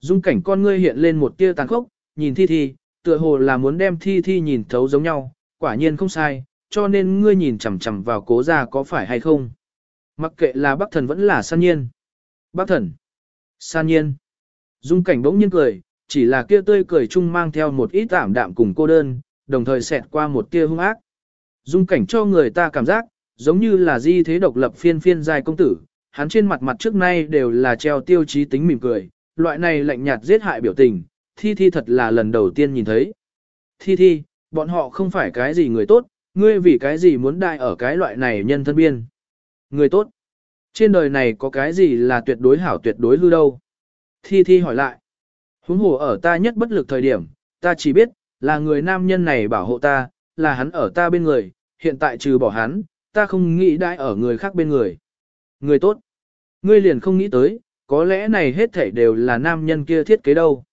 dung cảnh con ngươi hiện lên một tia tàn khốc, nhìn thi thi, tựa hồ là muốn đem thi thi nhìn thấu giống nhau, quả nhiên không sai, cho nên ngươi nhìn chằm chằm vào cố gia có phải hay không. Mặc kệ là bác thần vẫn là san nhiên. Bác thần. San nhiên. Dung cảnh bỗng nhiên cười, chỉ là kia tươi cười chung mang theo một ít tạm đạm cùng cô đơn, đồng thời xẹt qua một tia hung ác. Dung cảnh cho người ta cảm giác, giống như là di thế độc lập phiên phiên giai công tử, hắn trên mặt mặt trước nay đều là treo tiêu chí tính mỉm cười, loại này lạnh nhạt giết hại biểu tình, thi thi thật là lần đầu tiên nhìn thấy. Thi thi, bọn họ không phải cái gì người tốt, ngươi vì cái gì muốn đại ở cái loại này nhân thân biên. Người tốt. Trên đời này có cái gì là tuyệt đối hảo tuyệt đối hư đâu? Thi Thi hỏi lại. Huống hồ ở ta nhất bất lực thời điểm, ta chỉ biết, là người nam nhân này bảo hộ ta, là hắn ở ta bên người, hiện tại trừ bỏ hắn, ta không nghĩ đãi ở người khác bên người. Người tốt. Ngươi liền không nghĩ tới, có lẽ này hết thảy đều là nam nhân kia thiết kế đâu.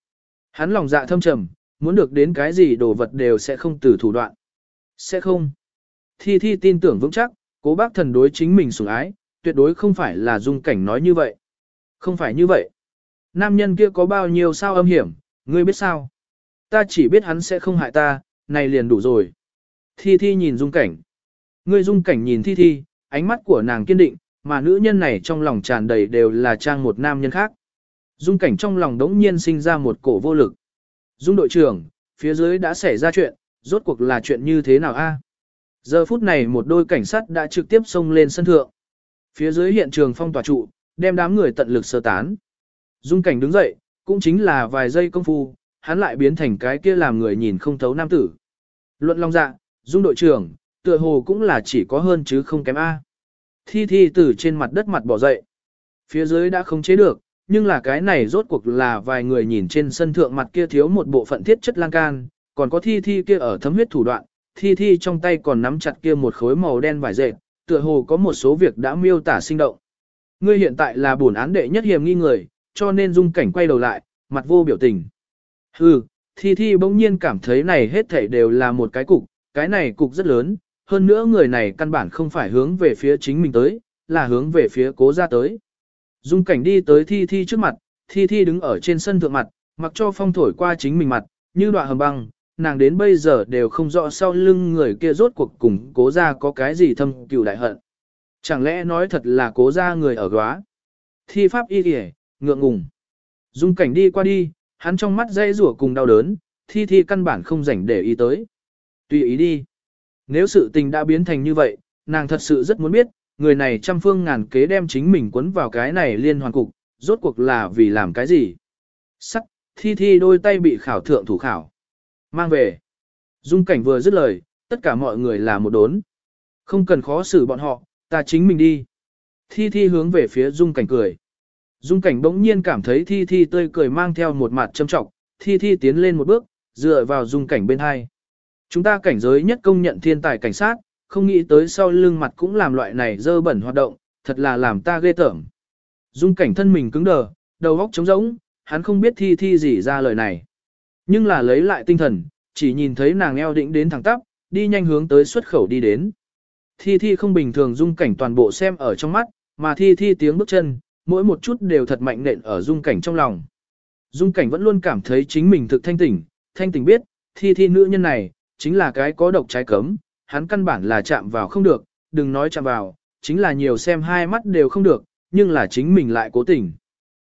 Hắn lòng dạ thâm trầm, muốn được đến cái gì đồ vật đều sẽ không từ thủ đoạn. Sẽ không. Thi Thi tin tưởng vững chắc, cố bác thần đối chính mình sủng ái, tuyệt đối không phải là dung cảnh nói như vậy. Không phải như vậy. Nam nhân kia có bao nhiêu sao âm hiểm, ngươi biết sao? Ta chỉ biết hắn sẽ không hại ta, này liền đủ rồi. Thi Thi nhìn dung cảnh. Ngươi dung cảnh nhìn Thi Thi, ánh mắt của nàng kiên định, mà nữ nhân này trong lòng tràn đầy đều là trang một nam nhân khác. Dung cảnh trong lòng đống nhiên sinh ra một cổ vô lực. Dung đội trưởng, phía dưới đã xảy ra chuyện, rốt cuộc là chuyện như thế nào a? À? Giờ phút này một đôi cảnh sát đã trực tiếp xông lên sân thượng. Phía dưới hiện trường phong tỏa trụ, đem đám người tận lực sơ tán. Dung cảnh đứng dậy, cũng chính là vài giây công phu, hắn lại biến thành cái kia làm người nhìn không thấu nam tử. Luận long dạ, Dung đội trưởng, tựa hồ cũng là chỉ có hơn chứ không kém A. Thi thi từ trên mặt đất mặt bỏ dậy. Phía dưới đã không chế được, nhưng là cái này rốt cuộc là vài người nhìn trên sân thượng mặt kia thiếu một bộ phận thiết chất lan can, còn có thi thi kia ở thấm huyết thủ đoạn, thi thi trong tay còn nắm chặt kia một khối màu đen vải dệt, tựa hồ có một số việc đã miêu tả sinh động. Ngươi hiện tại là bổn án đệ nhất hiểm nghi người, cho nên dung cảnh quay đầu lại, mặt vô biểu tình. Hừ, thi thi bỗng nhiên cảm thấy này hết thảy đều là một cái cục, cái này cục rất lớn, hơn nữa người này căn bản không phải hướng về phía chính mình tới, là hướng về phía cố ra tới. Dung cảnh đi tới thi thi trước mặt, thi thi đứng ở trên sân thượng mặt, mặc cho phong thổi qua chính mình mặt, như đoạn hầm băng, nàng đến bây giờ đều không rõ sau lưng người kia rốt cuộc cùng cố ra có cái gì thâm cừu đại hận. Chẳng lẽ nói thật là cố ra người ở góa? Thi pháp y kìa, ngượng ngùng. Dung cảnh đi qua đi, hắn trong mắt dây rủa cùng đau đớn, thi thi căn bản không rảnh để ý tới. Tùy ý đi. Nếu sự tình đã biến thành như vậy, nàng thật sự rất muốn biết, người này trăm phương ngàn kế đem chính mình quấn vào cái này liên hoàn cục, rốt cuộc là vì làm cái gì? Sắc, thi thi đôi tay bị khảo thượng thủ khảo. Mang về. Dung cảnh vừa dứt lời, tất cả mọi người là một đốn. Không cần khó xử bọn họ, ta chính mình đi. Thi thi hướng về phía dung cảnh cười. Dung cảnh bỗng nhiên cảm thấy thi thi tươi cười mang theo một mặt châm trọng, thi thi tiến lên một bước, dựa vào dung cảnh bên hai. Chúng ta cảnh giới nhất công nhận thiên tài cảnh sát, không nghĩ tới sau lưng mặt cũng làm loại này dơ bẩn hoạt động, thật là làm ta ghê tởm. Dung cảnh thân mình cứng đờ, đầu óc trống rỗng, hắn không biết thi thi gì ra lời này. Nhưng là lấy lại tinh thần, chỉ nhìn thấy nàng eo định đến thẳng tắp, đi nhanh hướng tới xuất khẩu đi đến. Thi thi không bình thường dung cảnh toàn bộ xem ở trong mắt, mà thi thi tiếng bước chân, mỗi một chút đều thật mạnh nện ở dung cảnh trong lòng. Dung cảnh vẫn luôn cảm thấy chính mình thực thanh tỉnh, thanh tỉnh biết, thi thi nữ nhân này, chính là cái có độc trái cấm, hắn căn bản là chạm vào không được, đừng nói chạm vào, chính là nhiều xem hai mắt đều không được, nhưng là chính mình lại cố tình.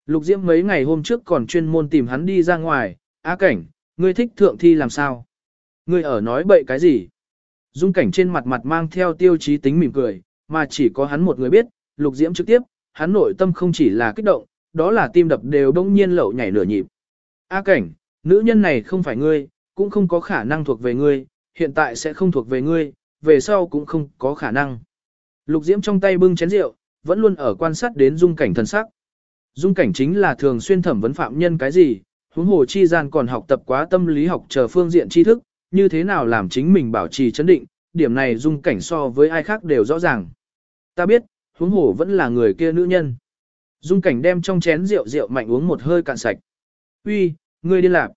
Lục Diễm mấy ngày hôm trước còn chuyên môn tìm hắn đi ra ngoài, á cảnh, ngươi thích thượng thi làm sao? Ngươi ở nói bậy cái gì? Dung cảnh trên mặt mặt mang theo tiêu chí tính mỉm cười, mà chỉ có hắn một người biết, Lục Diễm trực tiếp, hắn nội tâm không chỉ là kích động, đó là tim đập đều đông nhiên lậu nhảy nửa nhịp. A cảnh, nữ nhân này không phải ngươi, cũng không có khả năng thuộc về ngươi, hiện tại sẽ không thuộc về ngươi, về sau cũng không có khả năng. Lục Diễm trong tay bưng chén rượu, vẫn luôn ở quan sát đến dung cảnh thần sắc. Dung cảnh chính là thường xuyên thẩm vấn phạm nhân cái gì, huống hồ chi gian còn học tập quá tâm lý học chờ phương diện tri thức, như thế nào làm chính mình bảo trì chấn định, điểm này dung cảnh so với ai khác đều rõ ràng. Ta biết, huống hồ vẫn là người kia nữ nhân. Dung cảnh đem trong chén rượu rượu mạnh uống một hơi cạn sạch. Uy, ngươi đi làm.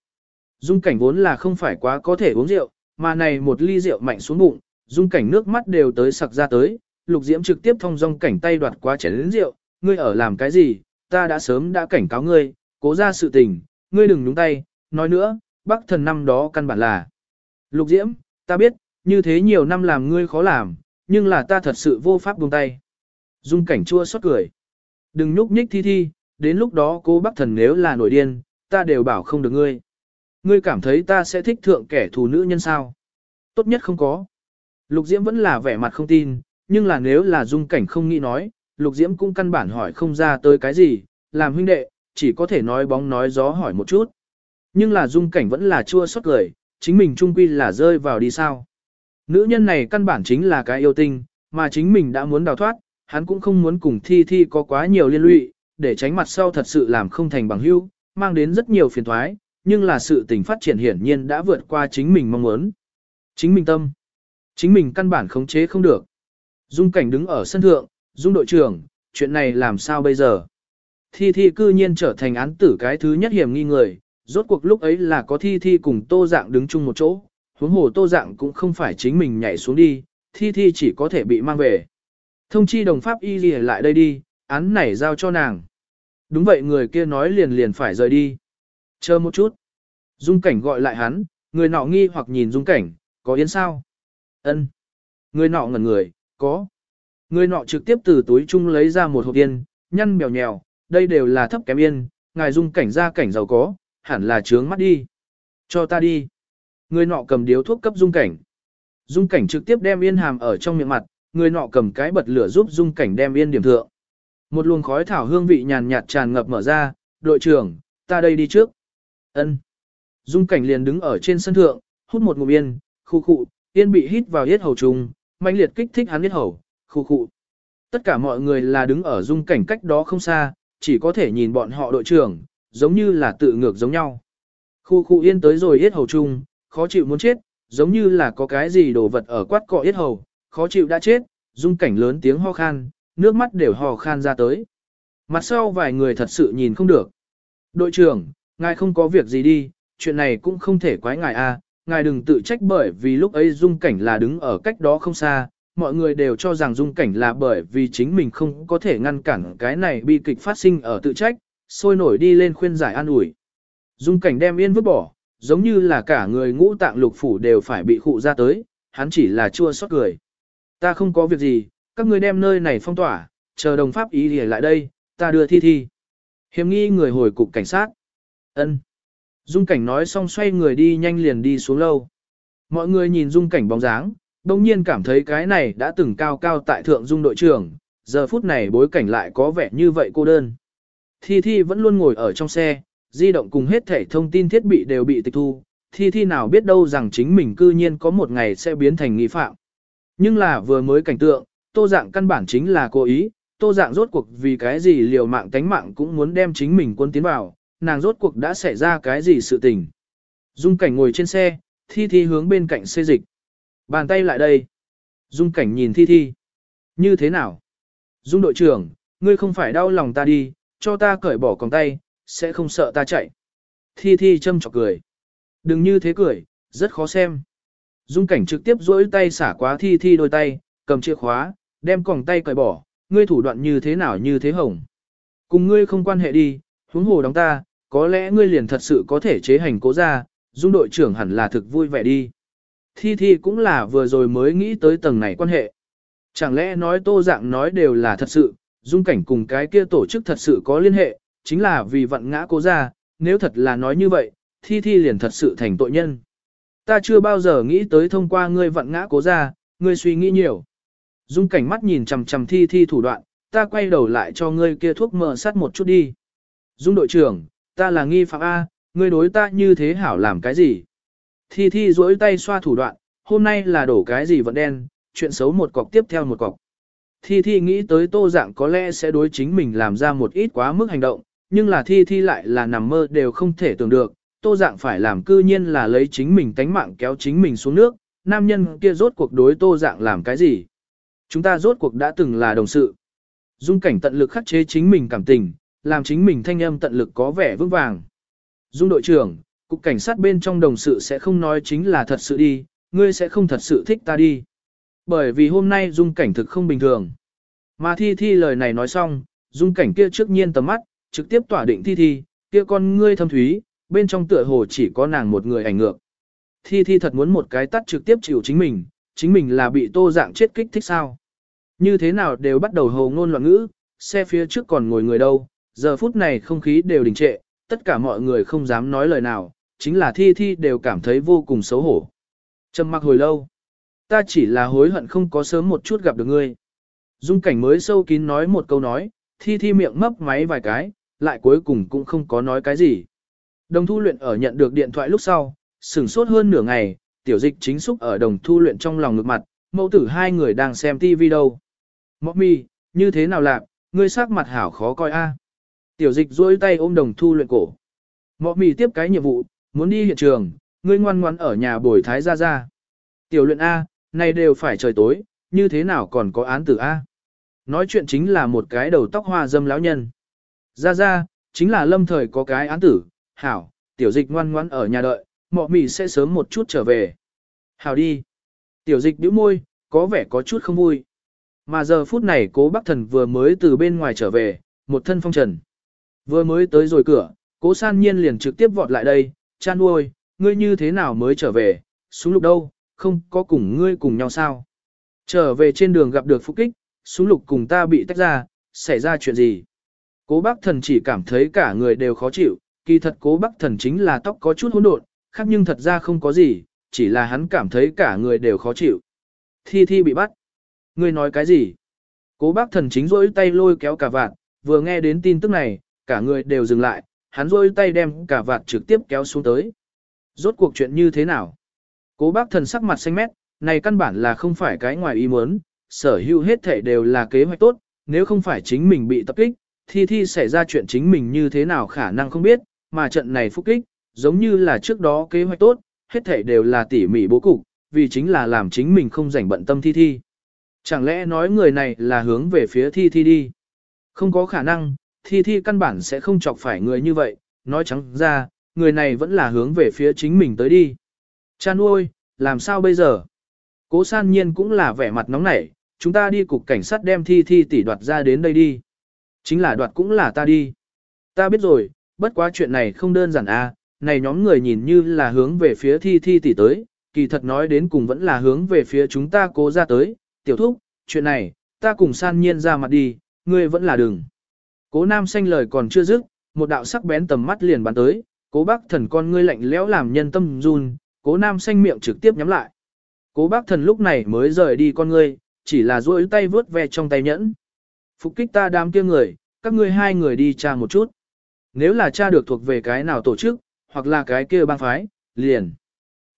Dung cảnh vốn là không phải quá có thể uống rượu, mà này một ly rượu mạnh xuống bụng, dung cảnh nước mắt đều tới sặc ra tới, lục diễm trực tiếp thông dong cảnh tay đoạt qua chén rượu, ngươi ở làm cái gì, ta đã sớm đã cảnh cáo ngươi, cố ra sự tình, ngươi đừng nhúng tay, nói nữa, bác thần năm đó căn bản là. Lục Diễm, ta biết, như thế nhiều năm làm ngươi khó làm, nhưng là ta thật sự vô pháp buông tay. Dung cảnh chua xót cười. Đừng nhúc nhích thi thi, đến lúc đó cô bác thần nếu là nổi điên, ta đều bảo không được ngươi. Ngươi cảm thấy ta sẽ thích thượng kẻ thù nữ nhân sao? Tốt nhất không có. Lục Diễm vẫn là vẻ mặt không tin, nhưng là nếu là dung cảnh không nghĩ nói, Lục Diễm cũng căn bản hỏi không ra tới cái gì, làm huynh đệ, chỉ có thể nói bóng nói gió hỏi một chút. Nhưng là dung cảnh vẫn là chua xót lời, chính mình trung quy là rơi vào đi sao. Nữ nhân này căn bản chính là cái yêu tinh, mà chính mình đã muốn đào thoát, hắn cũng không muốn cùng thi thi có quá nhiều liên lụy, để tránh mặt sau thật sự làm không thành bằng hữu, mang đến rất nhiều phiền thoái, nhưng là sự tình phát triển hiển nhiên đã vượt qua chính mình mong muốn. Chính mình tâm, chính mình căn bản khống chế không được. Dung cảnh đứng ở sân thượng, Dung đội trưởng, chuyện này làm sao bây giờ? Thi Thi cư nhiên trở thành án tử cái thứ nhất hiểm nghi người, rốt cuộc lúc ấy là có Thi Thi cùng Tô Dạng đứng chung một chỗ, huống hồ Tô Dạng cũng không phải chính mình nhảy xuống đi, Thi Thi chỉ có thể bị mang về. Thông chi đồng pháp y gì lại đây đi, án này giao cho nàng. Đúng vậy người kia nói liền liền phải rời đi. Chờ một chút. Dung cảnh gọi lại hắn, người nọ nghi hoặc nhìn dung cảnh, có yến sao? Ân. Người nọ ngẩn người, có. Người nọ trực tiếp từ túi chung lấy ra một hộp yên, nhăn mèo nhèo, đây đều là thấp kém yên, ngài dung cảnh ra cảnh giàu có, hẳn là trướng mắt đi. Cho ta đi. Người nọ cầm điếu thuốc cấp dung cảnh. Dung cảnh trực tiếp đem yên hàm ở trong miệng mặt, người nọ cầm cái bật lửa giúp dung cảnh đem yên điểm thượng. Một luồng khói thảo hương vị nhàn nhạt tràn ngập mở ra, đội trưởng, ta đây đi trước. Ân. Dung cảnh liền đứng ở trên sân thượng, hút một ngụm yên, khu khụ, yên bị hít vào yết hầu trùng, mãnh liệt kích thích hắn yết hầu, khu khụ. Tất cả mọi người là đứng ở dung cảnh cách đó không xa, chỉ có thể nhìn bọn họ đội trưởng, giống như là tự ngược giống nhau. Khu khu yên tới rồi yết hầu trùng, khó chịu muốn chết, giống như là có cái gì đồ vật ở quát cọ yết hầu, khó chịu đã chết, dung cảnh lớn tiếng ho khan, nước mắt đều ho khan ra tới. Mặt sau vài người thật sự nhìn không được. Đội trưởng, ngài không có việc gì đi, chuyện này cũng không thể quái ngài a, ngài đừng tự trách bởi vì lúc ấy dung cảnh là đứng ở cách đó không xa, mọi người đều cho rằng dung cảnh là bởi vì chính mình không có thể ngăn cản cái này bi kịch phát sinh ở tự trách, sôi nổi đi lên khuyên giải an ủi. Dung cảnh đem yên vứt bỏ, giống như là cả người ngũ tạng lục phủ đều phải bị khụ ra tới, hắn chỉ là chua xót cười. Ta không có việc gì, các người đem nơi này phong tỏa, chờ đồng pháp ý để lại đây, ta đưa thi thi. Hiểm nghi người hồi cục cảnh sát ân Dung cảnh nói xong xoay người đi nhanh liền đi xuống lâu. Mọi người nhìn dung cảnh bóng dáng, đông nhiên cảm thấy cái này đã từng cao cao tại thượng dung đội trưởng, giờ phút này bối cảnh lại có vẻ như vậy cô đơn. Thi Thi vẫn luôn ngồi ở trong xe, di động cùng hết thể thông tin thiết bị đều bị tịch thu, Thi Thi nào biết đâu rằng chính mình cư nhiên có một ngày sẽ biến thành nghi phạm. Nhưng là vừa mới cảnh tượng, tô dạng căn bản chính là cố ý, tô dạng rốt cuộc vì cái gì liều mạng tánh mạng cũng muốn đem chính mình quân tiến vào, nàng rốt cuộc đã xảy ra cái gì sự tình. Dung cảnh ngồi trên xe, Thi Thi hướng bên cạnh xê dịch. Bàn tay lại đây. Dung cảnh nhìn thi thi. Như thế nào? Dung đội trưởng, ngươi không phải đau lòng ta đi, cho ta cởi bỏ còng tay, sẽ không sợ ta chạy. Thi thi châm chọc cười. Đừng như thế cười, rất khó xem. Dung cảnh trực tiếp duỗi tay xả quá thi thi đôi tay, cầm chìa khóa, đem còng tay cởi bỏ, ngươi thủ đoạn như thế nào như thế hồng. Cùng ngươi không quan hệ đi, huống hồ đóng ta, có lẽ ngươi liền thật sự có thể chế hành cố ra, dung đội trưởng hẳn là thực vui vẻ đi. Thi Thi cũng là vừa rồi mới nghĩ tới tầng này quan hệ. Chẳng lẽ nói tô dạng nói đều là thật sự, dung cảnh cùng cái kia tổ chức thật sự có liên hệ, chính là vì vận ngã cố ra, nếu thật là nói như vậy, Thi Thi liền thật sự thành tội nhân. Ta chưa bao giờ nghĩ tới thông qua ngươi vận ngã cố ra, ngươi suy nghĩ nhiều. Dung cảnh mắt nhìn chằm chằm Thi Thi thủ đoạn, ta quay đầu lại cho ngươi kia thuốc mỡ sát một chút đi. Dung đội trưởng, ta là nghi phạm A, ngươi đối ta như thế hảo làm cái gì? Thi Thi duỗi tay xoa thủ đoạn, hôm nay là đổ cái gì vẫn đen, chuyện xấu một cọc tiếp theo một cọc. Thi Thi nghĩ tới tô dạng có lẽ sẽ đối chính mình làm ra một ít quá mức hành động, nhưng là Thi Thi lại là nằm mơ đều không thể tưởng được, tô dạng phải làm cư nhiên là lấy chính mình tánh mạng kéo chính mình xuống nước, nam nhân kia rốt cuộc đối tô dạng làm cái gì. Chúng ta rốt cuộc đã từng là đồng sự. Dung cảnh tận lực khắc chế chính mình cảm tình, làm chính mình thanh âm tận lực có vẻ vững vàng. Dung đội trưởng, Cục cảnh sát bên trong đồng sự sẽ không nói chính là thật sự đi, ngươi sẽ không thật sự thích ta đi. Bởi vì hôm nay dung cảnh thực không bình thường. Mà thi thi lời này nói xong, dung cảnh kia trước nhiên tầm mắt, trực tiếp tỏa định thi thi, kia con ngươi thâm thúy, bên trong tựa hồ chỉ có nàng một người ảnh ngược. Thi Thi thật muốn một cái tắt trực tiếp chịu chính mình, chính mình là bị tô dạng chết kích thích sao. Như thế nào đều bắt đầu hồ ngôn loạn ngữ, xe phía trước còn ngồi người đâu, giờ phút này không khí đều đình trệ, tất cả mọi người không dám nói lời nào, chính là Thi Thi đều cảm thấy vô cùng xấu hổ. Trầm mặc hồi lâu, ta chỉ là hối hận không có sớm một chút gặp được ngươi. Dung cảnh mới sâu kín nói một câu nói, Thi Thi miệng mấp máy vài cái, lại cuối cùng cũng không có nói cái gì. Đồng thu luyện ở nhận được điện thoại lúc sau, sửng sốt hơn nửa ngày, tiểu dịch chính xúc ở đồng thu luyện trong lòng ngực mặt, mẫu tử hai người đang xem TV đâu. Mọc mi, như thế nào lạc, ngươi sắc mặt hảo khó coi a. Tiểu dịch duỗi tay ôm đồng thu luyện cổ. Mọ mì tiếp cái nhiệm vụ, muốn đi hiện trường, ngươi ngoan ngoãn ở nhà bồi thái gia gia. Tiểu luyện A, này đều phải trời tối, như thế nào còn có án tử A. Nói chuyện chính là một cái đầu tóc hoa dâm lão nhân. Ra ra, chính là lâm thời có cái án tử, hảo, tiểu dịch ngoan ngoãn ở nhà đợi, mọ mì sẽ sớm một chút trở về. Hảo đi. Tiểu dịch bĩu môi, có vẻ có chút không vui. Mà giờ phút này cố bác thần vừa mới từ bên ngoài trở về, một thân phong trần. Vừa mới tới rồi cửa, cố san nhiên liền trực tiếp vọt lại đây, chan nuôi, ngươi như thế nào mới trở về, xuống lục đâu, không có cùng ngươi cùng nhau sao. Trở về trên đường gặp được phúc kích, xuống lục cùng ta bị tách ra, xảy ra chuyện gì. Cố bác thần chỉ cảm thấy cả người đều khó chịu, kỳ thật cố bác thần chính là tóc có chút hỗn độn, khác nhưng thật ra không có gì, chỉ là hắn cảm thấy cả người đều khó chịu. Thi Thi bị bắt. Ngươi nói cái gì? Cố bác thần chính rỗi tay lôi kéo cả vạn, vừa nghe đến tin tức này, cả người đều dừng lại, hắn rôi tay đem cả vạt trực tiếp kéo xuống tới. Rốt cuộc chuyện như thế nào? Cố bác thần sắc mặt xanh mét, này căn bản là không phải cái ngoài ý muốn, sở hữu hết thể đều là kế hoạch tốt, nếu không phải chính mình bị tập kích, thi thi xảy ra chuyện chính mình như thế nào khả năng không biết, mà trận này phúc kích, giống như là trước đó kế hoạch tốt, hết thể đều là tỉ mỉ bố cục, vì chính là làm chính mình không rảnh bận tâm thi thi. Chẳng lẽ nói người này là hướng về phía thi thi đi? Không có khả năng, thi thi căn bản sẽ không chọc phải người như vậy, nói trắng ra, người này vẫn là hướng về phía chính mình tới đi. Cha nuôi, làm sao bây giờ? Cố san nhiên cũng là vẻ mặt nóng nảy, chúng ta đi cục cảnh sát đem thi thi tỷ đoạt ra đến đây đi. Chính là đoạt cũng là ta đi. Ta biết rồi, bất quá chuyện này không đơn giản a, à, này nhóm người nhìn như là hướng về phía thi thi tỷ tới, kỳ thật nói đến cùng vẫn là hướng về phía chúng ta cố ra tới, tiểu thúc, chuyện này, ta cùng san nhiên ra mặt đi, ngươi vẫn là đừng. Cố nam xanh lời còn chưa dứt, một đạo sắc bén tầm mắt liền bắn tới, cố bác thần con ngươi lạnh lẽo làm nhân tâm run, cố nam xanh miệng trực tiếp nhắm lại. Cố bác thần lúc này mới rời đi con ngươi, chỉ là duỗi tay vướt ve trong tay nhẫn. Phục kích ta đám kia người, các ngươi hai người đi tra một chút. Nếu là tra được thuộc về cái nào tổ chức, hoặc là cái kia bang phái, liền.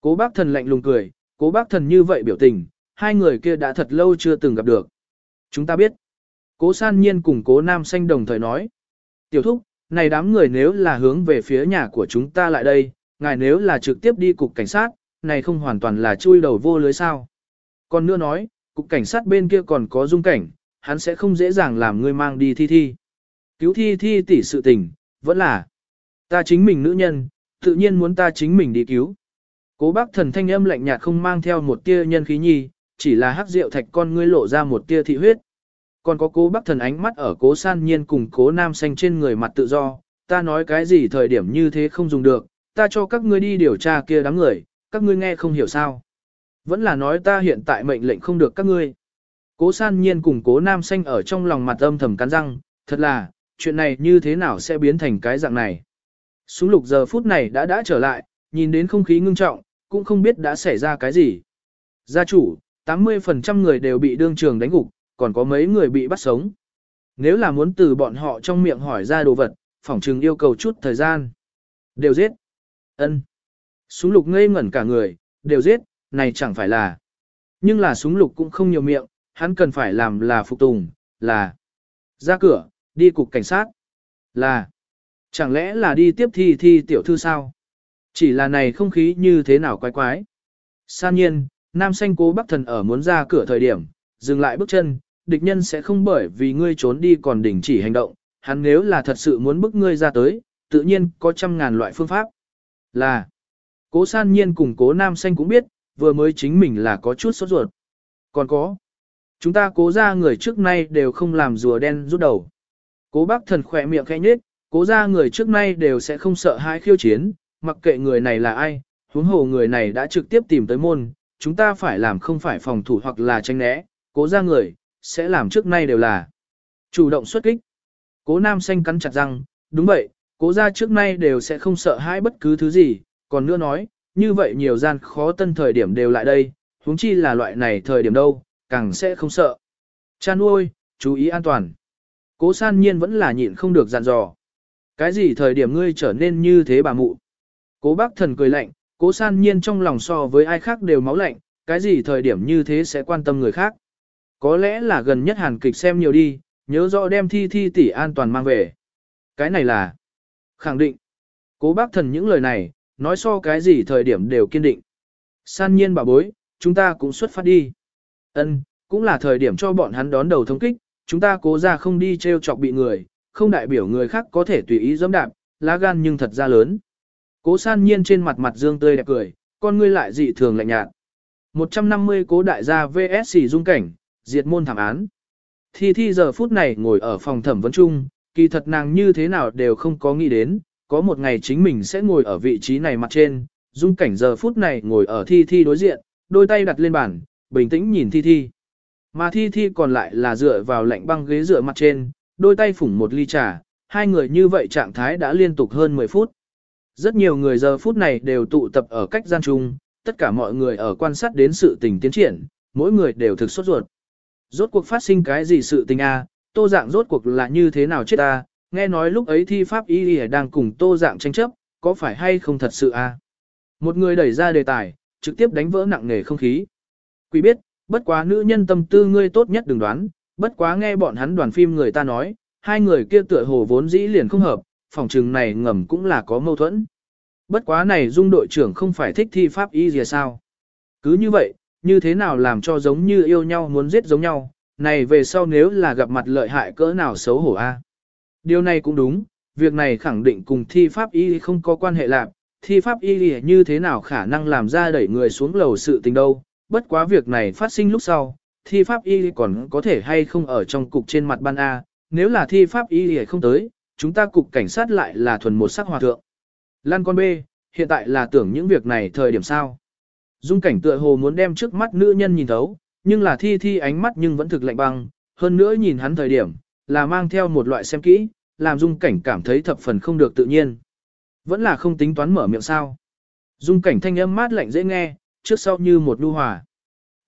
Cố bác thần lạnh lùng cười, cố bác thần như vậy biểu tình, hai người kia đã thật lâu chưa từng gặp được. Chúng ta biết. Cố san nhiên cùng cố nam xanh đồng thời nói. Tiểu thúc, này đám người nếu là hướng về phía nhà của chúng ta lại đây, ngài nếu là trực tiếp đi cục cảnh sát, này không hoàn toàn là chui đầu vô lưới sao. Còn nữa nói, cục cảnh sát bên kia còn có dung cảnh, hắn sẽ không dễ dàng làm ngươi mang đi thi thi. Cứu thi thi tỷ sự tình, vẫn là ta chính mình nữ nhân, tự nhiên muốn ta chính mình đi cứu. Cố bác thần thanh âm lạnh nhạt không mang theo một tia nhân khí nhi, chỉ là hắc rượu thạch con ngươi lộ ra một tia thị huyết. Còn có cố bác thần ánh mắt ở cố san nhiên cùng cố nam xanh trên người mặt tự do, ta nói cái gì thời điểm như thế không dùng được, ta cho các ngươi đi điều tra kia đám người, các ngươi nghe không hiểu sao. Vẫn là nói ta hiện tại mệnh lệnh không được các ngươi. Cố san nhiên cùng cố nam xanh ở trong lòng mặt âm thầm cắn răng, thật là, chuyện này như thế nào sẽ biến thành cái dạng này. Súng lục giờ phút này đã đã trở lại, nhìn đến không khí ngưng trọng, cũng không biết đã xảy ra cái gì. Gia chủ, 80% người đều bị đương trường đánh gục, còn có mấy người bị bắt sống. Nếu là muốn từ bọn họ trong miệng hỏi ra đồ vật, phỏng trừng yêu cầu chút thời gian. Đều giết. ân Súng lục ngây ngẩn cả người, đều giết, này chẳng phải là. Nhưng là súng lục cũng không nhiều miệng, hắn cần phải làm là phục tùng, là ra cửa, đi cục cảnh sát, là chẳng lẽ là đi tiếp thi thi tiểu thư sao? Chỉ là này không khí như thế nào quái quái. San nhiên, nam xanh cố bắc thần ở muốn ra cửa thời điểm, dừng lại bước chân, địch nhân sẽ không bởi vì ngươi trốn đi còn đình chỉ hành động, hắn nếu là thật sự muốn bức ngươi ra tới, tự nhiên có trăm ngàn loại phương pháp. Là, cố san nhiên cùng cố nam xanh cũng biết, vừa mới chính mình là có chút sốt ruột. Còn có, chúng ta cố ra người trước nay đều không làm rùa đen rút đầu. Cố bác thần khỏe miệng khẽ nhết, cố ra người trước nay đều sẽ không sợ hãi khiêu chiến, mặc kệ người này là ai, huống hồ người này đã trực tiếp tìm tới môn, chúng ta phải làm không phải phòng thủ hoặc là tranh né, cố ra người, sẽ làm trước nay đều là chủ động xuất kích. Cố nam xanh cắn chặt răng, đúng vậy, cố ra trước nay đều sẽ không sợ hãi bất cứ thứ gì, còn nữa nói, như vậy nhiều gian khó tân thời điểm đều lại đây, huống chi là loại này thời điểm đâu, càng sẽ không sợ. Cha nuôi, chú ý an toàn. Cố san nhiên vẫn là nhịn không được dặn dò. Cái gì thời điểm ngươi trở nên như thế bà mụ? Cố bác thần cười lạnh, cố san nhiên trong lòng so với ai khác đều máu lạnh, cái gì thời điểm như thế sẽ quan tâm người khác. Có lẽ là gần nhất hàn kịch xem nhiều đi, nhớ rõ đem thi thi tỷ an toàn mang về. Cái này là khẳng định. Cố bác thần những lời này, nói so cái gì thời điểm đều kiên định. San nhiên bà bối, chúng ta cũng xuất phát đi. Ân, cũng là thời điểm cho bọn hắn đón đầu thống kích, chúng ta cố ra không đi treo chọc bị người, không đại biểu người khác có thể tùy ý dẫm đạp, lá gan nhưng thật ra lớn. Cố san nhiên trên mặt mặt dương tươi đẹp cười, con ngươi lại dị thường lạnh nhạt. 150 cố đại gia VSC dung cảnh, diệt môn thảm án. Thi thi giờ phút này ngồi ở phòng thẩm vấn chung, kỳ thật nàng như thế nào đều không có nghĩ đến, có một ngày chính mình sẽ ngồi ở vị trí này mặt trên, dung cảnh giờ phút này ngồi ở thi thi đối diện, đôi tay đặt lên bàn, bình tĩnh nhìn thi thi. Mà thi thi còn lại là dựa vào lạnh băng ghế dựa mặt trên, đôi tay phủng một ly trà, hai người như vậy trạng thái đã liên tục hơn 10 phút. Rất nhiều người giờ phút này đều tụ tập ở cách gian chung, tất cả mọi người ở quan sát đến sự tình tiến triển, mỗi người đều thực sốt ruột. Rốt cuộc phát sinh cái gì sự tình a? tô dạng rốt cuộc là như thế nào chết ta? nghe nói lúc ấy thi pháp y đang cùng tô dạng tranh chấp, có phải hay không thật sự a? Một người đẩy ra đề tài, trực tiếp đánh vỡ nặng nề không khí. Quý biết, bất quá nữ nhân tâm tư ngươi tốt nhất đừng đoán, bất quá nghe bọn hắn đoàn phim người ta nói, hai người kia tựa hồ vốn dĩ liền không hợp, phòng trừng này ngầm cũng là có mâu thuẫn. Bất quá này dung đội trưởng không phải thích thi pháp y gì sao. Cứ như vậy, như thế nào làm cho giống như yêu nhau muốn giết giống nhau, này về sau nếu là gặp mặt lợi hại cỡ nào xấu hổ a. À? Điều này cũng đúng, việc này khẳng định cùng thi pháp y không có quan hệ lạc, thi pháp y như thế nào khả năng làm ra đẩy người xuống lầu sự tình đâu, bất quá việc này phát sinh lúc sau, thi pháp y còn có thể hay không ở trong cục trên mặt ban A, nếu là thi pháp y không tới, chúng ta cục cảnh sát lại là thuần một sắc hòa thượng. Lan con B, hiện tại là tưởng những việc này thời điểm sao. Dung cảnh tựa hồ muốn đem trước mắt nữ nhân nhìn thấu, nhưng là thi thi ánh mắt nhưng vẫn thực lạnh băng, hơn nữa nhìn hắn thời điểm, là mang theo một loại xem kỹ, làm dung cảnh cảm thấy thập phần không được tự nhiên. Vẫn là không tính toán mở miệng sao. Dung cảnh thanh âm mát lạnh dễ nghe, trước sau như một lưu hòa.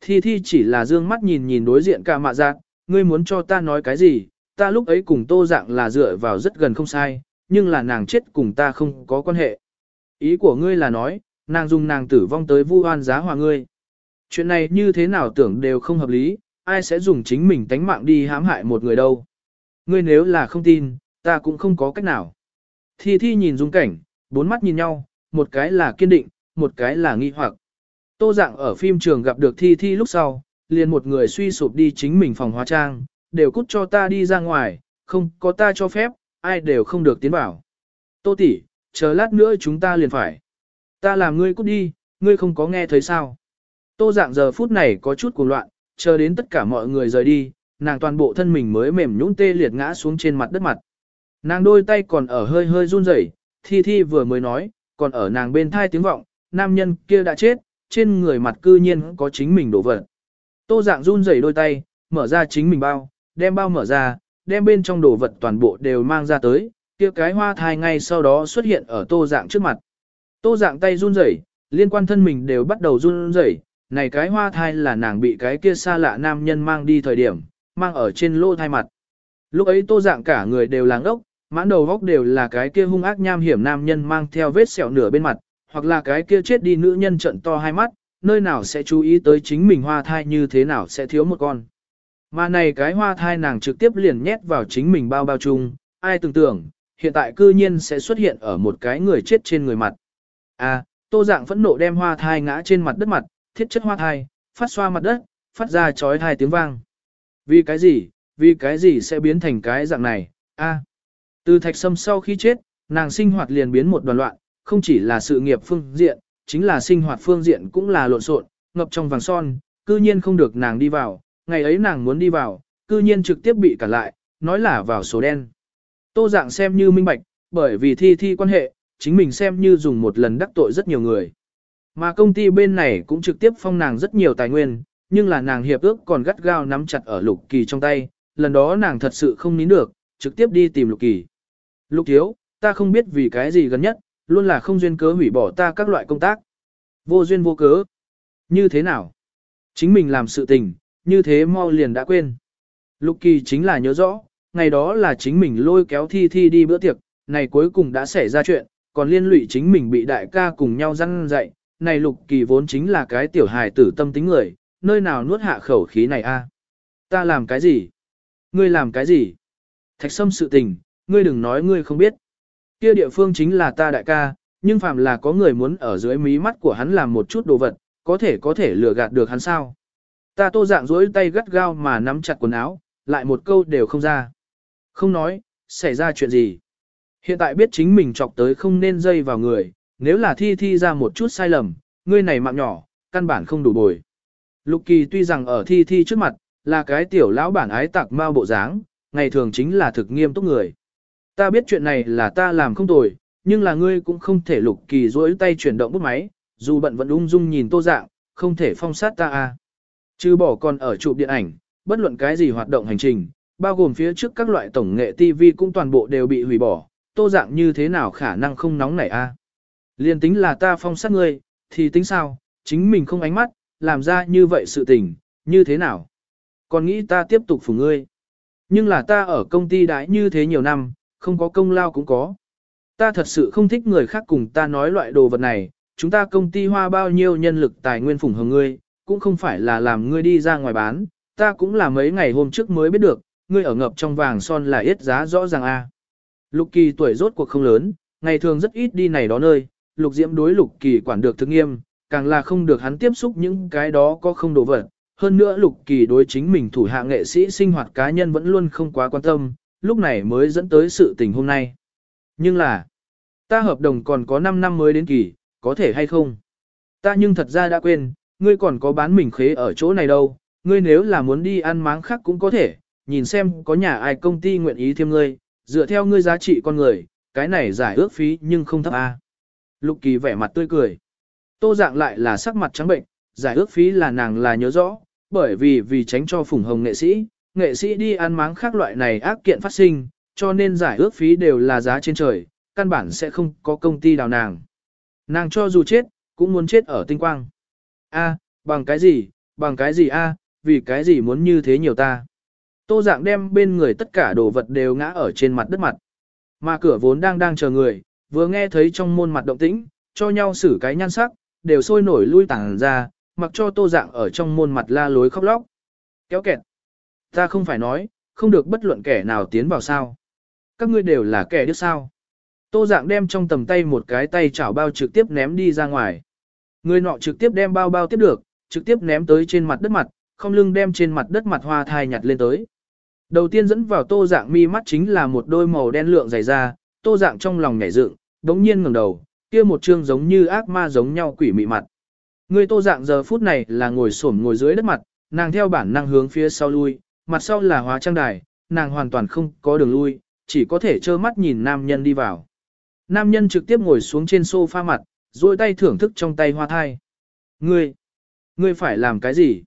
Thi thi chỉ là dương mắt nhìn nhìn đối diện cả mạ giác, ngươi muốn cho ta nói cái gì, ta lúc ấy cùng tô dạng là dựa vào rất gần không sai, nhưng là nàng chết cùng ta không có quan hệ. Ý của ngươi là nói, nàng dùng nàng tử vong tới vu oan giá hòa ngươi. Chuyện này như thế nào tưởng đều không hợp lý, ai sẽ dùng chính mình tánh mạng đi hãm hại một người đâu. Ngươi nếu là không tin, ta cũng không có cách nào. Thi thi nhìn dung cảnh, bốn mắt nhìn nhau, một cái là kiên định, một cái là nghi hoặc. Tô dạng ở phim trường gặp được thi thi lúc sau, liền một người suy sụp đi chính mình phòng hóa trang, đều cút cho ta đi ra ngoài, không có ta cho phép, ai đều không được tiến vào. Tô tỷ, chờ lát nữa chúng ta liền phải. Ta làm ngươi cút đi, ngươi không có nghe thấy sao. Tô dạng giờ phút này có chút cuồng loạn, chờ đến tất cả mọi người rời đi, nàng toàn bộ thân mình mới mềm nhũn tê liệt ngã xuống trên mặt đất mặt. Nàng đôi tay còn ở hơi hơi run rẩy, thi thi vừa mới nói, còn ở nàng bên thai tiếng vọng, nam nhân kia đã chết, trên người mặt cư nhiên có chính mình đổ vật. Tô dạng run rẩy đôi tay, mở ra chính mình bao, đem bao mở ra, đem bên trong đồ vật toàn bộ đều mang ra tới, kia cái hoa thai ngay sau đó xuất hiện ở tô dạng trước mặt. Tô dạng tay run rẩy, liên quan thân mình đều bắt đầu run rẩy, này cái hoa thai là nàng bị cái kia xa lạ nam nhân mang đi thời điểm, mang ở trên lỗ thai mặt. Lúc ấy tô dạng cả người đều làng ốc, mãn đầu góc đều là cái kia hung ác nham hiểm nam nhân mang theo vết sẹo nửa bên mặt, hoặc là cái kia chết đi nữ nhân trận to hai mắt, nơi nào sẽ chú ý tới chính mình hoa thai như thế nào sẽ thiếu một con. Mà này cái hoa thai nàng trực tiếp liền nhét vào chính mình bao bao chung, ai tưởng tưởng, hiện tại cư nhiên sẽ xuất hiện ở một cái người chết trên người mặt. À, tô dạng phẫn nộ đem hoa thai ngã trên mặt đất mặt, thiết chất hoa thai, phát xoa mặt đất, phát ra chói thai tiếng vang. Vì cái gì, vì cái gì sẽ biến thành cái dạng này, a à, từ thạch sâm sau khi chết, nàng sinh hoạt liền biến một đoàn loạn, không chỉ là sự nghiệp phương diện, chính là sinh hoạt phương diện cũng là lộn xộn, ngập trong vàng son, cư nhiên không được nàng đi vào, ngày ấy nàng muốn đi vào, cư nhiên trực tiếp bị cản lại, nói là vào số đen. Tô dạng xem như minh bạch, bởi vì thi thi quan hệ, chính mình xem như dùng một lần đắc tội rất nhiều người. Mà công ty bên này cũng trực tiếp phong nàng rất nhiều tài nguyên, nhưng là nàng hiệp ước còn gắt gao nắm chặt ở lục kỳ trong tay, lần đó nàng thật sự không nín được, trực tiếp đi tìm lục kỳ. Lục thiếu, ta không biết vì cái gì gần nhất, luôn là không duyên cớ hủy bỏ ta các loại công tác. Vô duyên vô cớ. Như thế nào? Chính mình làm sự tình, như thế mau liền đã quên. Lục kỳ chính là nhớ rõ, ngày đó là chính mình lôi kéo thi thi đi bữa tiệc, này cuối cùng đã xảy ra chuyện, còn liên lụy chính mình bị đại ca cùng nhau răn dạy. Này lục kỳ vốn chính là cái tiểu hài tử tâm tính người, nơi nào nuốt hạ khẩu khí này a? À? Ta làm cái gì? Ngươi làm cái gì? Thạch sâm sự tình, ngươi đừng nói ngươi không biết. Kia địa phương chính là ta đại ca, nhưng phàm là có người muốn ở dưới mí mắt của hắn làm một chút đồ vật, có thể có thể lừa gạt được hắn sao. Ta tô dạng dối tay gắt gao mà nắm chặt quần áo, lại một câu đều không ra. Không nói, xảy ra chuyện gì. Hiện tại biết chính mình chọc tới không nên dây vào người, nếu là thi thi ra một chút sai lầm, ngươi này mạng nhỏ, căn bản không đủ bồi. Lục kỳ tuy rằng ở thi thi trước mặt, là cái tiểu lão bản ái tạc mau bộ dáng, ngày thường chính là thực nghiêm túc người. Ta biết chuyện này là ta làm không tồi, nhưng là ngươi cũng không thể lục kỳ dối tay chuyển động bút máy, dù bận vẫn ung dung nhìn tô dạng, không thể phong sát ta a. À. Chứ bỏ còn ở chụp điện ảnh, bất luận cái gì hoạt động hành trình, bao gồm phía trước các loại tổng nghệ TV cũng toàn bộ đều bị hủy bỏ, tô dạng như thế nào khả năng không nóng nảy a? À? Liên tính là ta phong sát ngươi, thì tính sao, chính mình không ánh mắt, làm ra như vậy sự tình, như thế nào? Còn nghĩ ta tiếp tục phủ ngươi. Nhưng là ta ở công ty đãi như thế nhiều năm, không có công lao cũng có. Ta thật sự không thích người khác cùng ta nói loại đồ vật này, chúng ta công ty hoa bao nhiêu nhân lực tài nguyên phủng hưởng ngươi, cũng không phải là làm ngươi đi ra ngoài bán, ta cũng là mấy ngày hôm trước mới biết được, ngươi ở ngập trong vàng son là ít giá rõ ràng a. Lục Kỳ tuổi rốt cuộc không lớn, ngày thường rất ít đi này đó nơi, Lục Diễm đối Lục Kỳ quản được thực nghiêm, càng là không được hắn tiếp xúc những cái đó có không đồ vật. Hơn nữa Lục Kỳ đối chính mình thủ hạ nghệ sĩ sinh hoạt cá nhân vẫn luôn không quá quan tâm, lúc này mới dẫn tới sự tình hôm nay. Nhưng là, ta hợp đồng còn có 5 năm mới đến kỳ, có thể hay không? Ta nhưng thật ra đã quên, ngươi còn có bán mình khế ở chỗ này đâu, ngươi nếu là muốn đi ăn máng khác cũng có thể, nhìn xem có nhà ai công ty nguyện ý thêm ngươi, dựa theo ngươi giá trị con người, cái này giải ước phí nhưng không thấp a. Lục Kỳ vẻ mặt tươi cười. Tô dạng lại là sắc mặt trắng bệnh, giải ước phí là nàng là nhớ rõ, bởi vì vì tránh cho phủng hồng nghệ sĩ, nghệ sĩ đi ăn máng khác loại này ác kiện phát sinh, cho nên giải ước phí đều là giá trên trời, căn bản sẽ không có công ty đào nàng. Nàng cho dù chết, cũng muốn chết ở tinh quang. A, bằng cái gì, bằng cái gì a, vì cái gì muốn như thế nhiều ta. Tô dạng đem bên người tất cả đồ vật đều ngã ở trên mặt đất mặt. Mà cửa vốn đang đang chờ người, vừa nghe thấy trong môn mặt động tĩnh, cho nhau xử cái nhan sắc, đều sôi nổi lui tàng ra, mặc cho tô dạng ở trong môn mặt la lối khóc lóc. Kéo kẹt. Ta không phải nói, không được bất luận kẻ nào tiến vào sao. Các ngươi đều là kẻ đứa sao. Tô dạng đem trong tầm tay một cái tay chảo bao trực tiếp ném đi ra ngoài. Người nọ trực tiếp đem bao bao tiếp được, trực tiếp ném tới trên mặt đất mặt, không lưng đem trên mặt đất mặt hoa thai nhặt lên tới. Đầu tiên dẫn vào tô dạng mi mắt chính là một đôi màu đen lượng dày da, tô dạng trong lòng nhảy dựng, đống nhiên ngẩng đầu, kia một trương giống như ác ma giống nhau quỷ mị mặt. Người tô dạng giờ phút này là ngồi xổm ngồi dưới đất mặt, nàng theo bản năng hướng phía sau lui, mặt sau là hóa trang đài, nàng hoàn toàn không có đường lui, chỉ có thể trơ mắt nhìn nam nhân đi vào. Nam nhân trực tiếp ngồi xuống trên sofa mặt, duỗi tay thưởng thức trong tay hoa thai. Ngươi, ngươi phải làm cái gì?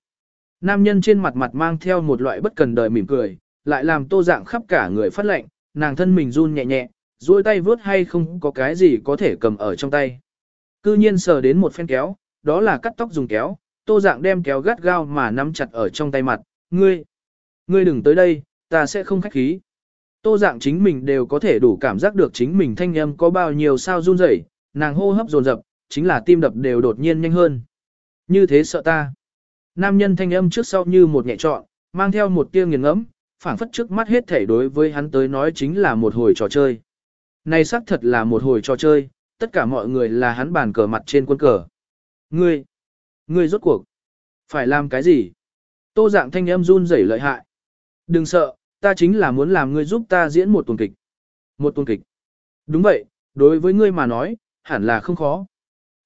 Nam nhân trên mặt mặt mang theo một loại bất cần đời mỉm cười, lại làm tô dạng khắp cả người phát lệnh, nàng thân mình run nhẹ nhẹ, duỗi tay vướt hay không có cái gì có thể cầm ở trong tay. Cư nhiên sờ đến một phen kéo, đó là cắt tóc dùng kéo, tô dạng đem kéo gắt gao mà nắm chặt ở trong tay mặt, ngươi, ngươi đừng tới đây, ta sẽ không khách khí. Tô dạng chính mình đều có thể đủ cảm giác được chính mình thanh âm có bao nhiêu sao run rẩy, nàng hô hấp dồn dập, chính là tim đập đều đột nhiên nhanh hơn. Như thế sợ ta. Nam nhân thanh âm trước sau như một nhẹ trọn, mang theo một tia nghiền ngẫm, phảng phất trước mắt hết thể đối với hắn tới nói chính là một hồi trò chơi. Này xác thật là một hồi trò chơi, tất cả mọi người là hắn bàn cờ mặt trên quân cờ. Ngươi, ngươi rốt cuộc, phải làm cái gì? Tô dạng thanh âm run rẩy lợi hại. Đừng sợ, ta chính là muốn làm ngươi giúp ta diễn một tuần kịch. Một tuần kịch. Đúng vậy, đối với ngươi mà nói, hẳn là không khó.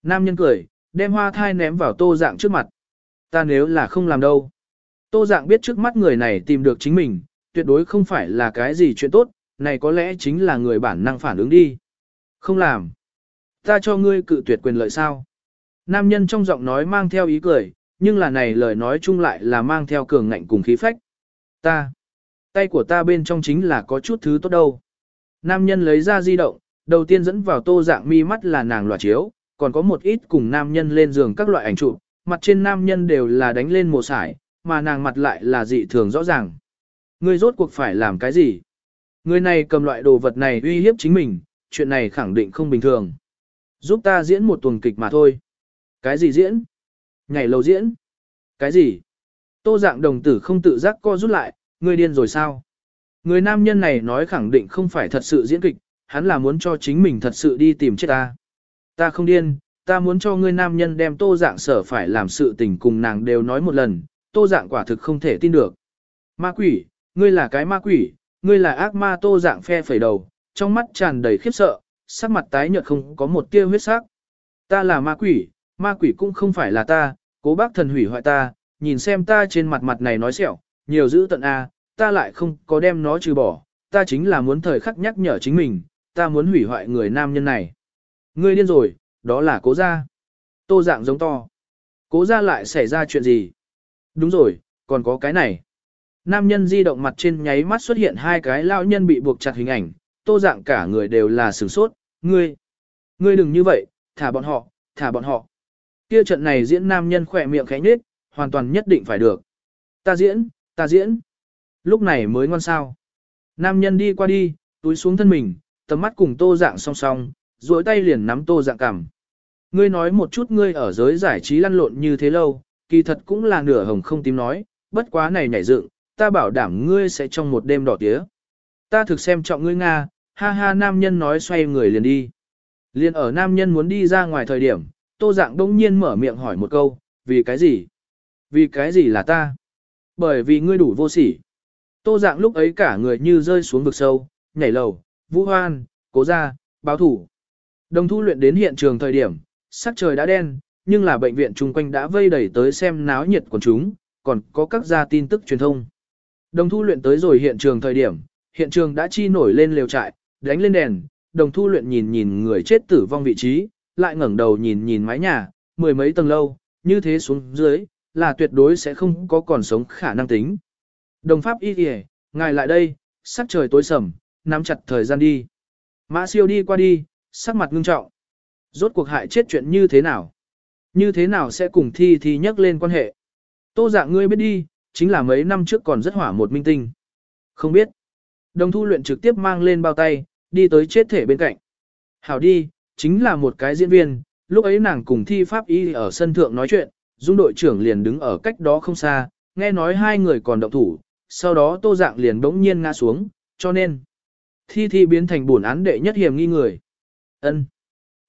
Nam nhân cười, đem hoa thai ném vào tô dạng trước mặt. Ta nếu là không làm đâu. Tô dạng biết trước mắt người này tìm được chính mình, tuyệt đối không phải là cái gì chuyện tốt, này có lẽ chính là người bản năng phản ứng đi. Không làm. Ta cho ngươi cự tuyệt quyền lợi sao? Nam nhân trong giọng nói mang theo ý cười, nhưng là này lời nói chung lại là mang theo cường ngạnh cùng khí phách. Ta, tay của ta bên trong chính là có chút thứ tốt đâu. Nam nhân lấy ra di động, đầu tiên dẫn vào tô dạng mi mắt là nàng loạt chiếu, còn có một ít cùng nam nhân lên giường các loại ảnh chụp, mặt trên nam nhân đều là đánh lên mồ sải, mà nàng mặt lại là dị thường rõ ràng. Ngươi rốt cuộc phải làm cái gì? Người này cầm loại đồ vật này uy hiếp chính mình, chuyện này khẳng định không bình thường. Giúp ta diễn một tuần kịch mà thôi. Cái gì diễn? Ngày lầu diễn? Cái gì? Tô dạng đồng tử không tự giác co rút lại, ngươi điên rồi sao? Người nam nhân này nói khẳng định không phải thật sự diễn kịch, hắn là muốn cho chính mình thật sự đi tìm chết ta. Ta không điên, ta muốn cho ngươi nam nhân đem tô dạng sở phải làm sự tình cùng nàng đều nói một lần, tô dạng quả thực không thể tin được. Ma quỷ, ngươi là cái ma quỷ, ngươi là ác ma tô dạng phe phẩy đầu, trong mắt tràn đầy khiếp sợ, sắc mặt tái nhợt không có một tia huyết sắc. Ta là ma quỷ, ma quỷ cũng không phải là ta, cố bác thần hủy hoại ta, nhìn xem ta trên mặt mặt này nói sẹo, nhiều giữ tận A, ta lại không có đem nó trừ bỏ, ta chính là muốn thời khắc nhắc nhở chính mình, ta muốn hủy hoại người nam nhân này. Ngươi điên rồi, đó là cố gia. Tô dạng giống to. Cố gia lại xảy ra chuyện gì? Đúng rồi, còn có cái này. Nam nhân di động mặt trên nháy mắt xuất hiện hai cái lão nhân bị buộc chặt hình ảnh, tô dạng cả người đều là sửng sốt, ngươi. Ngươi đừng như vậy, thả bọn họ, thả bọn họ. Kia trận này diễn nam nhân khỏe miệng khẽ nhếch, hoàn toàn nhất định phải được. Ta diễn, ta diễn. Lúc này mới ngon sao. Nam nhân đi qua đi, túi xuống thân mình, tầm mắt cùng tô dạng song song, duỗi tay liền nắm tô dạng cằm. Ngươi nói một chút ngươi ở giới giải trí lăn lộn như thế lâu, kỳ thật cũng là nửa hồng không tím nói, bất quá này nhảy dựng, ta bảo đảm ngươi sẽ trong một đêm đỏ tía. Ta thực xem trọng ngươi Nga, ha ha nam nhân nói xoay người liền đi. Liền ở nam nhân muốn đi ra ngoài thời điểm, tô dạng đông nhiên mở miệng hỏi một câu, vì cái gì? Vì cái gì là ta? Bởi vì ngươi đủ vô sỉ. Tô dạng lúc ấy cả người như rơi xuống vực sâu, nhảy lầu, vũ hoan, cố ra, báo thủ. Đồng thu luyện đến hiện trường thời điểm, sắc trời đã đen, nhưng là bệnh viện chung quanh đã vây đẩy tới xem náo nhiệt của chúng, còn có các gia tin tức truyền thông. Đồng thu luyện tới rồi hiện trường thời điểm, hiện trường đã chi nổi lên lều trại, đánh lên đèn, đồng thu luyện nhìn nhìn người chết tử vong vị trí, lại ngẩng đầu nhìn nhìn mái nhà, mười mấy tầng lâu, như thế xuống dưới, là tuyệt đối sẽ không có còn sống khả năng tính. Đồng pháp y kìa, ngài lại đây, sắc trời tối sầm, nắm chặt thời gian đi. Mã siêu đi qua đi, sắc mặt ngưng trọng. Rốt cuộc hại chết chuyện như thế nào? Như thế nào sẽ cùng thi thi nhắc lên quan hệ? Tô dạng ngươi biết đi, chính là mấy năm trước còn rất hỏa một minh tinh. Không biết. Đồng thu luyện trực tiếp mang lên bao tay, đi tới chết thể bên cạnh. Hảo đi, chính là một cái diễn viên, lúc ấy nàng cùng thi pháp y ở sân thượng nói chuyện, dung đội trưởng liền đứng ở cách đó không xa, nghe nói hai người còn động thủ, sau đó tô dạng liền bỗng nhiên ngã xuống, cho nên thi thi biến thành bổn án đệ nhất hiểm nghi người. ân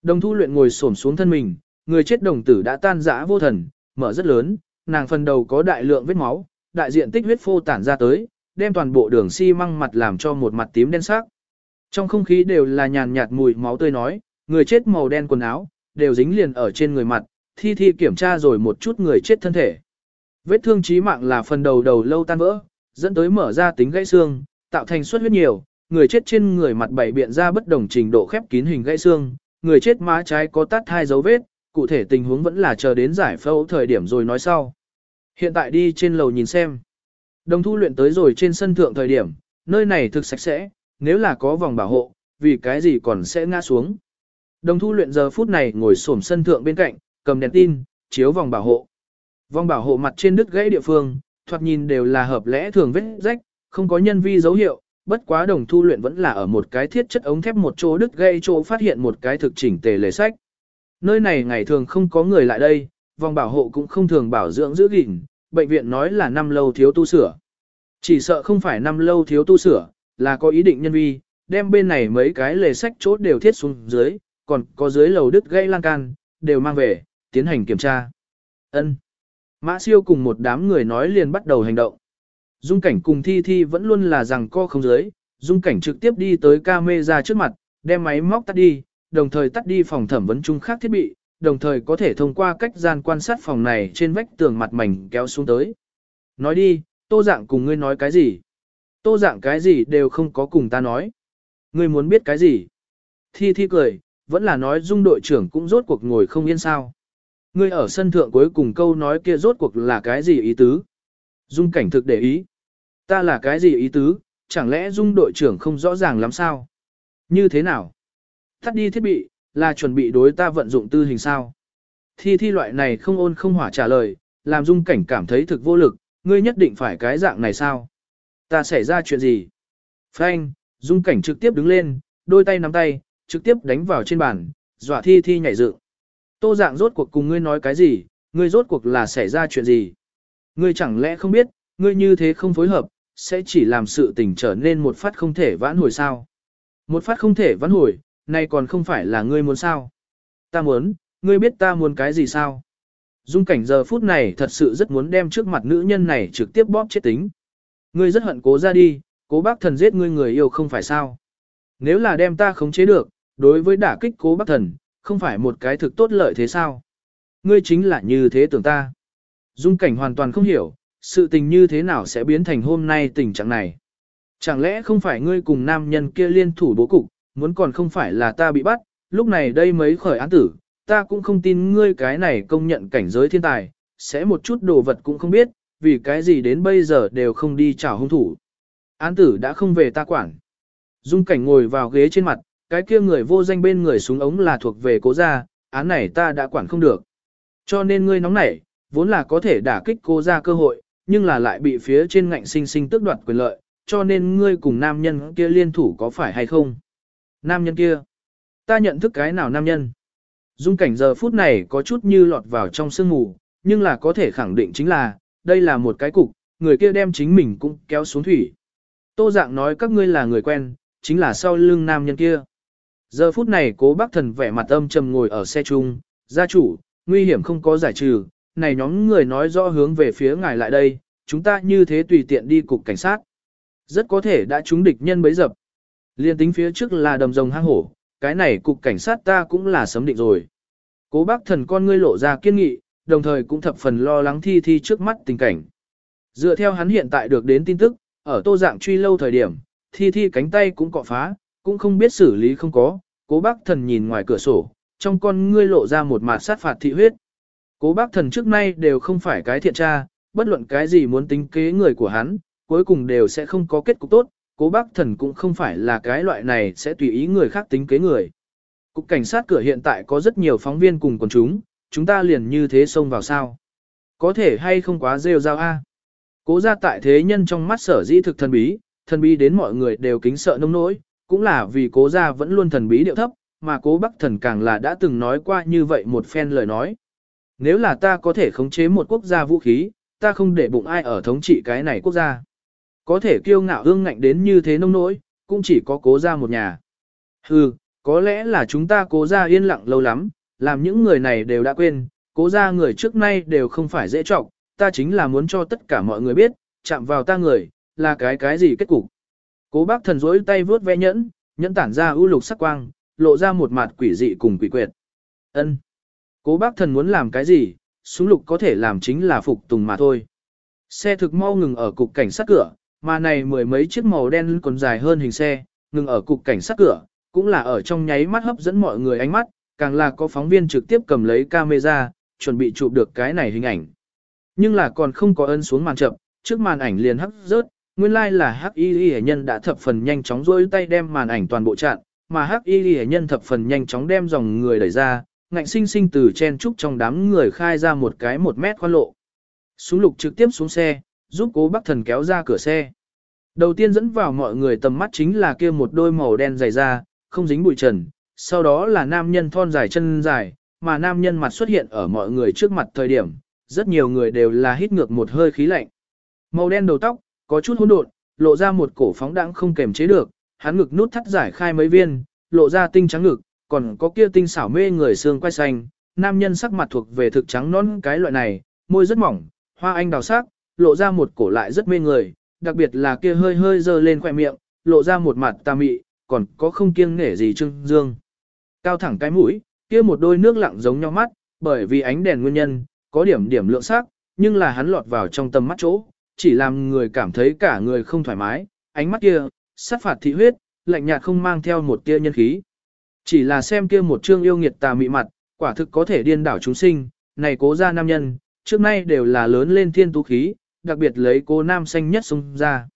Đồng thu luyện ngồi xổm xuống thân mình, người chết đồng tử đã tan rã vô thần, mở rất lớn, nàng phần đầu có đại lượng vết máu, đại diện tích huyết phô tản ra tới, đem toàn bộ đường xi măng mặt làm cho một mặt tím đen sắc. Trong không khí đều là nhàn nhạt mùi máu tươi nói, người chết màu đen quần áo, đều dính liền ở trên người mặt, thi thi kiểm tra rồi một chút người chết thân thể. Vết thương chí mạng là phần đầu đầu lâu tan vỡ, dẫn tới mở ra tính gãy xương, tạo thành suất huyết nhiều, người chết trên người mặt bảy biện ra bất đồng trình độ khép kín hình gãy xương, người chết má trái có tát hai dấu vết, cụ thể tình huống vẫn là chờ đến giải phẫu thời điểm rồi nói sau. Hiện tại đi trên lầu nhìn xem. Đồng thu luyện tới rồi trên sân thượng thời điểm, nơi này thực sạch sẽ, nếu là có vòng bảo hộ, vì cái gì còn sẽ ngã xuống. Đồng thu luyện giờ phút này ngồi xổm sân thượng bên cạnh, cầm đèn tin, chiếu vòng bảo hộ. Vòng bảo hộ mặt trên đứt gãy địa phương, thoạt nhìn đều là hợp lẽ thường vết rách, không có nhân vi dấu hiệu, bất quá đồng thu luyện vẫn là ở một cái thiết chất ống thép một chỗ đứt gãy chỗ phát hiện một cái thực chỉnh tề lề sách. Nơi này ngày thường không có người lại đây, vòng bảo hộ cũng không thường bảo dưỡng giữ gìn, bệnh viện nói là năm lâu thiếu tu sửa. Chỉ sợ không phải năm lâu thiếu tu sửa, là có ý định nhân vi, đem bên này mấy cái lề sách chốt đều thiết xuống dưới, còn có dưới lầu đứt gây lan can, đều mang về, tiến hành kiểm tra. Ân. Mã siêu cùng một đám người nói liền bắt đầu hành động. Dung cảnh cùng thi thi vẫn luôn là rằng co không dưới, dung cảnh trực tiếp đi tới camera trước mặt, đem máy móc tắt đi, đồng thời tắt đi phòng thẩm vấn chung khác thiết bị, đồng thời có thể thông qua cách gian quan sát phòng này trên vách tường mặt mảnh kéo xuống tới. Nói đi, tô dạng cùng ngươi nói cái gì? Tô dạng cái gì đều không có cùng ta nói. Ngươi muốn biết cái gì? Thi Thi cười, vẫn là nói dung đội trưởng cũng rốt cuộc ngồi không yên sao. Ngươi ở sân thượng cuối cùng câu nói kia rốt cuộc là cái gì ý tứ? Dung cảnh thực để ý. Ta là cái gì ý tứ, chẳng lẽ dung đội trưởng không rõ ràng lắm sao? Như thế nào? Tắt đi thiết bị, là chuẩn bị đối ta vận dụng tư hình sao? Thi thi loại này không ôn không hỏa trả lời, làm dung cảnh cảm thấy thực vô lực, ngươi nhất định phải cái dạng này sao? Ta xảy ra chuyện gì? Frank, dung cảnh trực tiếp đứng lên, đôi tay nắm tay, trực tiếp đánh vào trên bàn, dọa thi thi nhảy dựng. Tô dạng rốt cuộc cùng ngươi nói cái gì, ngươi rốt cuộc là xảy ra chuyện gì? Ngươi chẳng lẽ không biết, ngươi như thế không phối hợp, sẽ chỉ làm sự tình trở nên một phát không thể vãn hồi sao? Một phát không thể vãn hồi, nay còn không phải là ngươi muốn sao? Ta muốn, ngươi biết ta muốn cái gì sao? Dung cảnh giờ phút này thật sự rất muốn đem trước mặt nữ nhân này trực tiếp bóp chết tính. Ngươi rất hận cố ra đi, cố bác thần giết ngươi người yêu không phải sao? Nếu là đem ta khống chế được, đối với đả kích cố bác thần, không phải một cái thực tốt lợi thế sao? Ngươi chính là như thế tưởng ta. Dung cảnh hoàn toàn không hiểu, sự tình như thế nào sẽ biến thành hôm nay tình trạng này. Chẳng lẽ không phải ngươi cùng nam nhân kia liên thủ bố cục, muốn còn không phải là ta bị bắt, lúc này đây mấy khởi án tử, ta cũng không tin ngươi cái này công nhận cảnh giới thiên tài, sẽ một chút đồ vật cũng không biết, vì cái gì đến bây giờ đều không đi chào hung thủ. Án tử đã không về ta quản. Dung cảnh ngồi vào ghế trên mặt, cái kia người vô danh bên người súng ống là thuộc về cố gia, án này ta đã quản không được. Cho nên ngươi nóng nảy, vốn là có thể đả kích cố gia cơ hội, nhưng là lại bị phía trên ngạnh sinh sinh tước đoạt quyền lợi, cho nên ngươi cùng nam nhân kia liên thủ có phải hay không? Nam nhân kia? Ta nhận thức cái nào nam nhân? Dung cảnh giờ phút này có chút như lọt vào trong sương mù, nhưng là có thể khẳng định chính là, đây là một cái cục, người kia đem chính mình cũng kéo xuống thủy. Tô dạng nói các ngươi là người quen, chính là sau lưng nam nhân kia. Giờ phút này cố bác thần vẻ mặt âm trầm ngồi ở xe chung, gia chủ, nguy hiểm không có giải trừ, này nhóm người nói rõ hướng về phía ngài lại đây, chúng ta như thế tùy tiện đi cục cảnh sát. Rất có thể đã trúng địch nhân bấy dập. Liên tính phía trước là đầm rồng hang hổ, cái này cục cảnh sát ta cũng là sớm định rồi. Cố bác thần con ngươi lộ ra kiên nghị, đồng thời cũng thập phần lo lắng thi thi trước mắt tình cảnh. Dựa theo hắn hiện tại được đến tin tức, ở tô dạng truy lâu thời điểm, thi thi cánh tay cũng cọ phá, cũng không biết xử lý không có, cố bác thần nhìn ngoài cửa sổ, trong con ngươi lộ ra một mặt sát phạt thị huyết. Cố bác thần trước nay đều không phải cái thiện tra, bất luận cái gì muốn tính kế người của hắn, cuối cùng đều sẽ không có kết cục tốt, cố bác thần cũng không phải là cái loại này sẽ tùy ý người khác tính kế người. Cục cảnh sát cửa hiện tại có rất nhiều phóng viên cùng quần chúng, chúng ta liền như thế xông vào sao. Có thể hay không quá rêu rao a Cố ra tại thế nhân trong mắt sở dĩ thực thần bí, thần bí đến mọi người đều kính sợ nông nỗi, cũng là vì cố ra vẫn luôn thần bí điệu thấp, mà cố bắc thần càng là đã từng nói qua như vậy một phen lời nói. Nếu là ta có thể khống chế một quốc gia vũ khí, ta không để bụng ai ở thống trị cái này quốc gia. Có thể kiêu ngạo hương ngạnh đến như thế nông nỗi, cũng chỉ có cố ra một nhà. Hừ, có lẽ là chúng ta cố ra yên lặng lâu lắm, làm những người này đều đã quên, cố ra người trước nay đều không phải dễ trọng, ta chính là muốn cho tất cả mọi người biết, chạm vào ta người, là cái cái gì kết cục. Cố bác thần rỗi tay vướt ve nhẫn, nhẫn tản ra ưu lục sắc quang, lộ ra một mặt quỷ dị cùng quỷ quyệt. ân Cố bác thần muốn làm cái gì, súng lục có thể làm chính là phục tùng mà thôi. Xe thực mau ngừng ở cục cảnh sát cửa, mà này mười mấy chiếc màu đen còn dài hơn hình xe, ngừng ở cục cảnh sát cửa, cũng là ở trong nháy mắt hấp dẫn mọi người ánh mắt, càng là có phóng viên trực tiếp cầm lấy camera, chuẩn bị chụp được cái này hình ảnh. Nhưng là còn không có ân xuống màn chậm, trước màn ảnh liền hấp rớt, nguyên lai like là hắc y hệ nhân đã thập phần nhanh chóng rôi tay đem màn ảnh toàn bộ chặn, mà hắc y hệ nhân thập phần nhanh chóng đem dòng người đẩy ra, ngạnh sinh sinh từ chen trúc trong đám người khai ra một cái một mét khoan lộ. Súng lục trực tiếp xuống xe, giúp cố bác thần kéo ra cửa xe. Đầu tiên dẫn vào mọi người tầm mắt chính là kia một đôi màu đen dày da, không dính bụi trần, sau đó là nam nhân thon dài chân dài, mà nam nhân mặt xuất hiện ở mọi người trước mặt thời điểm, rất nhiều người đều là hít ngược một hơi khí lạnh. Màu đen đầu tóc, có chút hỗn độn, lộ ra một cổ phóng đãng không kềm chế được, hắn ngực nút thắt giải khai mấy viên, lộ ra tinh trắng ngực, còn có kia tinh xảo mê người xương quai xanh, nam nhân sắc mặt thuộc về thực trắng non cái loại này, môi rất mỏng, hoa anh đào sắc, lộ ra một cổ lại rất mê người, đặc biệt là kia hơi hơi dơ lên khỏe miệng, lộ ra một mặt tà mị, còn có không kiêng nể gì trưng dương. Cao thẳng cái mũi, kia một đôi nước lặng giống nhau mắt, bởi vì ánh đèn nguyên nhân, có điểm điểm lượng sắc, nhưng là hắn lọt vào trong tầm mắt chỗ, chỉ làm người cảm thấy cả người không thoải mái, ánh mắt kia, sát phạt thị huyết, lạnh nhạt không mang theo một tia nhân khí. Chỉ là xem kia một trương yêu nghiệt tà mị mặt, quả thực có thể điên đảo chúng sinh, này cố gia nam nhân, trước nay đều là lớn lên thiên tú khí, đặc biệt lấy cố nam xanh nhất xung ra.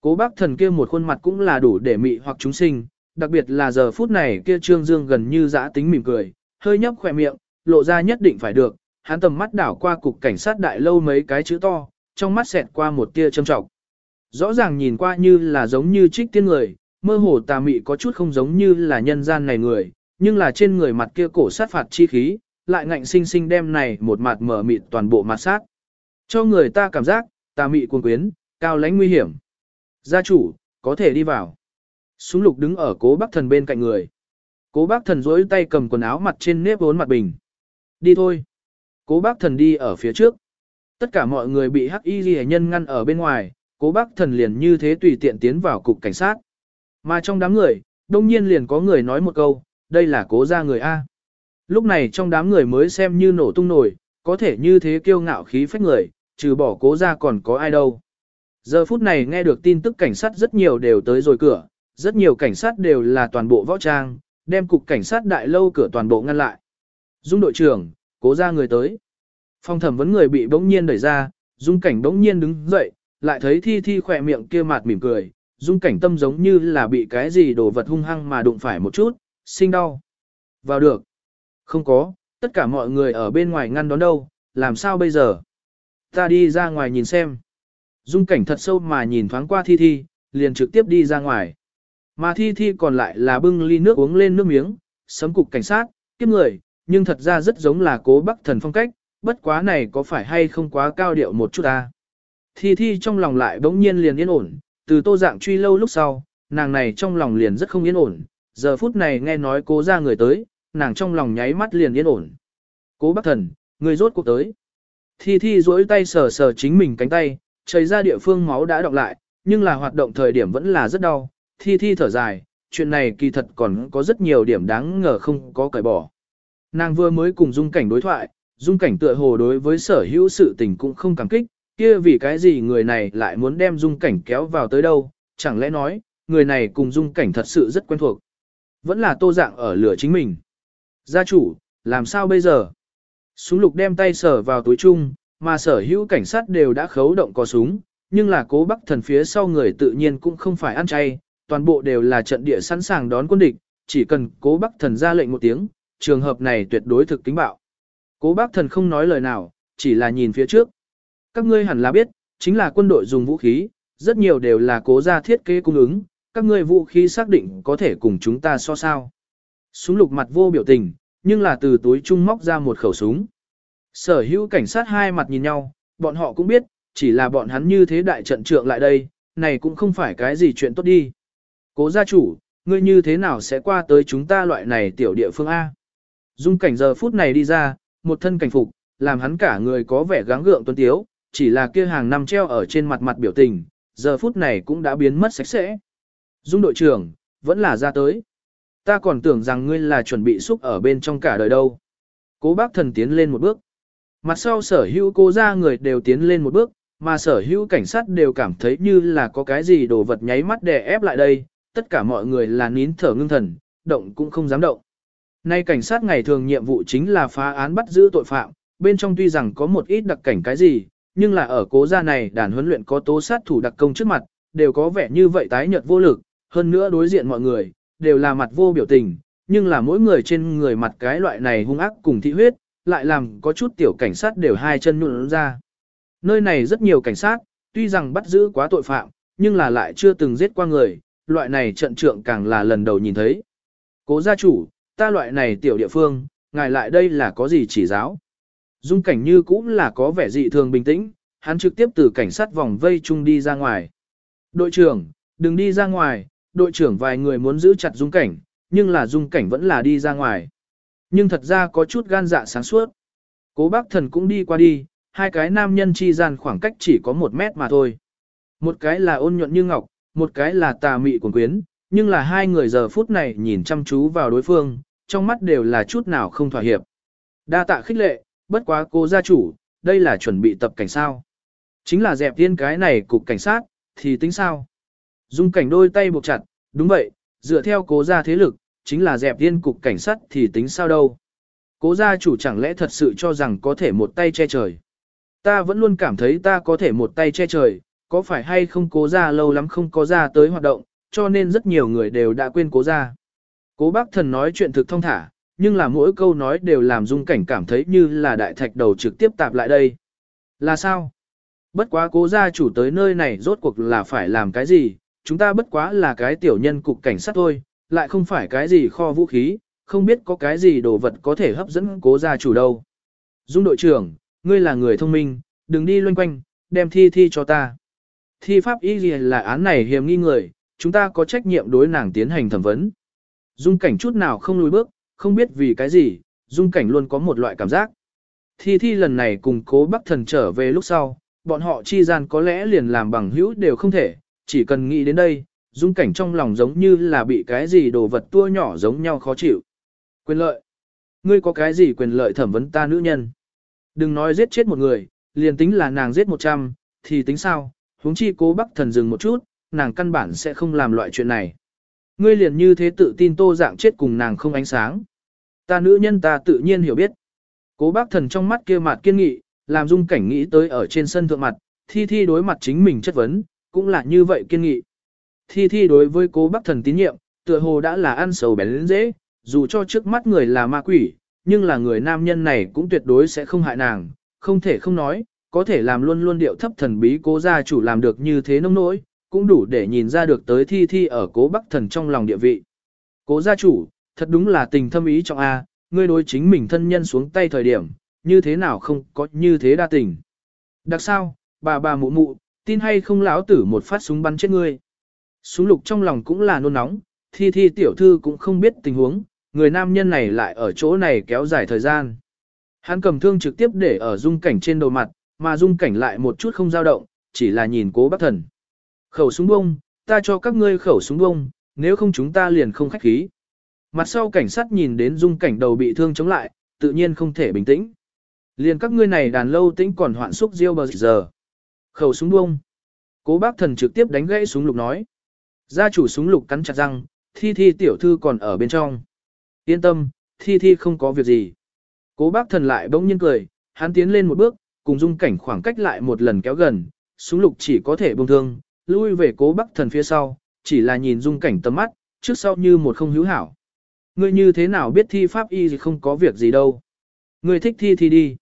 Cố bác thần kia một khuôn mặt cũng là đủ để mị hoặc chúng sinh, đặc biệt là giờ phút này kia trương dương gần như giã tính mỉm cười, hơi nhấp khỏe miệng, lộ ra nhất định phải được, hắn tầm mắt đảo qua cục cảnh sát đại lâu mấy cái chữ to, trong mắt xẹt qua một tia châm trọng. Rõ ràng nhìn qua như là giống như trích tiên người, mơ hồ tà mị có chút không giống như là nhân gian này người, nhưng là trên người mặt kia cổ sát phạt chi khí, lại ngạnh sinh sinh đem này một mặt mở mịt toàn bộ mặt sát. Cho người ta cảm giác, tà mị cuồng quyến, cao lãnh nguy hiểm. Gia chủ, có thể đi vào. Súng lục đứng ở cố bác thần bên cạnh người. Cố bác thần dối tay cầm quần áo mặt trên nếp vốn mặt bình. Đi thôi. Cố bác thần đi ở phía trước. Tất cả mọi người bị hắc y ghi nhân ngăn ở bên ngoài, cố bác thần liền như thế tùy tiện tiến vào cục cảnh sát. Mà trong đám người, đông nhiên liền có người nói một câu, đây là cố gia người A. Lúc này trong đám người mới xem như nổ tung nổi, có thể như thế kiêu ngạo khí phách người, trừ bỏ cố gia còn có ai đâu. Giờ phút này nghe được tin tức cảnh sát rất nhiều đều tới rồi cửa, rất nhiều cảnh sát đều là toàn bộ võ trang, đem cục cảnh sát đại lâu cửa toàn bộ ngăn lại. Dung đội trưởng, cố ra người tới. Phong thẩm vấn người bị bỗng nhiên đẩy ra, dung cảnh bỗng nhiên đứng dậy, lại thấy thi thi khỏe miệng kia mặt mỉm cười, dung cảnh tâm giống như là bị cái gì đồ vật hung hăng mà đụng phải một chút, sinh đau. Vào được. Không có, tất cả mọi người ở bên ngoài ngăn đón đâu, làm sao bây giờ? Ta đi ra ngoài nhìn xem. Dung cảnh thật sâu mà nhìn thoáng qua thi thi, liền trực tiếp đi ra ngoài. Mà thi thi còn lại là bưng ly nước uống lên nước miếng, sấm cục cảnh sát, kiếp người, nhưng thật ra rất giống là cố bắc thần phong cách, bất quá này có phải hay không quá cao điệu một chút ta. Thi thi trong lòng lại bỗng nhiên liền yên ổn, từ tô dạng truy lâu lúc sau, nàng này trong lòng liền rất không yên ổn, giờ phút này nghe nói cố ra người tới, nàng trong lòng nháy mắt liền yên ổn. Cố bắc thần, người rốt cuộc tới. Thi thi duỗi tay sờ sờ chính mình cánh tay, chảy ra địa phương máu đã đọng lại, nhưng là hoạt động thời điểm vẫn là rất đau, thi thi thở dài, chuyện này kỳ thật còn có rất nhiều điểm đáng ngờ không có cởi bỏ. Nàng vừa mới cùng dung cảnh đối thoại, dung cảnh tựa hồ đối với sở hữu sự tình cũng không cảm kích, kia vì cái gì người này lại muốn đem dung cảnh kéo vào tới đâu, chẳng lẽ nói, người này cùng dung cảnh thật sự rất quen thuộc. Vẫn là tô dạng ở lửa chính mình. Gia chủ, làm sao bây giờ? Súng lục đem tay sở vào túi chung, mà sở hữu cảnh sát đều đã khấu động có súng, nhưng là cố bắc thần phía sau người tự nhiên cũng không phải ăn chay, toàn bộ đều là trận địa sẵn sàng đón quân địch, chỉ cần cố bắc thần ra lệnh một tiếng, trường hợp này tuyệt đối thực kính bạo. Cố bác thần không nói lời nào, chỉ là nhìn phía trước. Các ngươi hẳn là biết, chính là quân đội dùng vũ khí, rất nhiều đều là cố gia thiết kế cung ứng, các ngươi vũ khí xác định có thể cùng chúng ta so sao. Súng lục mặt vô biểu tình, nhưng là từ túi trung móc ra một khẩu súng. Sở hữu cảnh sát hai mặt nhìn nhau, bọn họ cũng biết, chỉ là bọn hắn như thế đại trận trượng lại đây, này cũng không phải cái gì chuyện tốt đi. Cố gia chủ, ngươi như thế nào sẽ qua tới chúng ta loại này tiểu địa phương A? Dung cảnh giờ phút này đi ra, một thân cảnh phục, làm hắn cả người có vẻ gắng gượng tuấn tiếu, chỉ là kia hàng năm treo ở trên mặt mặt biểu tình, giờ phút này cũng đã biến mất sạch sẽ. Dung đội trưởng, vẫn là ra tới. Ta còn tưởng rằng ngươi là chuẩn bị xúc ở bên trong cả đời đâu. Cố bác thần tiến lên một bước. Mặt sau sở hữu cô ra người đều tiến lên một bước, mà sở hữu cảnh sát đều cảm thấy như là có cái gì đồ vật nháy mắt đè ép lại đây, tất cả mọi người là nín thở ngưng thần, động cũng không dám động. Nay cảnh sát ngày thường nhiệm vụ chính là phá án bắt giữ tội phạm, bên trong tuy rằng có một ít đặc cảnh cái gì, nhưng là ở cố gia này đàn huấn luyện có tố sát thủ đặc công trước mặt, đều có vẻ như vậy tái nhợt vô lực, hơn nữa đối diện mọi người, đều là mặt vô biểu tình, nhưng là mỗi người trên người mặt cái loại này hung ác cùng thị huyết, lại làm có chút tiểu cảnh sát đều hai chân nhũn ra. Nơi này rất nhiều cảnh sát, tuy rằng bắt giữ quá tội phạm, nhưng là lại chưa từng giết qua người, loại này trận trượng càng là lần đầu nhìn thấy. Cố gia chủ, ta loại này tiểu địa phương, ngài lại đây là có gì chỉ giáo. Dung cảnh như cũng là có vẻ dị thường bình tĩnh, hắn trực tiếp từ cảnh sát vòng vây chung đi ra ngoài. Đội trưởng, đừng đi ra ngoài, đội trưởng vài người muốn giữ chặt dung cảnh, nhưng là dung cảnh vẫn là đi ra ngoài. Nhưng thật ra có chút gan dạ sáng suốt. Cố bác thần cũng đi qua đi, hai cái nam nhân chi gian khoảng cách chỉ có một mét mà thôi. Một cái là ôn nhuận như ngọc, một cái là tà mị quần quyến, nhưng là hai người giờ phút này nhìn chăm chú vào đối phương, trong mắt đều là chút nào không thỏa hiệp. Đa tạ khích lệ, bất quá cô gia chủ, đây là chuẩn bị tập cảnh sao. Chính là dẹp tiên cái này cục cảnh sát, thì tính sao. Dung cảnh đôi tay buộc chặt, đúng vậy, dựa theo cố gia thế lực, chính là dẹp viên cục cảnh sát thì tính sao đâu. Cố gia chủ chẳng lẽ thật sự cho rằng có thể một tay che trời. Ta vẫn luôn cảm thấy ta có thể một tay che trời, có phải hay không cố gia lâu lắm không có ra tới hoạt động, cho nên rất nhiều người đều đã quên cố gia. Cố bác thần nói chuyện thực thông thả, nhưng là mỗi câu nói đều làm dung cảnh cảm thấy như là đại thạch đầu trực tiếp tạp lại đây. Là sao? Bất quá cố gia chủ tới nơi này rốt cuộc là phải làm cái gì, chúng ta bất quá là cái tiểu nhân cục cảnh sát thôi, lại không phải cái gì kho vũ khí, không biết có cái gì đồ vật có thể hấp dẫn cố gia chủ đâu. Dung đội trưởng, ngươi là người thông minh, đừng đi loanh quanh, đem thi thi cho ta. Thi pháp y gì là án này hiểm nghi người, chúng ta có trách nhiệm đối nàng tiến hành thẩm vấn. Dung cảnh chút nào không lùi bước, không biết vì cái gì, dung cảnh luôn có một loại cảm giác. Thi thi lần này cùng cố bắc thần trở về lúc sau, bọn họ chi gian có lẽ liền làm bằng hữu đều không thể, chỉ cần nghĩ đến đây, dung cảnh trong lòng giống như là bị cái gì đồ vật tua nhỏ giống nhau khó chịu. Quyền lợi. Ngươi có cái gì quyền lợi thẩm vấn ta nữ nhân? Đừng nói giết chết một người, liền tính là nàng giết một trăm, thì tính sao? huống chi cố bắc thần dừng một chút, nàng căn bản sẽ không làm loại chuyện này. Ngươi liền như thế tự tin tô dạng chết cùng nàng không ánh sáng. Ta nữ nhân ta tự nhiên hiểu biết. Cố bác thần trong mắt kia mặt kiên nghị, làm dung cảnh nghĩ tới ở trên sân thượng mặt, thi thi đối mặt chính mình chất vấn, cũng là như vậy kiên nghị. Thi thi đối với cố bác thần tín nhiệm, tựa hồ đã là ăn sầu bén dễ, dù cho trước mắt người là ma quỷ, nhưng là người nam nhân này cũng tuyệt đối sẽ không hại nàng, không thể không nói, có thể làm luôn luôn điệu thấp thần bí cố gia chủ làm được như thế nông nỗi, cũng đủ để nhìn ra được tới thi thi ở cố bắc thần trong lòng địa vị. Cố gia chủ, thật đúng là tình thâm ý trong A, ngươi đối chính mình thân nhân xuống tay thời điểm, như thế nào không có như thế đa tình. Đặc sao, bà bà mụ mụ, tin hay không lão tử một phát súng bắn chết ngươi. Súng lục trong lòng cũng là nôn nóng, thi thi tiểu thư cũng không biết tình huống, người nam nhân này lại ở chỗ này kéo dài thời gian. Hắn cầm thương trực tiếp để ở dung cảnh trên đầu mặt, mà dung cảnh lại một chút không dao động, chỉ là nhìn cố bác thần. Khẩu súng bông, ta cho các ngươi khẩu súng bông, nếu không chúng ta liền không khách khí. Mặt sau cảnh sát nhìn đến dung cảnh đầu bị thương chống lại, tự nhiên không thể bình tĩnh. Liền các ngươi này đàn lâu tĩnh còn hoạn xúc riêu bờ giờ. Khẩu súng buông. Cố bác thần trực tiếp đánh gãy súng lục nói. Gia chủ súng lục cắn chặt răng, thi thi tiểu thư còn ở bên trong. Yên tâm, thi thi không có việc gì. Cố bác thần lại bỗng nhiên cười, hắn tiến lên một bước, cùng dung cảnh khoảng cách lại một lần kéo gần, súng lục chỉ có thể bông thương, lui về cố bác thần phía sau, chỉ là nhìn dung cảnh tầm mắt, trước sau như một không hữu hảo. Ngươi như thế nào biết thi pháp y gì không có việc gì đâu. Ngươi thích thi thì đi.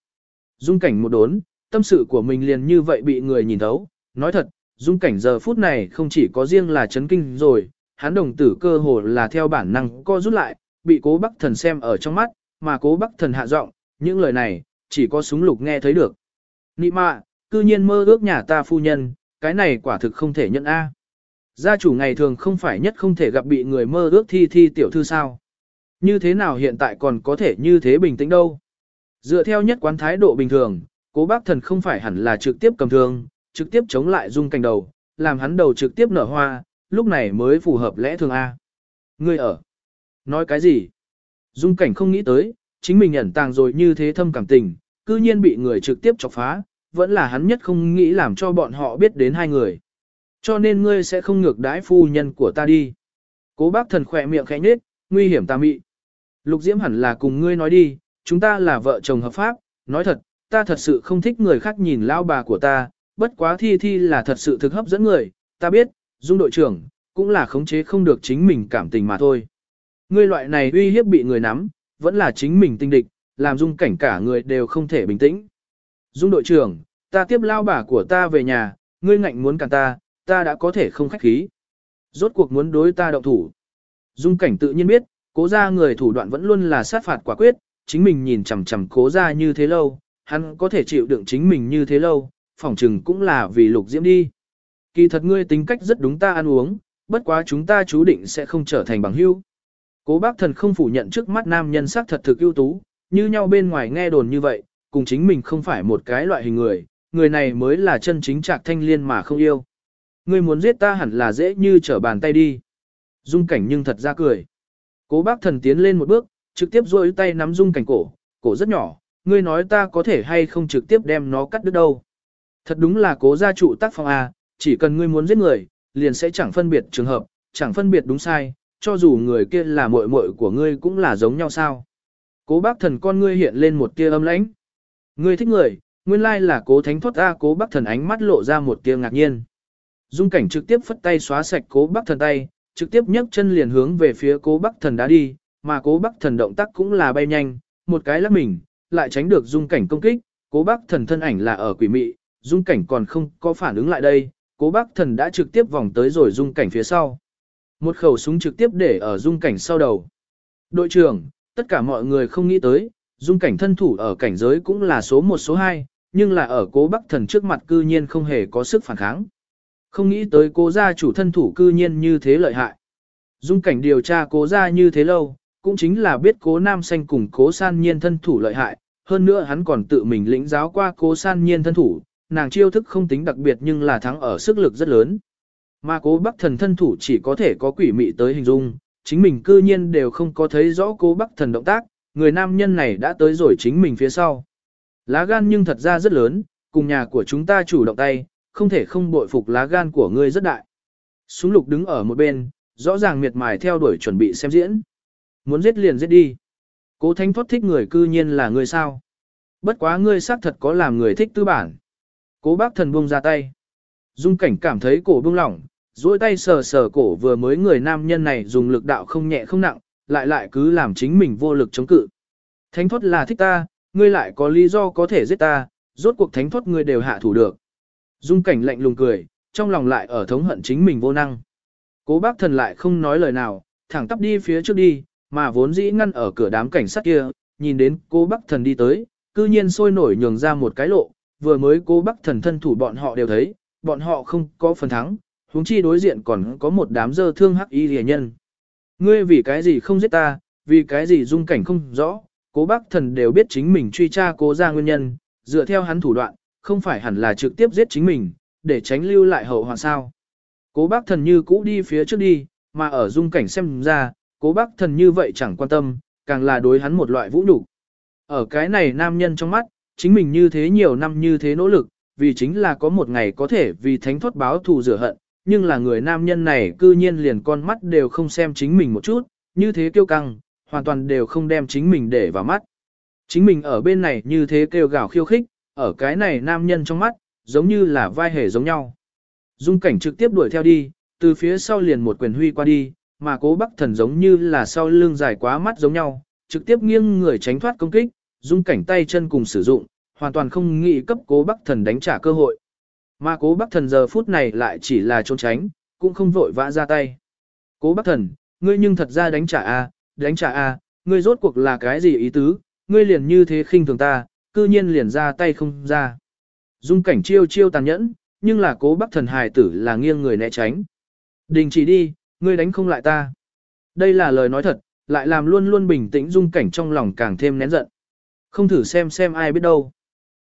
Dung cảnh một đốn, tâm sự của mình liền như vậy bị người nhìn thấu. Nói thật, dung cảnh giờ phút này không chỉ có riêng là chấn kinh rồi, hắn đồng tử cơ hồ là theo bản năng co rút lại, bị cố bắc thần xem ở trong mắt, mà cố bắc thần hạ giọng, những lời này, chỉ có súng lục nghe thấy được. Nị mạ, cư nhiên mơ ước nhà ta phu nhân, cái này quả thực không thể nhận A. Gia chủ ngày thường không phải nhất không thể gặp bị người mơ ước thi thi tiểu thư sao. Như thế nào hiện tại còn có thể như thế bình tĩnh đâu. Dựa theo nhất quán thái độ bình thường, cố bác thần không phải hẳn là trực tiếp cầm thương, trực tiếp chống lại dung cành đầu, làm hắn đầu trực tiếp nở hoa, lúc này mới phù hợp lẽ thường A. Ngươi ở. Nói cái gì? Dung cảnh không nghĩ tới, chính mình ẩn tàng rồi như thế thâm cảm tình, cư nhiên bị người trực tiếp chọc phá, vẫn là hắn nhất không nghĩ làm cho bọn họ biết đến hai người. Cho nên ngươi sẽ không ngược đãi phu nhân của ta đi. Cố bác thần khỏe miệng khẽ nhết, nguy hiểm ta mị. Lục Diễm hẳn là cùng ngươi nói đi, chúng ta là vợ chồng hợp pháp, nói thật, ta thật sự không thích người khác nhìn lao bà của ta, bất quá thi thi là thật sự thực hấp dẫn người, ta biết, dung đội trưởng, cũng là khống chế không được chính mình cảm tình mà thôi. Ngươi loại này uy hiếp bị người nắm, vẫn là chính mình tinh địch, làm dung cảnh cả người đều không thể bình tĩnh. Dung đội trưởng, ta tiếp lao bà của ta về nhà, ngươi ngạnh muốn cản ta, ta đã có thể không khách khí. Rốt cuộc muốn đối ta động thủ. Dung cảnh tự nhiên biết, cố ra người thủ đoạn vẫn luôn là sát phạt quả quyết, chính mình nhìn chằm chằm cố ra như thế lâu, hắn có thể chịu đựng chính mình như thế lâu, phỏng chừng cũng là vì lục diễm đi. Kỳ thật ngươi tính cách rất đúng ta ăn uống, bất quá chúng ta chú định sẽ không trở thành bằng hữu. Cố bác thần không phủ nhận trước mắt nam nhân sắc thật thực ưu tú, như nhau bên ngoài nghe đồn như vậy, cùng chính mình không phải một cái loại hình người, người này mới là chân chính trạc thanh liên mà không yêu. Ngươi muốn giết ta hẳn là dễ như trở bàn tay đi. Dung cảnh nhưng thật ra cười. Cố bác thần tiến lên một bước, trực tiếp rôi tay nắm dung cảnh cổ, cổ rất nhỏ, ngươi nói ta có thể hay không trực tiếp đem nó cắt đứt đâu. Thật đúng là cố gia trụ tác phong A, chỉ cần ngươi muốn giết người, liền sẽ chẳng phân biệt trường hợp, chẳng phân biệt đúng sai, cho dù người kia là muội muội của ngươi cũng là giống nhau sao. Cố bác thần con ngươi hiện lên một tia âm lãnh. Ngươi thích người, nguyên lai là cố thánh thoát ra cố bác thần ánh mắt lộ ra một tia ngạc nhiên. Dung cảnh trực tiếp phất tay xóa sạch cố bác thần tay, trực tiếp nhấc chân liền hướng về phía cố bác thần đã đi, mà cố bác thần động tác cũng là bay nhanh, một cái lắc mình, lại tránh được dung cảnh công kích, cố bác thần thân ảnh là ở quỷ mị, dung cảnh còn không có phản ứng lại đây, cố bác thần đã trực tiếp vòng tới rồi dung cảnh phía sau. Một khẩu súng trực tiếp để ở dung cảnh sau đầu. Đội trưởng, tất cả mọi người không nghĩ tới, dung cảnh thân thủ ở cảnh giới cũng là số 1 số 2, nhưng là ở cố bác thần trước mặt cư nhiên không hề có sức phản kháng. Không nghĩ tới cố gia chủ thân thủ cư nhiên như thế lợi hại. Dung cảnh điều tra cố gia như thế lâu, cũng chính là biết cố nam xanh cùng cố san nhiên thân thủ lợi hại, hơn nữa hắn còn tự mình lĩnh giáo qua cố san nhiên thân thủ, nàng chiêu thức không tính đặc biệt nhưng là thắng ở sức lực rất lớn. Mà cố bắc thần thân thủ chỉ có thể có quỷ mị tới hình dung, chính mình cư nhiên đều không có thấy rõ cố bắc thần động tác, người nam nhân này đã tới rồi chính mình phía sau. Lá gan nhưng thật ra rất lớn, cùng nhà của chúng ta chủ động tay, không thể không bội phục lá gan của ngươi rất đại. Súng lục đứng ở một bên, rõ ràng miệt mài theo đuổi chuẩn bị xem diễn. Muốn giết liền giết đi. Cố thánh thoát thích người cư nhiên là người sao. Bất quá ngươi xác thật có làm người thích tư bản. Cố bác thần buông ra tay. Dung cảnh cảm thấy cổ buông lỏng, duỗi tay sờ sờ cổ vừa mới người nam nhân này dùng lực đạo không nhẹ không nặng, lại lại cứ làm chính mình vô lực chống cự. Thánh thoát là thích ta, ngươi lại có lý do có thể giết ta, rốt cuộc thánh thoát ngươi đều hạ thủ được. Dung cảnh lạnh lùng cười, trong lòng lại ở thống hận chính mình vô năng. Cố bác thần lại không nói lời nào, thẳng tắp đi phía trước đi, mà vốn dĩ ngăn ở cửa đám cảnh sát kia, nhìn đến cô Bắc thần đi tới, cư nhiên sôi nổi nhường ra một cái lộ, vừa mới cô Bắc thần thân thủ bọn họ đều thấy, bọn họ không có phần thắng, huống chi đối diện còn có một đám dơ thương hắc y rìa nhân. Ngươi vì cái gì không giết ta, vì cái gì dung cảnh không rõ, cố Bắc thần đều biết chính mình truy tra cố ra nguyên nhân, dựa theo hắn thủ đoạn, không phải hẳn là trực tiếp giết chính mình, để tránh lưu lại hậu hoạn sao. Cố bác thần như cũ đi phía trước đi, mà ở dung cảnh xem ra, cố bác thần như vậy chẳng quan tâm, càng là đối hắn một loại vũ nhục Ở cái này nam nhân trong mắt, chính mình như thế nhiều năm như thế nỗ lực, vì chính là có một ngày có thể vì thánh thoát báo thù rửa hận, nhưng là người nam nhân này cư nhiên liền con mắt đều không xem chính mình một chút, như thế kiêu căng, hoàn toàn đều không đem chính mình để vào mắt. Chính mình ở bên này như thế kêu gào khiêu khích, ở cái này nam nhân trong mắt, giống như là vai hề giống nhau. Dung cảnh trực tiếp đuổi theo đi, từ phía sau liền một quyền huy qua đi, mà cố bắc thần giống như là sau lưng dài quá mắt giống nhau, trực tiếp nghiêng người tránh thoát công kích, dung cảnh tay chân cùng sử dụng, hoàn toàn không nghĩ cấp cố bắc thần đánh trả cơ hội. Mà cố bắc thần giờ phút này lại chỉ là trốn tránh, cũng không vội vã ra tay. Cố bắc thần, ngươi nhưng thật ra đánh trả a, đánh trả a, ngươi rốt cuộc là cái gì ý tứ, ngươi liền như thế khinh thường ta, cư nhiên liền ra tay không ra. Dung cảnh chiêu chiêu tàn nhẫn, nhưng là cố bắc thần hài tử là nghiêng người né tránh. Đình chỉ đi, ngươi đánh không lại ta. Đây là lời nói thật, lại làm luôn luôn bình tĩnh dung cảnh trong lòng càng thêm nén giận. Không thử xem xem ai biết đâu.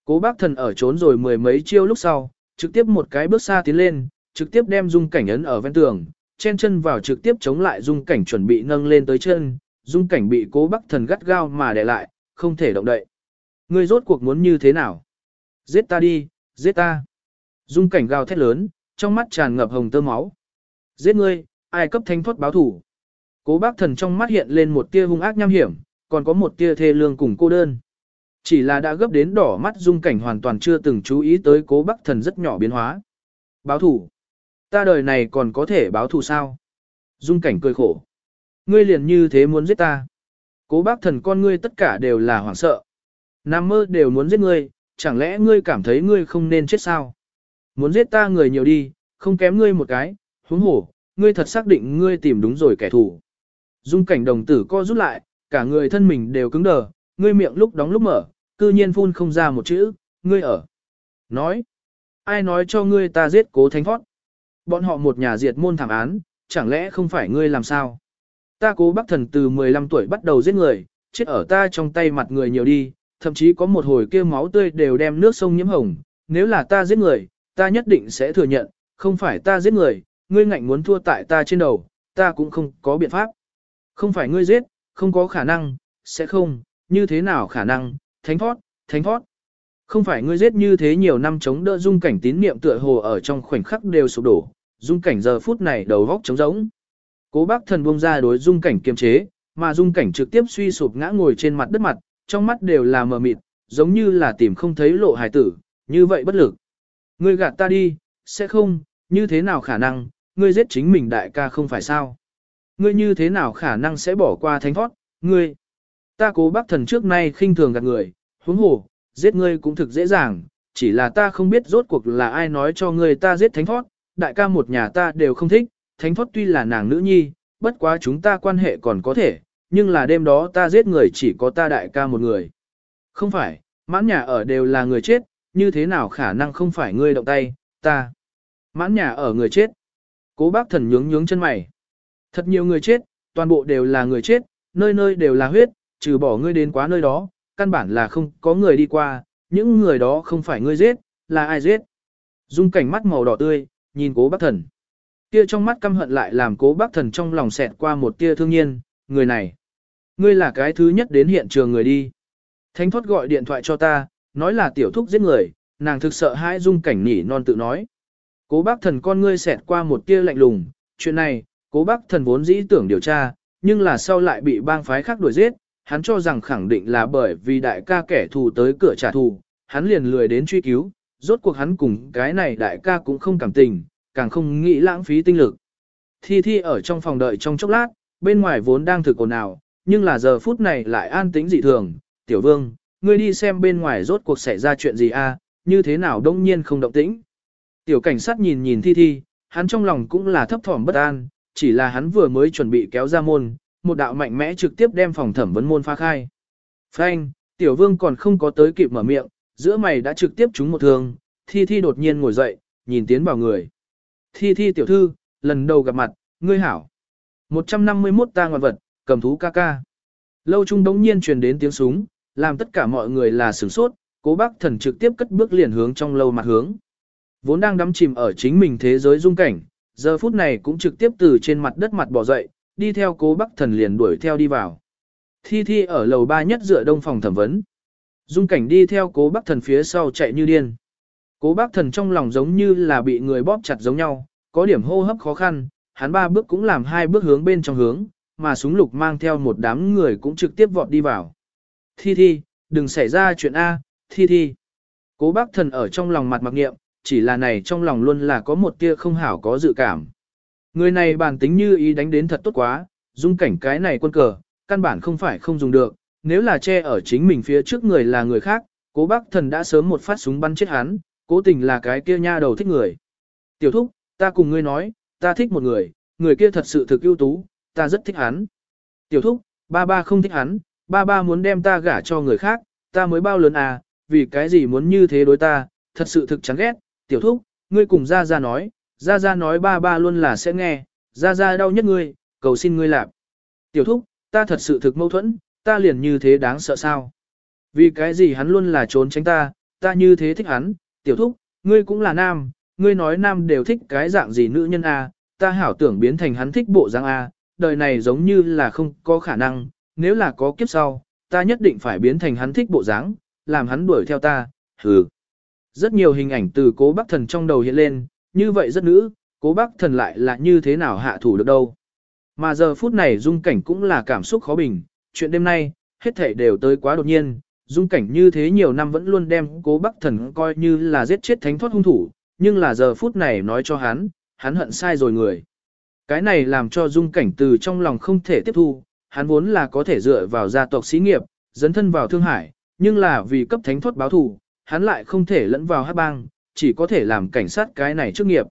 Cố bác thần ở trốn rồi mười mấy chiêu lúc sau, trực tiếp một cái bước xa tiến lên, trực tiếp đem dung cảnh ấn ở ven tường, chen chân vào trực tiếp chống lại dung cảnh chuẩn bị nâng lên tới chân, dung cảnh bị cố bác thần gắt gao mà để lại, không thể động đậy. Ngươi rốt cuộc muốn như thế nào? Giết ta đi, giết ta. Dung cảnh gào thét lớn, trong mắt tràn ngập hồng tơ máu. Giết ngươi, ai cấp thanh thoát báo thủ. Cố bác thần trong mắt hiện lên một tia hung ác nham hiểm, còn có một tia thê lương cùng cô đơn. Chỉ là đã gấp đến đỏ mắt dung cảnh hoàn toàn chưa từng chú ý tới cố bác thần rất nhỏ biến hóa. Báo thủ. Ta đời này còn có thể báo thù sao? Dung cảnh cười khổ. Ngươi liền như thế muốn giết ta. Cố bác thần con ngươi tất cả đều là hoảng sợ. Nam mơ đều muốn giết ngươi, chẳng lẽ ngươi cảm thấy ngươi không nên chết sao? Muốn giết ta người nhiều đi, không kém ngươi một cái, huống hổ, ngươi thật xác định ngươi tìm đúng rồi kẻ thù. Dung cảnh đồng tử co rút lại, cả người thân mình đều cứng đờ, ngươi miệng lúc đóng lúc mở, cư nhiên phun không ra một chữ, ngươi ở. Nói, ai nói cho ngươi ta giết cố thánh thoát? Bọn họ một nhà diệt môn thảm án, chẳng lẽ không phải ngươi làm sao? Ta cố bác thần từ 15 tuổi bắt đầu giết người, chết ở ta trong tay mặt người nhiều đi, thậm chí có một hồi kia máu tươi đều đem nước sông nhiễm hồng. Nếu là ta giết người, ta nhất định sẽ thừa nhận, không phải ta giết người, ngươi ngạnh muốn thua tại ta trên đầu, ta cũng không có biện pháp. Không phải ngươi giết, không có khả năng, sẽ không, như thế nào khả năng, thánh thoát, thánh thoát. Không phải ngươi giết như thế nhiều năm chống đỡ dung cảnh tín niệm tựa hồ ở trong khoảnh khắc đều sụp đổ, dung cảnh giờ phút này đầu góc trống rỗng. Cố bác thần buông ra đối dung cảnh kiềm chế, mà dung cảnh trực tiếp suy sụp ngã ngồi trên mặt đất mặt, trong mắt đều là mờ mịt, giống như là tìm không thấy lộ hài tử, như vậy bất lực. Ngươi gạt ta đi, sẽ không, như thế nào khả năng, ngươi giết chính mình đại ca không phải sao. Ngươi như thế nào khả năng sẽ bỏ qua thánh thoát, ngươi. Ta cố bác thần trước nay khinh thường gạt người, huống hồ, giết ngươi cũng thực dễ dàng, chỉ là ta không biết rốt cuộc là ai nói cho ngươi ta giết thánh thoát, đại ca một nhà ta đều không thích, thánh thoát tuy là nàng nữ nhi, bất quá chúng ta quan hệ còn có thể, nhưng là đêm đó ta giết người chỉ có ta đại ca một người. Không phải, mãn nhà ở đều là người chết, như thế nào khả năng không phải ngươi động tay, ta. Mãn nhà ở người chết. Cố bác thần nhướng nhướng chân mày. Thật nhiều người chết, toàn bộ đều là người chết, nơi nơi đều là huyết, trừ bỏ ngươi đến quá nơi đó, căn bản là không có người đi qua, những người đó không phải ngươi giết, là ai giết. Dung cảnh mắt màu đỏ tươi, nhìn cố bác thần. Kia trong mắt căm hận lại làm cố bác thần trong lòng xẹt qua một tia thương nhiên, người này. Ngươi là cái thứ nhất đến hiện trường người đi. Thánh thoát gọi điện thoại cho ta, nói là tiểu thúc giết người, nàng thực sợ hãi dung cảnh nỉ non tự nói. Cố bác thần con ngươi xẹt qua một tia lạnh lùng, chuyện này, cố bác thần vốn dĩ tưởng điều tra, nhưng là sau lại bị bang phái khác đuổi giết, hắn cho rằng khẳng định là bởi vì đại ca kẻ thù tới cửa trả thù, hắn liền lười đến truy cứu, rốt cuộc hắn cùng cái này đại ca cũng không cảm tình, càng không nghĩ lãng phí tinh lực. Thi Thi ở trong phòng đợi trong chốc lát, bên ngoài vốn đang thực ồn ào, nhưng là giờ phút này lại an tĩnh dị thường. Tiểu vương, ngươi đi xem bên ngoài rốt cuộc xảy ra chuyện gì a? như thế nào đông nhiên không động tĩnh. Tiểu cảnh sát nhìn nhìn Thi Thi, hắn trong lòng cũng là thấp thỏm bất an, chỉ là hắn vừa mới chuẩn bị kéo ra môn, một đạo mạnh mẽ trực tiếp đem phòng thẩm vấn môn phá khai. Phanh, tiểu vương còn không có tới kịp mở miệng, giữa mày đã trực tiếp trúng một thương, Thi Thi đột nhiên ngồi dậy, nhìn tiến vào người. Thi Thi tiểu thư, lần đầu gặp mặt, ngươi hảo. 151 ta ngoan vật, cầm thú ca ca. Lâu trung đống nhiên truyền đến tiếng súng, làm tất cả mọi người là sửng sốt, cố bác thần trực tiếp cất bước liền hướng trong lâu mặt hướng. Vốn đang đắm chìm ở chính mình thế giới dung cảnh, giờ phút này cũng trực tiếp từ trên mặt đất mặt bỏ dậy, đi theo cố bắc thần liền đuổi theo đi vào. Thi thi ở lầu ba nhất dựa đông phòng thẩm vấn. Dung cảnh đi theo cố bác thần phía sau chạy như điên. Cố bác thần trong lòng giống như là bị người bóp chặt giống nhau, có điểm hô hấp khó khăn, hắn ba bước cũng làm hai bước hướng bên trong hướng, mà súng lục mang theo một đám người cũng trực tiếp vọt đi vào. Thi thi, đừng xảy ra chuyện A, thi thi. Cố bác thần ở trong lòng mặt mặc nghiệm, chỉ là này trong lòng luôn là có một tia không hảo có dự cảm. Người này bản tính như ý đánh đến thật tốt quá, dung cảnh cái này quân cờ, căn bản không phải không dùng được, nếu là che ở chính mình phía trước người là người khác, cố bác thần đã sớm một phát súng bắn chết hắn, cố tình là cái kia nha đầu thích người. Tiểu thúc, ta cùng ngươi nói, ta thích một người, người kia thật sự thực ưu tú, ta rất thích hắn. Tiểu thúc, ba ba không thích hắn, ba ba muốn đem ta gả cho người khác, ta mới bao lớn à, vì cái gì muốn như thế đối ta, thật sự thực chán ghét. Tiểu thúc, ngươi cùng Gia Gia nói, Gia Gia nói ba ba luôn là sẽ nghe, Gia Gia đau nhất ngươi, cầu xin ngươi làm. Tiểu thúc, ta thật sự thực mâu thuẫn, ta liền như thế đáng sợ sao. Vì cái gì hắn luôn là trốn tránh ta, ta như thế thích hắn, tiểu thúc, ngươi cũng là nam, ngươi nói nam đều thích cái dạng gì nữ nhân a, à, ta hảo tưởng biến thành hắn thích bộ dáng a, à, đời này giống như là không có khả năng, nếu là có kiếp sau, ta nhất định phải biến thành hắn thích bộ dáng, làm hắn đuổi theo ta, hừ. Rất nhiều hình ảnh từ cố bác thần trong đầu hiện lên, như vậy rất nữ, cố bác thần lại là như thế nào hạ thủ được đâu. Mà giờ phút này dung cảnh cũng là cảm xúc khó bình, chuyện đêm nay, hết thể đều tới quá đột nhiên, dung cảnh như thế nhiều năm vẫn luôn đem cố bác thần coi như là giết chết thánh thoát hung thủ, nhưng là giờ phút này nói cho hắn, hắn hận sai rồi người. Cái này làm cho dung cảnh từ trong lòng không thể tiếp thu, hắn vốn là có thể dựa vào gia tộc xí nghiệp, dấn thân vào Thương Hải, nhưng là vì cấp thánh thoát báo thù, hắn lại không thể lẫn vào hát bang, chỉ có thể làm cảnh sát cái này trước nghiệp.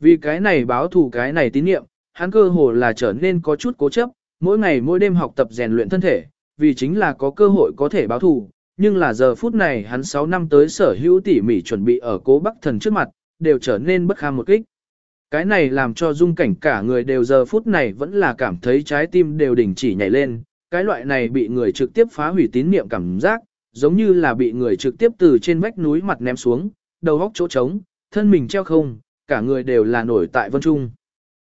Vì cái này báo thù cái này tín nhiệm, hắn cơ hồ là trở nên có chút cố chấp, mỗi ngày mỗi đêm học tập rèn luyện thân thể, vì chính là có cơ hội có thể báo thù, nhưng là giờ phút này hắn 6 năm tới sở hữu tỉ mỉ chuẩn bị ở cố bắc thần trước mặt, đều trở nên bất kham một kích. Cái này làm cho dung cảnh cả người đều giờ phút này vẫn là cảm thấy trái tim đều đình chỉ nhảy lên, cái loại này bị người trực tiếp phá hủy tín niệm cảm giác, giống như là bị người trực tiếp từ trên vách núi mặt ném xuống, đầu góc chỗ trống, thân mình treo không, cả người đều là nổi tại vân trung.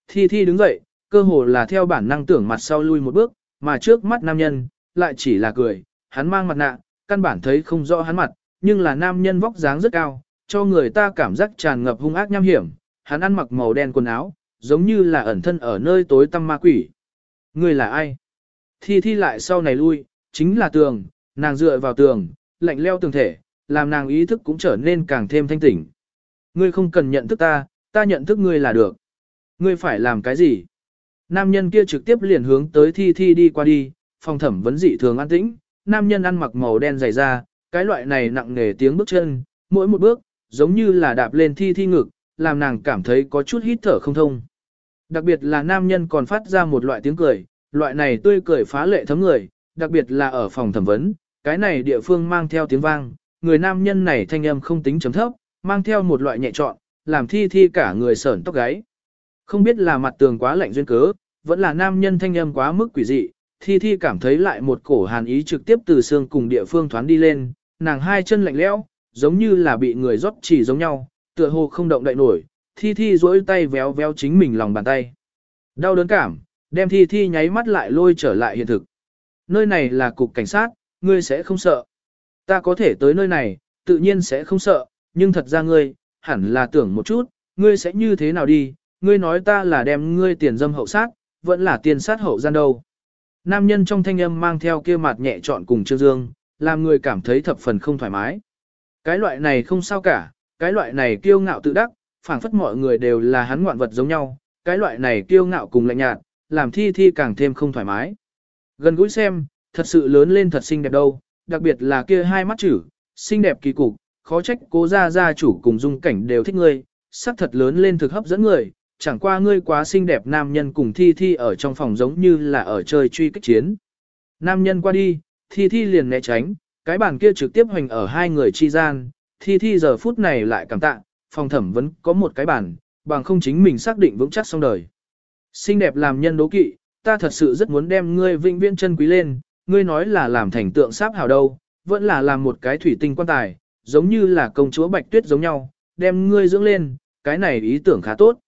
Thi Thi đứng dậy, cơ hồ là theo bản năng tưởng mặt sau lui một bước, mà trước mắt nam nhân, lại chỉ là cười, hắn mang mặt nạ, căn bản thấy không rõ hắn mặt, nhưng là nam nhân vóc dáng rất cao, cho người ta cảm giác tràn ngập hung ác nham hiểm, hắn ăn mặc màu đen quần áo, giống như là ẩn thân ở nơi tối tăm ma quỷ. Người là ai? Thi thi lại sau này lui, chính là tường, nàng dựa vào tường, lạnh leo tường thể, làm nàng ý thức cũng trở nên càng thêm thanh tỉnh. Ngươi không cần nhận thức ta, ta nhận thức ngươi là được. Ngươi phải làm cái gì? Nam nhân kia trực tiếp liền hướng tới thi thi đi qua đi, phòng thẩm vấn dị thường an tĩnh, nam nhân ăn mặc màu đen dày da, cái loại này nặng nề tiếng bước chân, mỗi một bước, giống như là đạp lên thi thi ngực, làm nàng cảm thấy có chút hít thở không thông. Đặc biệt là nam nhân còn phát ra một loại tiếng cười, loại này tươi cười phá lệ thấm người, đặc biệt là ở phòng thẩm vấn, cái này địa phương mang theo tiếng vang, người nam nhân này thanh âm không tính chấm thấp, mang theo một loại nhẹ trọn, làm thi thi cả người sởn tóc gáy. Không biết là mặt tường quá lạnh duyên cớ, vẫn là nam nhân thanh âm quá mức quỷ dị, thi thi cảm thấy lại một cổ hàn ý trực tiếp từ xương cùng địa phương thoán đi lên, nàng hai chân lạnh lẽo, giống như là bị người rót chỉ giống nhau, tựa hồ không động đậy nổi, thi thi duỗi tay véo véo chính mình lòng bàn tay. Đau đớn cảm, đem thi thi nháy mắt lại lôi trở lại hiện thực. Nơi này là cục cảnh sát, ngươi sẽ không sợ. Ta có thể tới nơi này, tự nhiên sẽ không sợ, nhưng thật ra ngươi, hẳn là tưởng một chút, ngươi sẽ như thế nào đi, ngươi nói ta là đem ngươi tiền dâm hậu sát, vẫn là tiền sát hậu gian đâu. Nam nhân trong thanh âm mang theo kia mặt nhẹ trọn cùng Trương Dương, làm người cảm thấy thập phần không thoải mái. Cái loại này không sao cả, cái loại này kiêu ngạo tự đắc, phảng phất mọi người đều là hắn ngoạn vật giống nhau, cái loại này kiêu ngạo cùng lạnh nhạt, làm thi thi càng thêm không thoải mái. Gần gũi xem, thật sự lớn lên thật xinh đẹp đâu, đặc biệt là kia hai mắt chữ, xinh đẹp kỳ cục, khó trách cố gia gia chủ cùng dung cảnh đều thích ngươi, sắc thật lớn lên thực hấp dẫn người, chẳng qua ngươi quá xinh đẹp nam nhân cùng thi thi ở trong phòng giống như là ở chơi truy kích chiến. Nam nhân qua đi, thi thi liền né tránh, cái bàn kia trực tiếp hoành ở hai người chi gian, thi thi giờ phút này lại cảm tạ, phòng thẩm vẫn có một cái bàn, bằng không chính mình xác định vững chắc xong đời. Xinh đẹp làm nhân đố kỵ, ta thật sự rất muốn đem ngươi vinh viễn chân quý lên, ngươi nói là làm thành tượng sáp hào đâu, vẫn là làm một cái thủy tinh quan tài, giống như là công chúa bạch tuyết giống nhau, đem ngươi dưỡng lên, cái này ý tưởng khá tốt.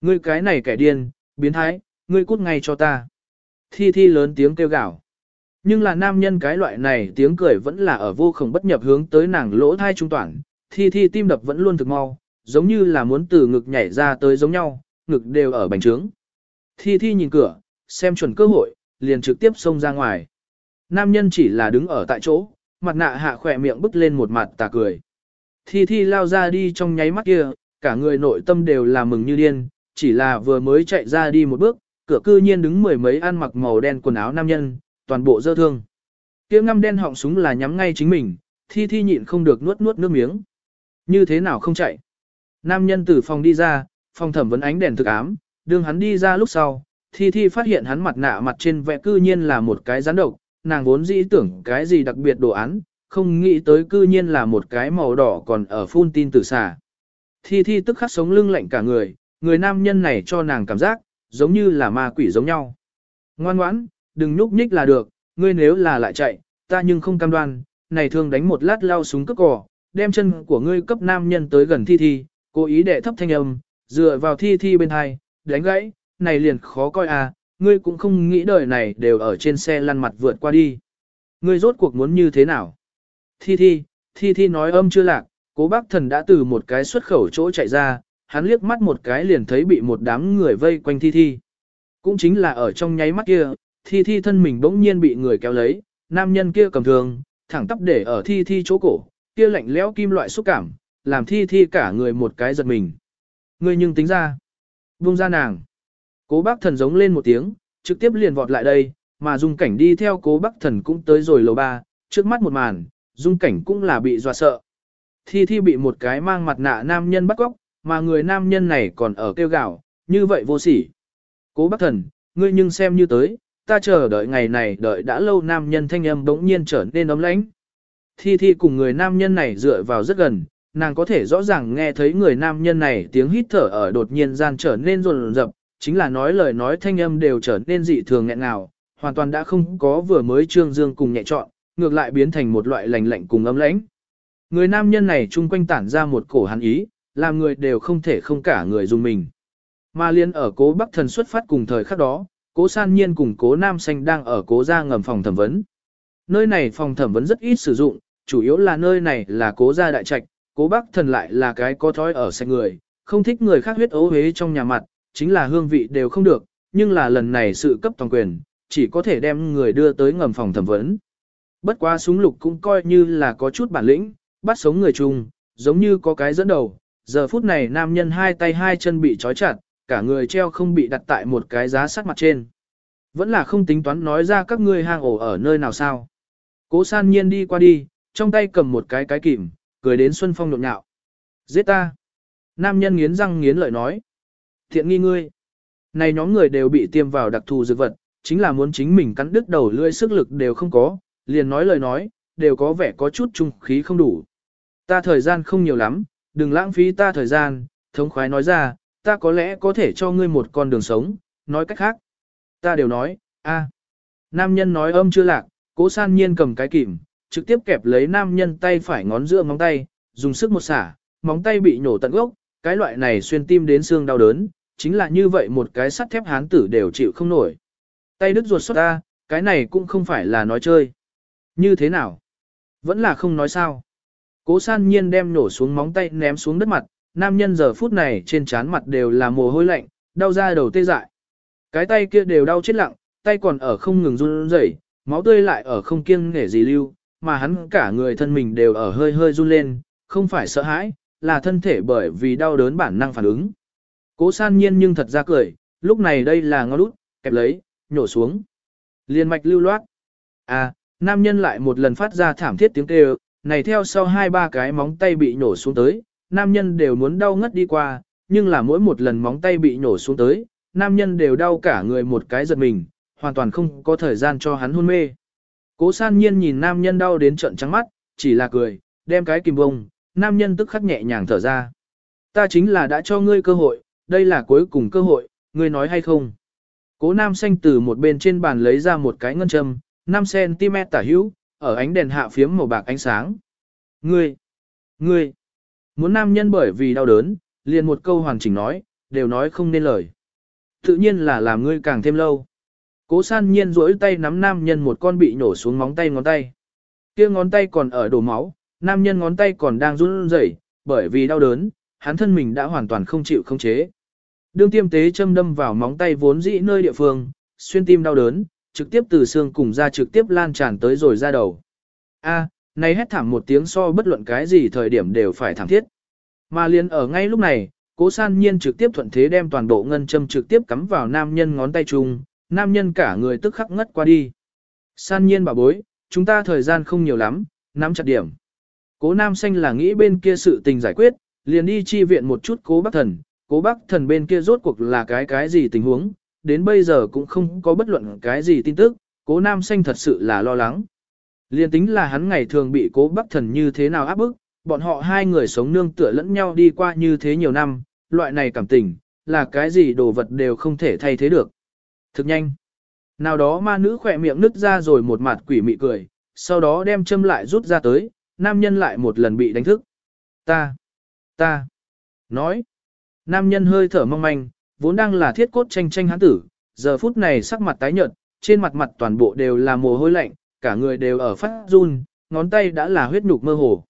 Ngươi cái này kẻ điên, biến thái, ngươi cút ngay cho ta. Thi thi lớn tiếng kêu gào. Nhưng là nam nhân cái loại này tiếng cười vẫn là ở vô khổng bất nhập hướng tới nàng lỗ thai trung toàn, thi thi tim đập vẫn luôn thực mau, giống như là muốn từ ngực nhảy ra tới giống nhau, ngực đều ở bành trướng. Thi thi nhìn cửa, xem chuẩn cơ hội, liền trực tiếp xông ra ngoài. Nam nhân chỉ là đứng ở tại chỗ, mặt nạ hạ khỏe miệng bứt lên một mặt tà cười. Thi thi lao ra đi trong nháy mắt kia, cả người nội tâm đều là mừng như điên, chỉ là vừa mới chạy ra đi một bước, cửa cư nhiên đứng mười mấy ăn mặc màu đen quần áo nam nhân, toàn bộ dơ thương. Kia ngăm đen họng súng là nhắm ngay chính mình, thi thi nhịn không được nuốt nuốt nước miếng. Như thế nào không chạy? Nam nhân từ phòng đi ra, phòng thẩm vấn ánh đèn thực ám, đường hắn đi ra lúc sau, thi thi phát hiện hắn mặt nạ mặt trên vẽ cư nhiên là một cái rắn độc, nàng vốn dĩ tưởng cái gì đặc biệt đồ án, không nghĩ tới cư nhiên là một cái màu đỏ còn ở phun tin tử xà. Thi thi tức khắc sống lưng lạnh cả người, người nam nhân này cho nàng cảm giác, giống như là ma quỷ giống nhau. Ngoan ngoãn, đừng nhúc nhích là được, ngươi nếu là lại chạy, ta nhưng không cam đoan, này thường đánh một lát lao súng cướp cỏ, đem chân của ngươi cấp nam nhân tới gần thi thi, cố ý để thấp thanh âm, dựa vào thi thi bên hai, đánh gãy, này liền khó coi à, ngươi cũng không nghĩ đời này đều ở trên xe lăn mặt vượt qua đi. Ngươi rốt cuộc muốn như thế nào? Thi thi, thi thi nói âm chưa lạc, cố bác thần đã từ một cái xuất khẩu chỗ chạy ra, hắn liếc mắt một cái liền thấy bị một đám người vây quanh thi thi. Cũng chính là ở trong nháy mắt kia, thi thi thân mình bỗng nhiên bị người kéo lấy, nam nhân kia cầm thường, thẳng tắp để ở thi thi chỗ cổ, kia lạnh lẽo kim loại xúc cảm, làm thi thi cả người một cái giật mình. ngươi nhưng tính ra, buông ra nàng. Cố bác thần giống lên một tiếng, trực tiếp liền vọt lại đây, mà dung cảnh đi theo cố bác thần cũng tới rồi lầu ba, trước mắt một màn, dung cảnh cũng là bị dọa sợ. Thi thi bị một cái mang mặt nạ nam nhân bắt góc, mà người nam nhân này còn ở kêu gạo, như vậy vô sỉ. Cố bác thần, ngươi nhưng xem như tới, ta chờ đợi ngày này đợi đã lâu nam nhân thanh âm bỗng nhiên trở nên ấm lãnh. Thi thi cùng người nam nhân này dựa vào rất gần, nàng có thể rõ ràng nghe thấy người nam nhân này tiếng hít thở ở đột nhiên gian trở nên rồn rập, chính là nói lời nói thanh âm đều trở nên dị thường nghẹn ngào, hoàn toàn đã không có vừa mới trương dương cùng nhẹ trọn, ngược lại biến thành một loại lành lạnh cùng ấm lãnh. Người nam nhân này chung quanh tản ra một cổ hắn ý, làm người đều không thể không cả người dùng mình. Mà liên ở cố Bắc Thần xuất phát cùng thời khắc đó, cố san nhiên cùng cố nam xanh đang ở cố gia ngầm phòng thẩm vấn. Nơi này phòng thẩm vấn rất ít sử dụng, chủ yếu là nơi này là cố gia đại trạch, cố Bắc Thần lại là cái có thói ở sạch người, không thích người khác huyết ấu hế trong nhà mặt, chính là hương vị đều không được, nhưng là lần này sự cấp toàn quyền, chỉ có thể đem người đưa tới ngầm phòng thẩm vấn. Bất quá súng lục cũng coi như là có chút bản lĩnh, bắt sống người chung, giống như có cái dẫn đầu. Giờ phút này nam nhân hai tay hai chân bị trói chặt, cả người treo không bị đặt tại một cái giá sắt mặt trên. Vẫn là không tính toán nói ra các ngươi hang ổ ở nơi nào sao. Cố san nhiên đi qua đi, trong tay cầm một cái cái kìm, cười đến Xuân Phong nhộn nhạo. Giết ta. Nam nhân nghiến răng nghiến lợi nói. Thiện nghi ngươi. Này nhóm người đều bị tiêm vào đặc thù dược vật, chính là muốn chính mình cắn đứt đầu lưỡi sức lực đều không có, liền nói lời nói, đều có vẻ có chút trung khí không đủ. Ta thời gian không nhiều lắm, đừng lãng phí ta thời gian, thống khoái nói ra, ta có lẽ có thể cho ngươi một con đường sống, nói cách khác. Ta đều nói, a. Nam nhân nói âm chưa lạc, cố san nhiên cầm cái kìm, trực tiếp kẹp lấy nam nhân tay phải ngón giữa móng tay, dùng sức một xả, móng tay bị nhổ tận gốc, cái loại này xuyên tim đến xương đau đớn, chính là như vậy một cái sắt thép hán tử đều chịu không nổi. Tay đứt ruột xuất ta, cái này cũng không phải là nói chơi. Như thế nào? Vẫn là không nói sao. Cố san nhiên đem nổ xuống móng tay ném xuống đất mặt, nam nhân giờ phút này trên trán mặt đều là mồ hôi lạnh, đau ra đầu tê dại. Cái tay kia đều đau chết lặng, tay còn ở không ngừng run rẩy, máu tươi lại ở không kiêng nể gì lưu, mà hắn cả người thân mình đều ở hơi hơi run lên, không phải sợ hãi, là thân thể bởi vì đau đớn bản năng phản ứng. Cố san nhiên nhưng thật ra cười, lúc này đây là ngó lút, kẹp lấy, nhổ xuống. Liên mạch lưu loát. À, nam nhân lại một lần phát ra thảm thiết tiếng kêu, này theo sau hai ba cái móng tay bị nhổ xuống tới, nam nhân đều muốn đau ngất đi qua, nhưng là mỗi một lần móng tay bị nhổ xuống tới, nam nhân đều đau cả người một cái giật mình, hoàn toàn không có thời gian cho hắn hôn mê. Cố san nhiên nhìn nam nhân đau đến trận trắng mắt, chỉ là cười, đem cái kìm bông, nam nhân tức khắc nhẹ nhàng thở ra. Ta chính là đã cho ngươi cơ hội, đây là cuối cùng cơ hội, ngươi nói hay không? Cố nam xanh từ một bên trên bàn lấy ra một cái ngân châm, 5cm tả hữu, ở ánh đèn hạ phiếm màu bạc ánh sáng. Ngươi! Ngươi! Muốn nam nhân bởi vì đau đớn, liền một câu hoàn chỉnh nói, đều nói không nên lời. Tự nhiên là làm ngươi càng thêm lâu. Cố san nhiên duỗi tay nắm nam nhân một con bị nổ xuống móng tay ngón tay. kia ngón tay còn ở đổ máu, nam nhân ngón tay còn đang run rẩy, bởi vì đau đớn, hắn thân mình đã hoàn toàn không chịu không chế. Đương tiêm tế châm đâm vào móng tay vốn dĩ nơi địa phương, xuyên tim đau đớn, trực tiếp từ xương cùng ra trực tiếp lan tràn tới rồi ra đầu. A, này hét thảm một tiếng so bất luận cái gì thời điểm đều phải thảm thiết. Mà liền ở ngay lúc này, cố san nhiên trực tiếp thuận thế đem toàn bộ ngân châm trực tiếp cắm vào nam nhân ngón tay chung, nam nhân cả người tức khắc ngất qua đi. San nhiên bà bối, chúng ta thời gian không nhiều lắm, nắm chặt điểm. Cố nam xanh là nghĩ bên kia sự tình giải quyết, liền đi chi viện một chút cố bác thần, cố bác thần bên kia rốt cuộc là cái cái gì tình huống, đến bây giờ cũng không có bất luận cái gì tin tức, cố nam xanh thật sự là lo lắng. liền tính là hắn ngày thường bị cố bác thần như thế nào áp bức, bọn họ hai người sống nương tựa lẫn nhau đi qua như thế nhiều năm, loại này cảm tình, là cái gì đồ vật đều không thể thay thế được. Thực nhanh. Nào đó ma nữ khỏe miệng nứt ra rồi một mặt quỷ mị cười, sau đó đem châm lại rút ra tới, nam nhân lại một lần bị đánh thức. Ta, ta, nói. Nam nhân hơi thở mong manh, vốn đang là thiết cốt tranh tranh hắn tử, giờ phút này sắc mặt tái nhợt, trên mặt mặt toàn bộ đều là mồ hôi lạnh, cả người đều ở phát run, ngón tay đã là huyết nhục mơ hồ.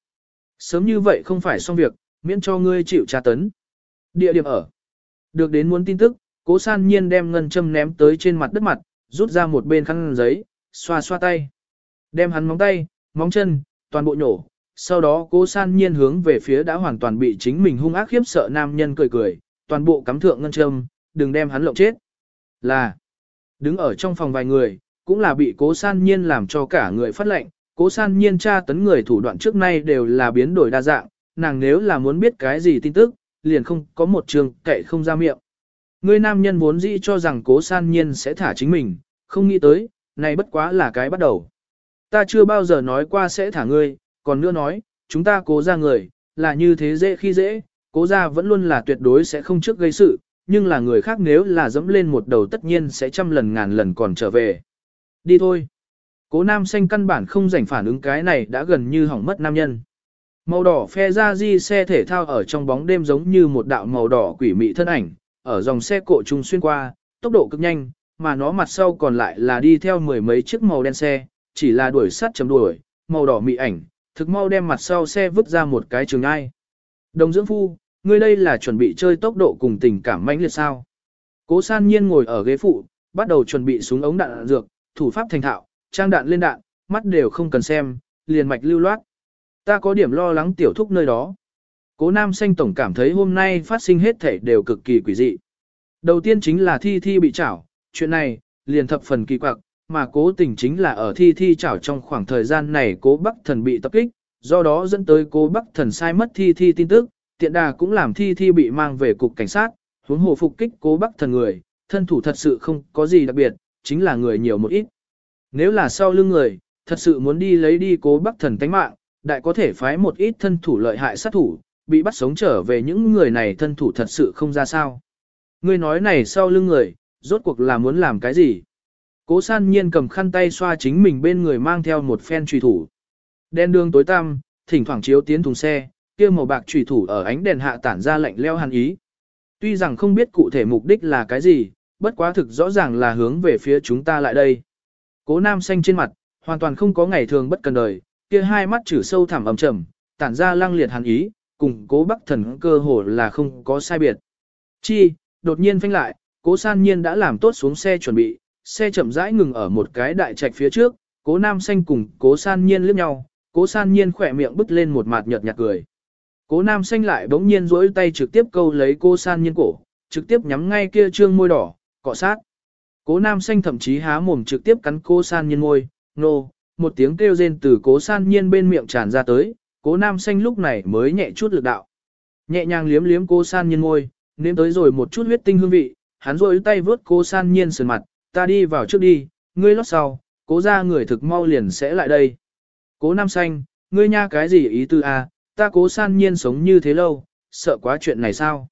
Sớm như vậy không phải xong việc, miễn cho ngươi chịu tra tấn. Địa điểm ở. Được đến muốn tin tức, cố san nhiên đem ngân châm ném tới trên mặt đất mặt, rút ra một bên khăn giấy, xoa xoa tay. Đem hắn móng tay, móng chân, toàn bộ nhổ. Sau đó cố san nhiên hướng về phía đã hoàn toàn bị chính mình hung ác khiếp sợ nam nhân cười cười, toàn bộ cắm thượng ngân châm, đừng đem hắn lộng chết. Là, đứng ở trong phòng vài người, cũng là bị cố san nhiên làm cho cả người phát lệnh, cố san nhiên tra tấn người thủ đoạn trước nay đều là biến đổi đa dạng, nàng nếu là muốn biết cái gì tin tức, liền không có một trường kệ không ra miệng. Người nam nhân vốn dĩ cho rằng cố san nhiên sẽ thả chính mình, không nghĩ tới, này bất quá là cái bắt đầu. Ta chưa bao giờ nói qua sẽ thả ngươi, còn nữa nói, chúng ta cố ra người, là như thế dễ khi dễ, cố ra vẫn luôn là tuyệt đối sẽ không trước gây sự, nhưng là người khác nếu là dẫm lên một đầu tất nhiên sẽ trăm lần ngàn lần còn trở về. Đi thôi. Cố nam xanh căn bản không rảnh phản ứng cái này đã gần như hỏng mất nam nhân. Màu đỏ phe ra di xe thể thao ở trong bóng đêm giống như một đạo màu đỏ quỷ mị thân ảnh, ở dòng xe cộ trung xuyên qua, tốc độ cực nhanh, mà nó mặt sau còn lại là đi theo mười mấy chiếc màu đen xe, chỉ là đuổi sát chấm đuổi, màu đỏ mị ảnh, thực mau đem mặt sau xe vứt ra một cái trường ai. Đồng dưỡng phu, ngươi đây là chuẩn bị chơi tốc độ cùng tình cảm mãnh liệt sao? Cố san nhiên ngồi ở ghế phụ, bắt đầu chuẩn bị súng ống đạn, đạn dược, thủ pháp thành thạo, trang đạn lên đạn, mắt đều không cần xem, liền mạch lưu loát. Ta có điểm lo lắng tiểu thúc nơi đó. Cố nam xanh tổng cảm thấy hôm nay phát sinh hết thể đều cực kỳ quỷ dị. Đầu tiên chính là thi thi bị chảo, chuyện này, liền thập phần kỳ quặc, mà cố tình chính là ở thi thi chảo trong khoảng thời gian này cố bắc thần bị tập kích, do đó dẫn tới cố bắc thần sai mất thi thi tin tức, tiện đà cũng làm thi thi bị mang về cục cảnh sát, huống hồ phục kích cố bắc thần người, thân thủ thật sự không có gì đặc biệt, chính là người nhiều một ít. Nếu là sau lưng người, thật sự muốn đi lấy đi cố bắc thần tánh mạng, đại có thể phái một ít thân thủ lợi hại sát thủ, bị bắt sống trở về những người này thân thủ thật sự không ra sao. Ngươi nói này sau lưng người, rốt cuộc là muốn làm cái gì? Cố san nhiên cầm khăn tay xoa chính mình bên người mang theo một phen trùy thủ. Đen đường tối tăm, thỉnh thoảng chiếu tiến thùng xe, kia màu bạc trùy thủ ở ánh đèn hạ tản ra lạnh leo hàn ý. Tuy rằng không biết cụ thể mục đích là cái gì, bất quá thực rõ ràng là hướng về phía chúng ta lại đây. Cố nam xanh trên mặt, hoàn toàn không có ngày thường bất cần đời, kia hai mắt chử sâu thẳm ầm trầm, tản ra lăng liệt hàn ý, cùng cố bắc thần cơ hồ là không có sai biệt. Chi, đột nhiên phanh lại, cố san nhiên đã làm tốt xuống xe chuẩn bị, xe chậm rãi ngừng ở một cái đại trạch phía trước, cố nam xanh cùng cố san nhiên liếc nhau, cố san nhiên khỏe miệng bứt lên một mặt nhợt nhạt cười. Cố nam xanh lại bỗng nhiên rỗi tay trực tiếp câu lấy cô san nhiên cổ, trực tiếp nhắm ngay kia trương môi đỏ, cọ sát. Cố nam xanh thậm chí há mồm trực tiếp cắn cô san nhiên môi, nô, no, một tiếng kêu rên từ cố san nhiên bên miệng tràn ra tới, cố nam xanh lúc này mới nhẹ chút lực đạo. Nhẹ nhàng liếm liếm cô san nhiên môi, nếm tới rồi một chút huyết tinh hương vị, hắn rôi tay vớt cô san nhiên sườn mặt, ta đi vào trước đi, ngươi lót sau, cố ra người thực mau liền sẽ lại đây. Cố nam xanh, ngươi nha cái gì ý tư a? ta cố san nhiên sống như thế lâu, sợ quá chuyện này sao?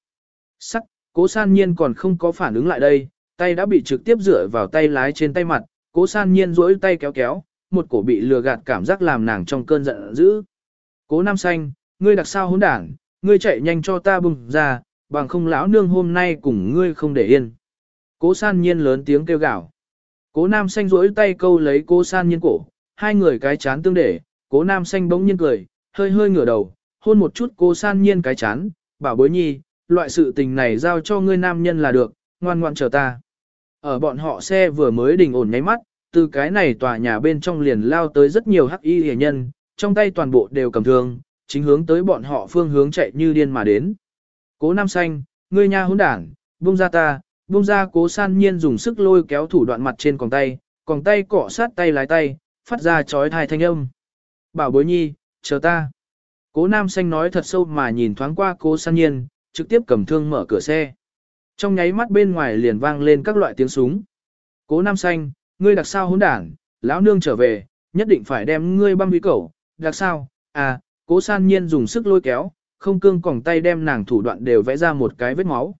Sắc, cố san nhiên còn không có phản ứng lại đây, tay đã bị trực tiếp rửa vào tay lái trên tay mặt, cố san nhiên duỗi tay kéo kéo, một cổ bị lừa gạt cảm giác làm nàng trong cơn giận dữ. Cố nam xanh, ngươi đặc sao hỗn đảng, ngươi chạy nhanh cho ta bùng ra, bằng không lão nương hôm nay cùng ngươi không để yên. Cố san nhiên lớn tiếng kêu gào. Cố nam xanh duỗi tay câu lấy cố san nhiên cổ, hai người cái chán tương để, cố nam xanh bỗng nhiên cười, hơi hơi ngửa đầu, hôn một chút cố san nhiên cái chán, bảo bối nhi, loại sự tình này giao cho ngươi nam nhân là được, ngoan ngoan chờ ta. Ở bọn họ xe vừa mới đình ổn nháy mắt, từ cái này tòa nhà bên trong liền lao tới rất nhiều hắc y hề nhân, trong tay toàn bộ đều cầm thương, chính hướng tới bọn họ phương hướng chạy như điên mà đến. Cố Nam Xanh, ngươi nha hỗn đảng, buông ra ta, buông ra cố san nhiên dùng sức lôi kéo thủ đoạn mặt trên còng tay, còng tay cọ sát tay lái tay, phát ra chói thai thanh âm. Bảo bối nhi, chờ ta. Cố nam xanh nói thật sâu mà nhìn thoáng qua cố san nhiên, trực tiếp cầm thương mở cửa xe. Trong nháy mắt bên ngoài liền vang lên các loại tiếng súng. Cố nam xanh, ngươi đặc sao hỗn đảng, lão nương trở về, nhất định phải đem ngươi băm vi cẩu, đặc sao, à, cố san nhiên dùng sức lôi kéo, không cương còng tay đem nàng thủ đoạn đều vẽ ra một cái vết máu.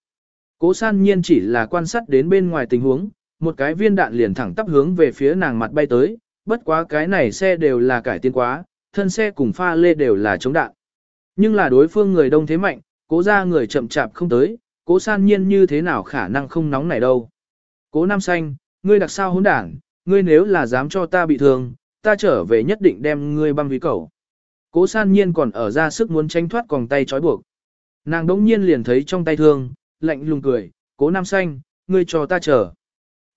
Cố san nhiên chỉ là quan sát đến bên ngoài tình huống, một cái viên đạn liền thẳng tắp hướng về phía nàng mặt bay tới, bất quá cái này xe đều là cải tiến quá, thân xe cùng pha lê đều là chống đạn. Nhưng là đối phương người đông thế mạnh, cố ra người chậm chạp không tới, cố san nhiên như thế nào khả năng không nóng này đâu. Cố Nam Xanh, ngươi đặc sao hỗn đảng, ngươi nếu là dám cho ta bị thương, ta trở về nhất định đem ngươi băm ví cầu. Cố san nhiên còn ở ra sức muốn tranh thoát còng tay trói buộc. Nàng đống nhiên liền thấy trong tay thương, lạnh lùng cười, cố Nam Xanh, ngươi cho ta chờ.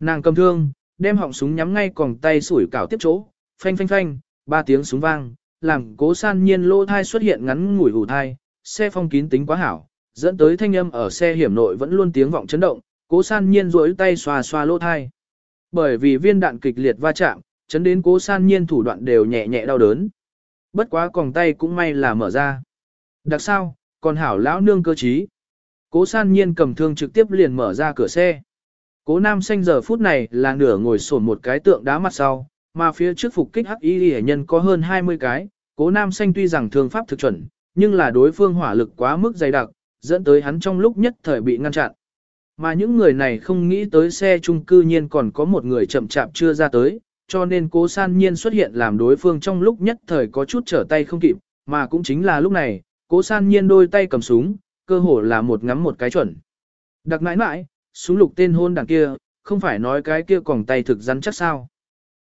Nàng cầm thương, đem họng súng nhắm ngay còng tay sủi cảo tiếp chỗ, phanh phanh phanh, ba tiếng súng vang, làm cố san nhiên lỗ thai xuất hiện ngắn ngủi hủ thai, xe phong kín tính quá hảo, dẫn tới thanh âm ở xe hiểm nội vẫn luôn tiếng vọng chấn động, cố san nhiên duỗi tay xoa xoa lỗ thai. Bởi vì viên đạn kịch liệt va chạm, chấn đến cố san nhiên thủ đoạn đều nhẹ nhẹ đau đớn. Bất quá còng tay cũng may là mở ra. Đặc sao, còn hảo lão nương cơ trí. Cố san nhiên cầm thương trực tiếp liền mở ra cửa xe. Cố nam xanh giờ phút này là nửa ngồi sổn một cái tượng đá mặt sau, mà phía trước phục kích hắc y hệ nhân có hơn 20 cái, cố nam xanh tuy rằng thương pháp thực chuẩn, nhưng là đối phương hỏa lực quá mức dày đặc, dẫn tới hắn trong lúc nhất thời bị ngăn chặn. Mà những người này không nghĩ tới xe chung cư nhiên còn có một người chậm chạp chưa ra tới, cho nên cố san nhiên xuất hiện làm đối phương trong lúc nhất thời có chút trở tay không kịp, mà cũng chính là lúc này, cố san nhiên đôi tay cầm súng, cơ hồ là một ngắm một cái chuẩn. Đặc mãi mãi, súng lục tên hôn đằng kia, không phải nói cái kia còn tay thực rắn chắc sao.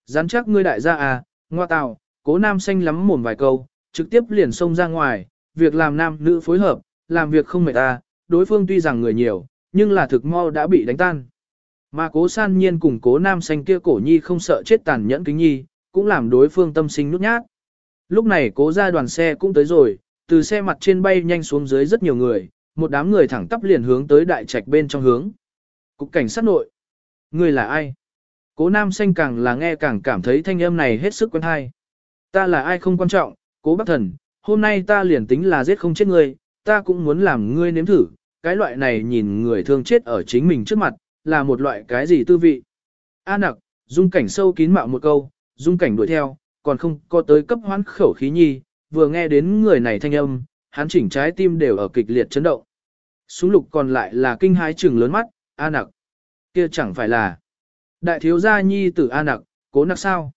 Rắn chắc ngươi đại gia à, ngoa tào, cố nam xanh lắm mồm vài câu, trực tiếp liền xông ra ngoài, việc làm nam nữ phối hợp, làm việc không mệt ta, đối phương tuy rằng người nhiều, nhưng là thực mau đã bị đánh tan. Mà cố san nhiên cùng cố nam xanh kia cổ nhi không sợ chết tàn nhẫn kính nhi, cũng làm đối phương tâm sinh nút nhát. Lúc này cố ra đoàn xe cũng tới rồi, từ xe mặt trên bay nhanh xuống dưới rất nhiều người, một đám người thẳng tắp liền hướng tới đại trạch bên trong hướng. Cục cảnh sát nội. Người là ai? Cố nam xanh càng là nghe càng cảm thấy thanh âm này hết sức quen hay. Ta là ai không quan trọng, cố bác thần, hôm nay ta liền tính là giết không chết ngươi, ta cũng muốn làm ngươi nếm thử, cái loại này nhìn người thương chết ở chính mình trước mặt, là một loại cái gì tư vị. A nặc, dung cảnh sâu kín mạo một câu, dung cảnh đuổi theo, còn không có tới cấp hoán khẩu khí nhi, vừa nghe đến người này thanh âm, hắn chỉnh trái tim đều ở kịch liệt chấn động. Súng lục còn lại là kinh hái trừng lớn mắt, A nặc. kia chẳng phải là đại thiếu gia nhi tử A nặc, cố nặc sao.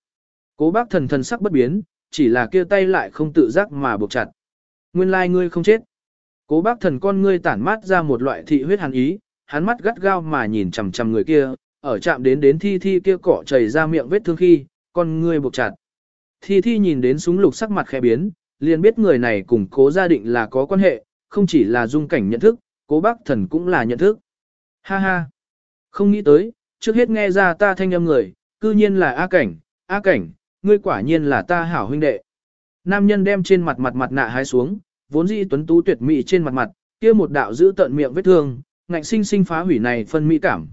Cố bác thần thần sắc bất biến, chỉ là kia tay lại không tự giác mà buộc chặt. Nguyên lai ngươi không chết. Cố bác thần con ngươi tản mát ra một loại thị huyết hàn ý, hắn mắt gắt gao mà nhìn chằm chằm người kia, ở chạm đến đến thi thi kia cỏ chảy ra miệng vết thương khi, con ngươi buộc chặt. Thi thi nhìn đến súng lục sắc mặt khẽ biến, liền biết người này cùng cố gia định là có quan hệ, không chỉ là dung cảnh nhận thức, cố bác thần cũng là nhận thức. Ha ha! Không nghĩ tới, trước hết nghe ra ta thanh âm người, cư nhiên là A cảnh, A cảnh, ngươi quả nhiên là ta hảo huynh đệ. Nam nhân đem trên mặt mặt mặt nạ hái xuống, vốn dĩ tuấn tú tuyệt mỹ trên mặt mặt, kia một đạo giữ tận miệng vết thương, ngạnh sinh sinh phá hủy này phân mỹ cảm.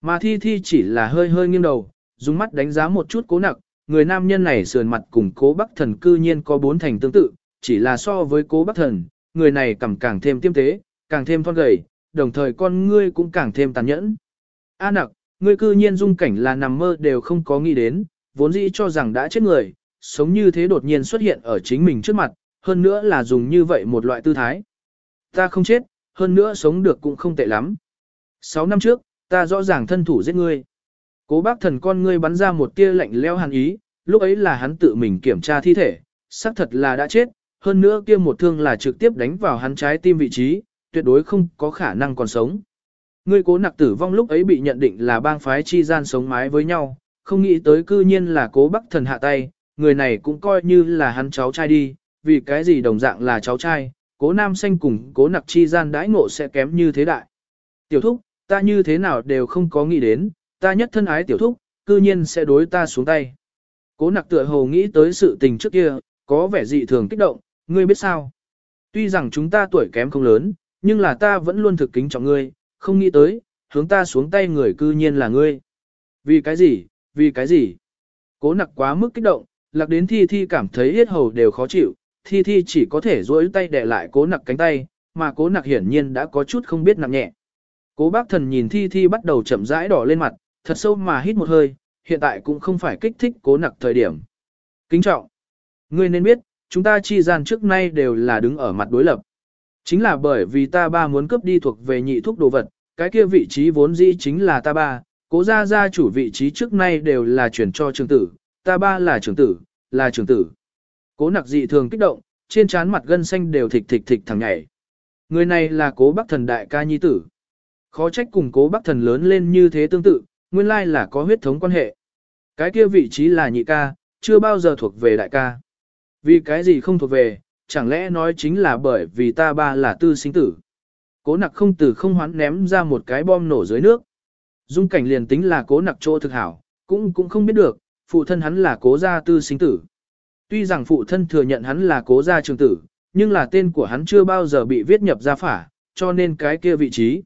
Mà thi thi chỉ là hơi hơi nghiêng đầu, dùng mắt đánh giá một chút cố nặc, người nam nhân này sườn mặt cùng cố bắc thần cư nhiên có bốn thành tương tự, chỉ là so với cố bắc thần, người này càng càng thêm tiêm tế, càng thêm thon gầy, đồng thời con ngươi cũng càng thêm tàn nhẫn. A nặc, ngươi cư nhiên dung cảnh là nằm mơ đều không có nghĩ đến, vốn dĩ cho rằng đã chết người, sống như thế đột nhiên xuất hiện ở chính mình trước mặt, hơn nữa là dùng như vậy một loại tư thái. Ta không chết, hơn nữa sống được cũng không tệ lắm. Sáu năm trước, ta rõ ràng thân thủ giết ngươi. Cố bác thần con ngươi bắn ra một tia lạnh leo hàn ý, lúc ấy là hắn tự mình kiểm tra thi thể, xác thật là đã chết, hơn nữa kia một thương là trực tiếp đánh vào hắn trái tim vị trí, tuyệt đối không có khả năng còn sống. Ngươi cố nặc tử vong lúc ấy bị nhận định là bang phái chi gian sống mái với nhau, không nghĩ tới cư nhiên là cố Bác thần hạ tay, người này cũng coi như là hắn cháu trai đi, vì cái gì đồng dạng là cháu trai, cố nam xanh cùng cố nặc chi gian đãi ngộ sẽ kém như thế đại. Tiểu thúc, ta như thế nào đều không có nghĩ đến, ta nhất thân ái tiểu thúc, cư nhiên sẽ đối ta xuống tay. Cố nặc tựa hồ nghĩ tới sự tình trước kia, có vẻ dị thường kích động, ngươi biết sao. Tuy rằng chúng ta tuổi kém không lớn, nhưng là ta vẫn luôn thực kính trọng ngươi, không nghĩ tới, hướng ta xuống tay người cư nhiên là ngươi. Vì cái gì, vì cái gì? Cố nặc quá mức kích động, lạc đến thi thi cảm thấy hết hầu đều khó chịu, thi thi chỉ có thể duỗi tay để lại cố nặc cánh tay, mà cố nặc hiển nhiên đã có chút không biết nặng nhẹ. Cố bác thần nhìn thi thi bắt đầu chậm rãi đỏ lên mặt, thật sâu mà hít một hơi, hiện tại cũng không phải kích thích cố nặc thời điểm. Kính trọng. Ngươi nên biết, chúng ta chi gian trước nay đều là đứng ở mặt đối lập. Chính là bởi vì ta ba muốn cướp đi thuộc về nhị thuốc đồ vật, cái kia vị trí vốn dĩ chính là ta ba, cố gia gia chủ vị trí trước nay đều là chuyển cho trường tử, ta ba là trường tử, là trường tử. Cố nặc dị thường kích động, trên trán mặt gân xanh đều thịch thịch thịch thẳng nhảy. Người này là cố bắc thần đại ca nhi tử. Khó trách cùng cố bắc thần lớn lên như thế tương tự, nguyên lai là có huyết thống quan hệ. Cái kia vị trí là nhị ca, chưa bao giờ thuộc về đại ca. Vì cái gì không thuộc về, chẳng lẽ nói chính là bởi vì ta ba là tư sinh tử. Cố nặc không từ không hoán ném ra một cái bom nổ dưới nước. Dung cảnh liền tính là cố nặc chỗ thực hảo, cũng cũng không biết được, phụ thân hắn là cố gia tư sinh tử. Tuy rằng phụ thân thừa nhận hắn là cố gia trường tử, nhưng là tên của hắn chưa bao giờ bị viết nhập gia phả, cho nên cái kia vị trí.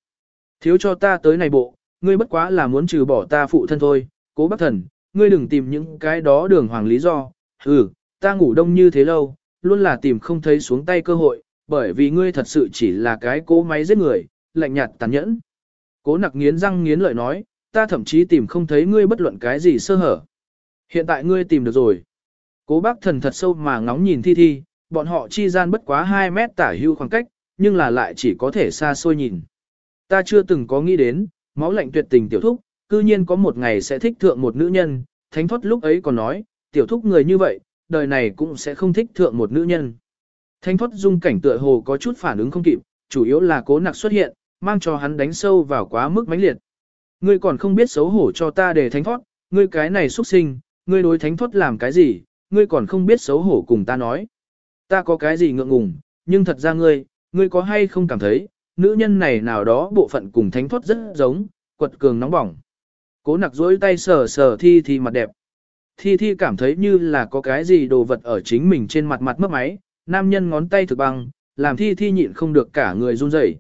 Thiếu cho ta tới này bộ, ngươi bất quá là muốn trừ bỏ ta phụ thân thôi, cố bác thần, ngươi đừng tìm những cái đó đường hoàng lý do, ừ, ta ngủ đông như thế lâu, luôn là tìm không thấy xuống tay cơ hội, bởi vì ngươi thật sự chỉ là cái cố máy giết người, lạnh nhạt tàn nhẫn. Cố nặc nghiến răng nghiến lợi nói, ta thậm chí tìm không thấy ngươi bất luận cái gì sơ hở. Hiện tại ngươi tìm được rồi. Cố bác thần thật sâu mà ngóng nhìn thi thi, bọn họ chi gian bất quá 2 mét tả hưu khoảng cách, nhưng là lại chỉ có thể xa xôi nhìn. Ta chưa từng có nghĩ đến, máu lạnh tuyệt tình tiểu thúc, cư nhiên có một ngày sẽ thích thượng một nữ nhân, thánh thoát lúc ấy còn nói, tiểu thúc người như vậy, đời này cũng sẽ không thích thượng một nữ nhân. Thánh thoát dung cảnh tựa hồ có chút phản ứng không kịp, chủ yếu là cố nặc xuất hiện, mang cho hắn đánh sâu vào quá mức mãnh liệt. Ngươi còn không biết xấu hổ cho ta để thánh thoát, ngươi cái này xuất sinh, ngươi đối thánh thoát làm cái gì, ngươi còn không biết xấu hổ cùng ta nói. Ta có cái gì ngượng ngùng, nhưng thật ra ngươi, ngươi có hay không cảm thấy, nữ nhân này nào đó bộ phận cùng thánh thoát rất giống, quật cường nóng bỏng. Cố nặc dối tay sờ sờ thi thi mặt đẹp. Thi thi cảm thấy như là có cái gì đồ vật ở chính mình trên mặt mặt mất máy, nam nhân ngón tay thực băng, làm thi thi nhịn không được cả người run rẩy.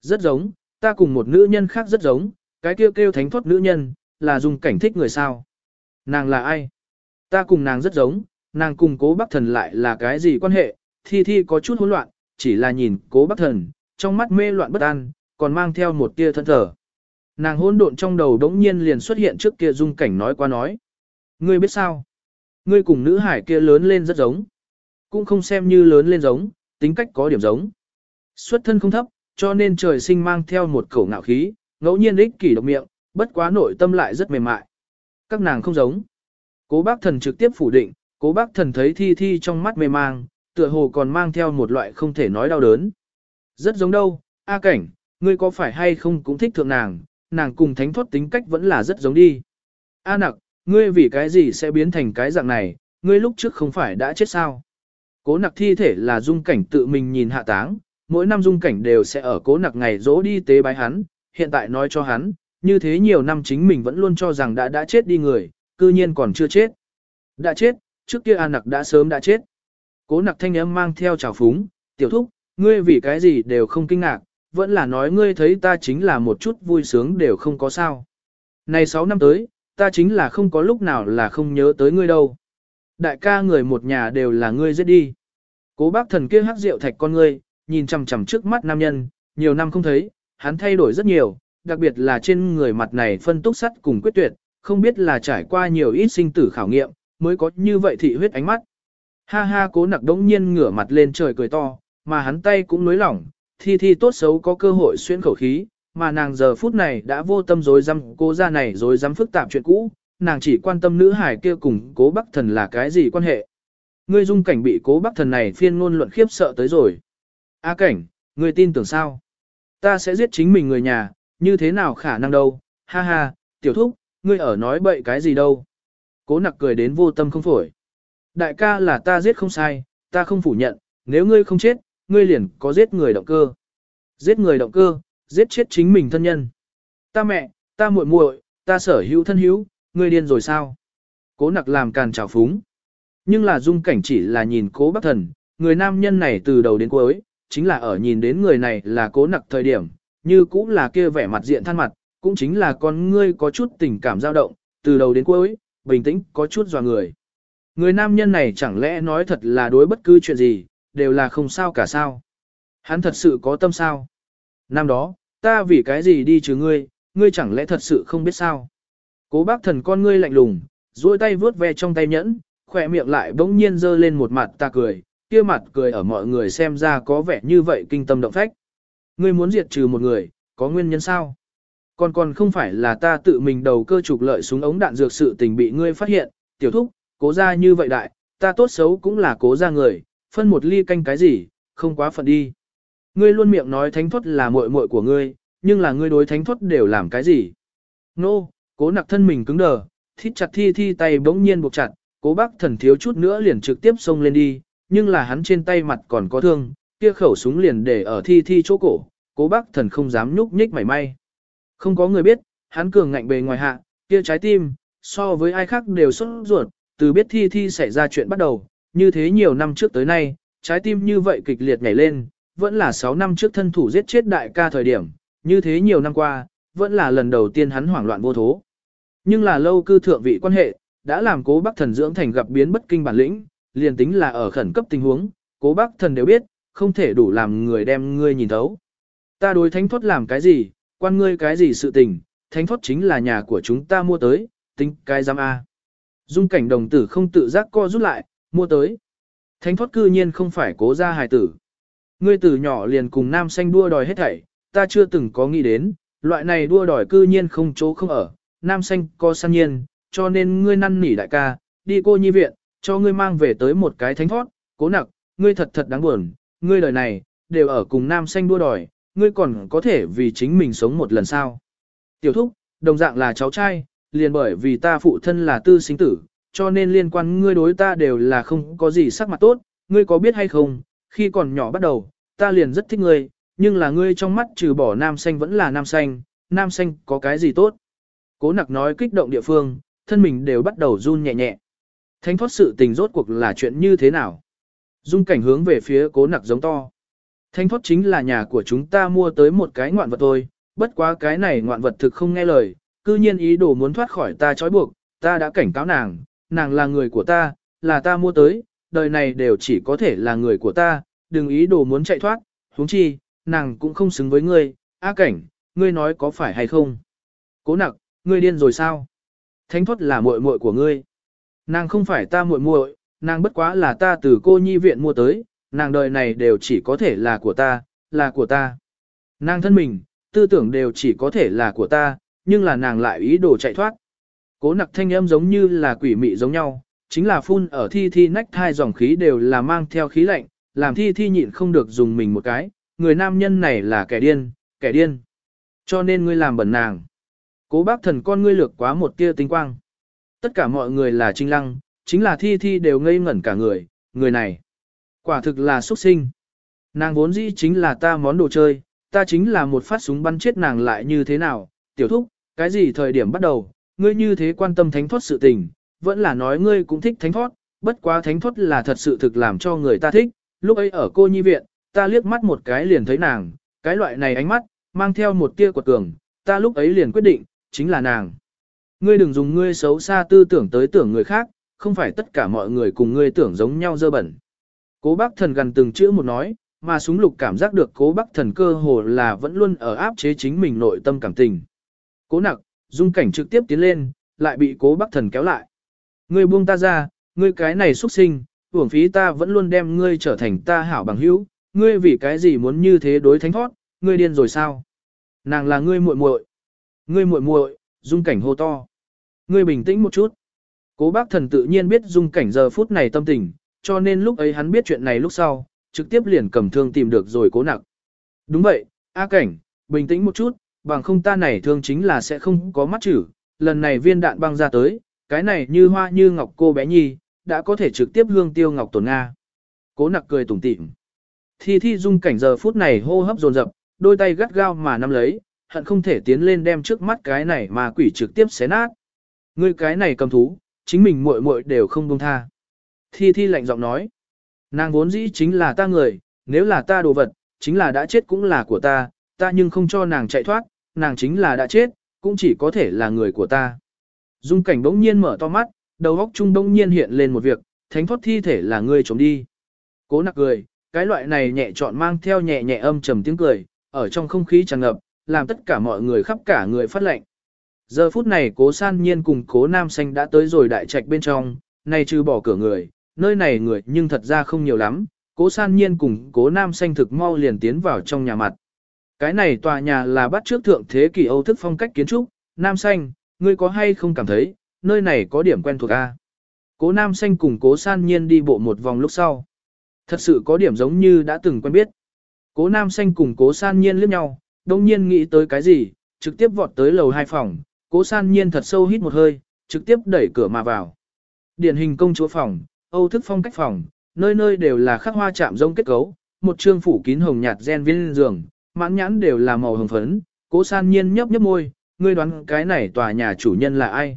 Rất giống, ta cùng một nữ nhân khác rất giống, cái kêu kêu thánh thoát nữ nhân, là dùng cảnh thích người sao. Nàng là ai? Ta cùng nàng rất giống, nàng cùng cố bác thần lại là cái gì quan hệ? Thi thi có chút hỗn loạn, chỉ là nhìn cố bác thần, trong mắt mê loạn bất an, còn mang theo một tia thân thở. Nàng hỗn độn trong đầu đống nhiên liền xuất hiện trước kia dung cảnh nói qua nói. Ngươi biết sao? Ngươi cùng nữ hải kia lớn lên rất giống. Cũng không xem như lớn lên giống, tính cách có điểm giống. Xuất thân không thấp, cho nên trời sinh mang theo một khẩu ngạo khí, ngẫu nhiên ích kỷ độc miệng, bất quá nội tâm lại rất mềm mại. Các nàng không giống. Cố bác thần trực tiếp phủ định, cố bác thần thấy thi thi trong mắt mê mang, tựa hồ còn mang theo một loại không thể nói đau đớn. Rất giống đâu, A cảnh, ngươi có phải hay không cũng thích thượng nàng, nàng cùng thánh thoát tính cách vẫn là rất giống đi. A nặc, ngươi vì cái gì sẽ biến thành cái dạng này, ngươi lúc trước không phải đã chết sao? Cố nặc thi thể là dung cảnh tự mình nhìn hạ táng, mỗi năm dung cảnh đều sẽ ở cố nặc ngày dỗ đi tế bái hắn, hiện tại nói cho hắn, như thế nhiều năm chính mình vẫn luôn cho rằng đã đã chết đi người, cư nhiên còn chưa chết. Đã chết, trước kia A nặc đã sớm đã chết. Cố nặc thanh âm mang theo trào phúng, tiểu thúc, ngươi vì cái gì đều không kinh ngạc, vẫn là nói ngươi thấy ta chính là một chút vui sướng đều không có sao. Này 6 năm tới, ta chính là không có lúc nào là không nhớ tới ngươi đâu. Đại ca người một nhà đều là ngươi giết đi. Cố bác thần kia hắc rượu thạch con ngươi, nhìn chằm chằm trước mắt nam nhân, nhiều năm không thấy, hắn thay đổi rất nhiều, đặc biệt là trên người mặt này phân túc sắt cùng quyết tuyệt, không biết là trải qua nhiều ít sinh tử khảo nghiệm, mới có như vậy thị huyết ánh mắt. Ha ha cố nặc đống nhiên ngửa mặt lên trời cười to, mà hắn tay cũng nối lỏng, thi thi tốt xấu có cơ hội xuyên khẩu khí, mà nàng giờ phút này đã vô tâm dối dăm cố ra này dối dám phức tạp chuyện cũ, nàng chỉ quan tâm nữ hải kia cùng cố bắc thần là cái gì quan hệ. Ngươi dung cảnh bị cố bắc thần này phiên ngôn luận khiếp sợ tới rồi. A cảnh, ngươi tin tưởng sao? Ta sẽ giết chính mình người nhà, như thế nào khả năng đâu, ha ha, tiểu thúc, ngươi ở nói bậy cái gì đâu. Cố nặc cười đến vô tâm không phổi. Đại ca là ta giết không sai, ta không phủ nhận, nếu ngươi không chết, ngươi liền có giết người động cơ. Giết người động cơ, giết chết chính mình thân nhân. Ta mẹ, ta muội muội, ta sở hữu thân hữu, ngươi điên rồi sao? Cố nặc làm càn trào phúng. Nhưng là dung cảnh chỉ là nhìn cố bác thần, người nam nhân này từ đầu đến cuối, chính là ở nhìn đến người này là cố nặc thời điểm, như cũng là kia vẻ mặt diện than mặt, cũng chính là con ngươi có chút tình cảm dao động, từ đầu đến cuối, bình tĩnh, có chút dò người. Người nam nhân này chẳng lẽ nói thật là đối bất cứ chuyện gì, đều là không sao cả sao. Hắn thật sự có tâm sao. Năm đó, ta vì cái gì đi chứ ngươi, ngươi chẳng lẽ thật sự không biết sao. Cố bác thần con ngươi lạnh lùng, duỗi tay vướt ve trong tay nhẫn, khỏe miệng lại bỗng nhiên dơ lên một mặt ta cười, kia mặt cười ở mọi người xem ra có vẻ như vậy kinh tâm động phách. Ngươi muốn diệt trừ một người, có nguyên nhân sao? Còn còn không phải là ta tự mình đầu cơ trục lợi súng ống đạn dược sự tình bị ngươi phát hiện, tiểu thúc, cố ra như vậy đại, ta tốt xấu cũng là cố ra người, phân một ly canh cái gì, không quá phận đi. Ngươi luôn miệng nói thánh thoát là muội muội của ngươi, nhưng là ngươi đối thánh thoát đều làm cái gì? Nô, no, cố nặc thân mình cứng đờ, thít chặt thi thi tay bỗng nhiên buộc chặt, cố bác thần thiếu chút nữa liền trực tiếp xông lên đi, nhưng là hắn trên tay mặt còn có thương, kia khẩu súng liền để ở thi thi chỗ cổ, cố bác thần không dám nhúc nhích mảy may. Không có người biết, hắn cường ngạnh bề ngoài hạ, kia trái tim, so với ai khác đều xuất ruột, từ biết thi thi xảy ra chuyện bắt đầu, như thế nhiều năm trước tới nay, trái tim như vậy kịch liệt nhảy lên, vẫn là 6 năm trước thân thủ giết chết đại ca thời điểm, như thế nhiều năm qua, vẫn là lần đầu tiên hắn hoảng loạn vô thố. Nhưng là lâu cư thượng vị quan hệ, đã làm cố bác thần dưỡng thành gặp biến bất kinh bản lĩnh, liền tính là ở khẩn cấp tình huống, cố bác thần đều biết, không thể đủ làm người đem ngươi nhìn thấu. Ta đối thánh thoát làm cái gì, quan ngươi cái gì sự tình, thánh thoát chính là nhà của chúng ta mua tới, tính cái giam A. Dung cảnh đồng tử không tự giác co rút lại, mua tới. Thánh thoát cư nhiên không phải cố ra hài tử. Ngươi từ nhỏ liền cùng nam xanh đua đòi hết thảy, ta chưa từng có nghĩ đến, loại này đua đòi cư nhiên không chỗ không ở, nam xanh có san nhiên, cho nên ngươi năn nỉ đại ca, đi cô nhi viện, cho ngươi mang về tới một cái thánh thoát, cố nặc, ngươi thật thật đáng buồn, ngươi lời này, đều ở cùng nam xanh đua đòi, ngươi còn có thể vì chính mình sống một lần sao. Tiểu thúc, đồng dạng là cháu trai, liền bởi vì ta phụ thân là tư sinh tử, cho nên liên quan ngươi đối ta đều là không có gì sắc mặt tốt, ngươi có biết hay không, khi còn nhỏ bắt đầu, ta liền rất thích ngươi, nhưng là ngươi trong mắt trừ bỏ nam xanh vẫn là nam xanh, nam xanh có cái gì tốt. Cố nặc nói kích động địa phương, thân mình đều bắt đầu run nhẹ nhẹ. Thánh thoát sự tình rốt cuộc là chuyện như thế nào? Dung cảnh hướng về phía cố nặc giống to. Thánh thoát chính là nhà của chúng ta mua tới một cái ngoạn vật thôi, bất quá cái này ngoạn vật thực không nghe lời, cư nhiên ý đồ muốn thoát khỏi ta trói buộc, ta đã cảnh cáo nàng, nàng là người của ta, là ta mua tới, đời này đều chỉ có thể là người của ta, đừng ý đồ muốn chạy thoát, huống chi, nàng cũng không xứng với ngươi, A cảnh, ngươi nói có phải hay không? Cố nặc, ngươi điên rồi sao? Thánh thoát là muội muội của ngươi. Nàng không phải ta muội muội, nàng bất quá là ta từ cô nhi viện mua tới, nàng đời này đều chỉ có thể là của ta, là của ta. Nàng thân mình, tư tưởng đều chỉ có thể là của ta, nhưng là nàng lại ý đồ chạy thoát. Cố nặc thanh âm giống như là quỷ mị giống nhau, chính là phun ở thi thi nách thai dòng khí đều là mang theo khí lạnh, làm thi thi nhịn không được dùng mình một cái, người nam nhân này là kẻ điên, kẻ điên. Cho nên ngươi làm bẩn nàng. Cố bác thần con ngươi lược quá một tia tinh quang. Tất cả mọi người là trinh lăng, chính là thi thi đều ngây ngẩn cả người, người này. Quả thực là xuất sinh. Nàng vốn dĩ chính là ta món đồ chơi, ta chính là một phát súng bắn chết nàng lại như thế nào, tiểu thúc, cái gì thời điểm bắt đầu, ngươi như thế quan tâm thánh thoát sự tình, vẫn là nói ngươi cũng thích thánh thoát, bất quá thánh thoát là thật sự thực làm cho người ta thích, lúc ấy ở cô nhi viện, ta liếc mắt một cái liền thấy nàng, cái loại này ánh mắt, mang theo một tia quật cường, ta lúc ấy liền quyết định, chính là nàng. Ngươi đừng dùng ngươi xấu xa tư tưởng tới tưởng người khác, không phải tất cả mọi người cùng ngươi tưởng giống nhau dơ bẩn. Cố bác thần gần từng chữ một nói, mà súng lục cảm giác được cố bác thần cơ hồ là vẫn luôn ở áp chế chính mình nội tâm cảm tình. Cố nặc, dung cảnh trực tiếp tiến lên, lại bị cố bác thần kéo lại. Ngươi buông ta ra, ngươi cái này xuất sinh, uổng phí ta vẫn luôn đem ngươi trở thành ta hảo bằng hữu, ngươi vì cái gì muốn như thế đối thánh thoát, ngươi điên rồi sao? Nàng là ngươi muội muội. Ngươi muội muội, dung cảnh hô to. Ngươi bình tĩnh một chút. Cố bác thần tự nhiên biết dung cảnh giờ phút này tâm tình, cho nên lúc ấy hắn biết chuyện này lúc sau, trực tiếp liền cầm thương tìm được rồi cố nặc. Đúng vậy, A cảnh, bình tĩnh một chút, bằng không ta này thương chính là sẽ không có mắt chữ, lần này viên đạn băng ra tới, cái này như hoa như ngọc cô bé nhi, đã có thể trực tiếp hương tiêu ngọc tổn Nga. Cố nặc cười tủm tỉm. Thi thi dung cảnh giờ phút này hô hấp dồn dập, đôi tay gắt gao mà nắm lấy, hận không thể tiến lên đem trước mắt cái này mà quỷ trực tiếp xé nát. Ngươi cái này cầm thú, chính mình muội muội đều không buông tha. Thi thi lạnh giọng nói. Nàng vốn dĩ chính là ta người, nếu là ta đồ vật, chính là đã chết cũng là của ta, ta nhưng không cho nàng chạy thoát, nàng chính là đã chết, cũng chỉ có thể là người của ta. Dung cảnh bỗng nhiên mở to mắt, đầu óc trung bỗng nhiên hiện lên một việc, thánh thoát thi thể là ngươi trốn đi. Cố nặc cười, cái loại này nhẹ trọn mang theo nhẹ nhẹ âm trầm tiếng cười, ở trong không khí tràn ngập, làm tất cả mọi người khắp cả người phát lệnh. Giờ phút này cố san nhiên cùng cố nam xanh đã tới rồi đại trạch bên trong, nay trừ bỏ cửa người, nơi này người nhưng thật ra không nhiều lắm, cố san nhiên cùng cố nam xanh thực mau liền tiến vào trong nhà mặt. Cái này tòa nhà là bắt trước thượng thế kỷ Âu thức phong cách kiến trúc, nam xanh, ngươi có hay không cảm thấy, nơi này có điểm quen thuộc a? Cố nam xanh cùng cố san nhiên đi bộ một vòng lúc sau. Thật sự có điểm giống như đã từng quen biết. Cố nam xanh cùng cố san nhiên liếc nhau, đồng nhiên nghĩ tới cái gì, trực tiếp vọt tới lầu hai phòng, cố san nhiên thật sâu hít một hơi, trực tiếp đẩy cửa mà vào. Điển hình công chúa phòng, Âu thức phong cách phòng, nơi nơi đều là khắc hoa chạm rông kết cấu, một trương phủ kín hồng nhạt gen viên giường, mãn nhãn đều là màu hồng phấn, cố san nhiên nhấp nhấp môi, ngươi đoán cái này tòa nhà chủ nhân là ai?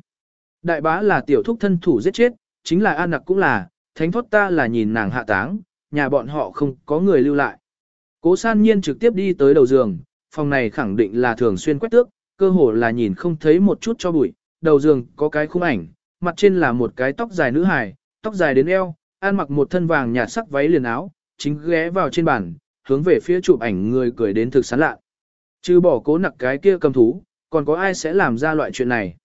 Đại bá là tiểu thúc thân thủ giết chết, chính là an nặc cũng là, thánh thoát ta là nhìn nàng hạ táng, nhà bọn họ không có người lưu lại. Cố san nhiên trực tiếp đi tới đầu giường, phòng này khẳng định là thường xuyên quét tước, cơ hồ là nhìn không thấy một chút cho bụi, đầu giường có cái khung ảnh, mặt trên là một cái tóc dài nữ hài, tóc dài đến eo, an mặc một thân vàng nhạt sắc váy liền áo, chính ghé vào trên bàn, hướng về phía chụp ảnh người cười đến thực sán lạ. Chứ bỏ cố nặc cái kia cầm thú, còn có ai sẽ làm ra loại chuyện này?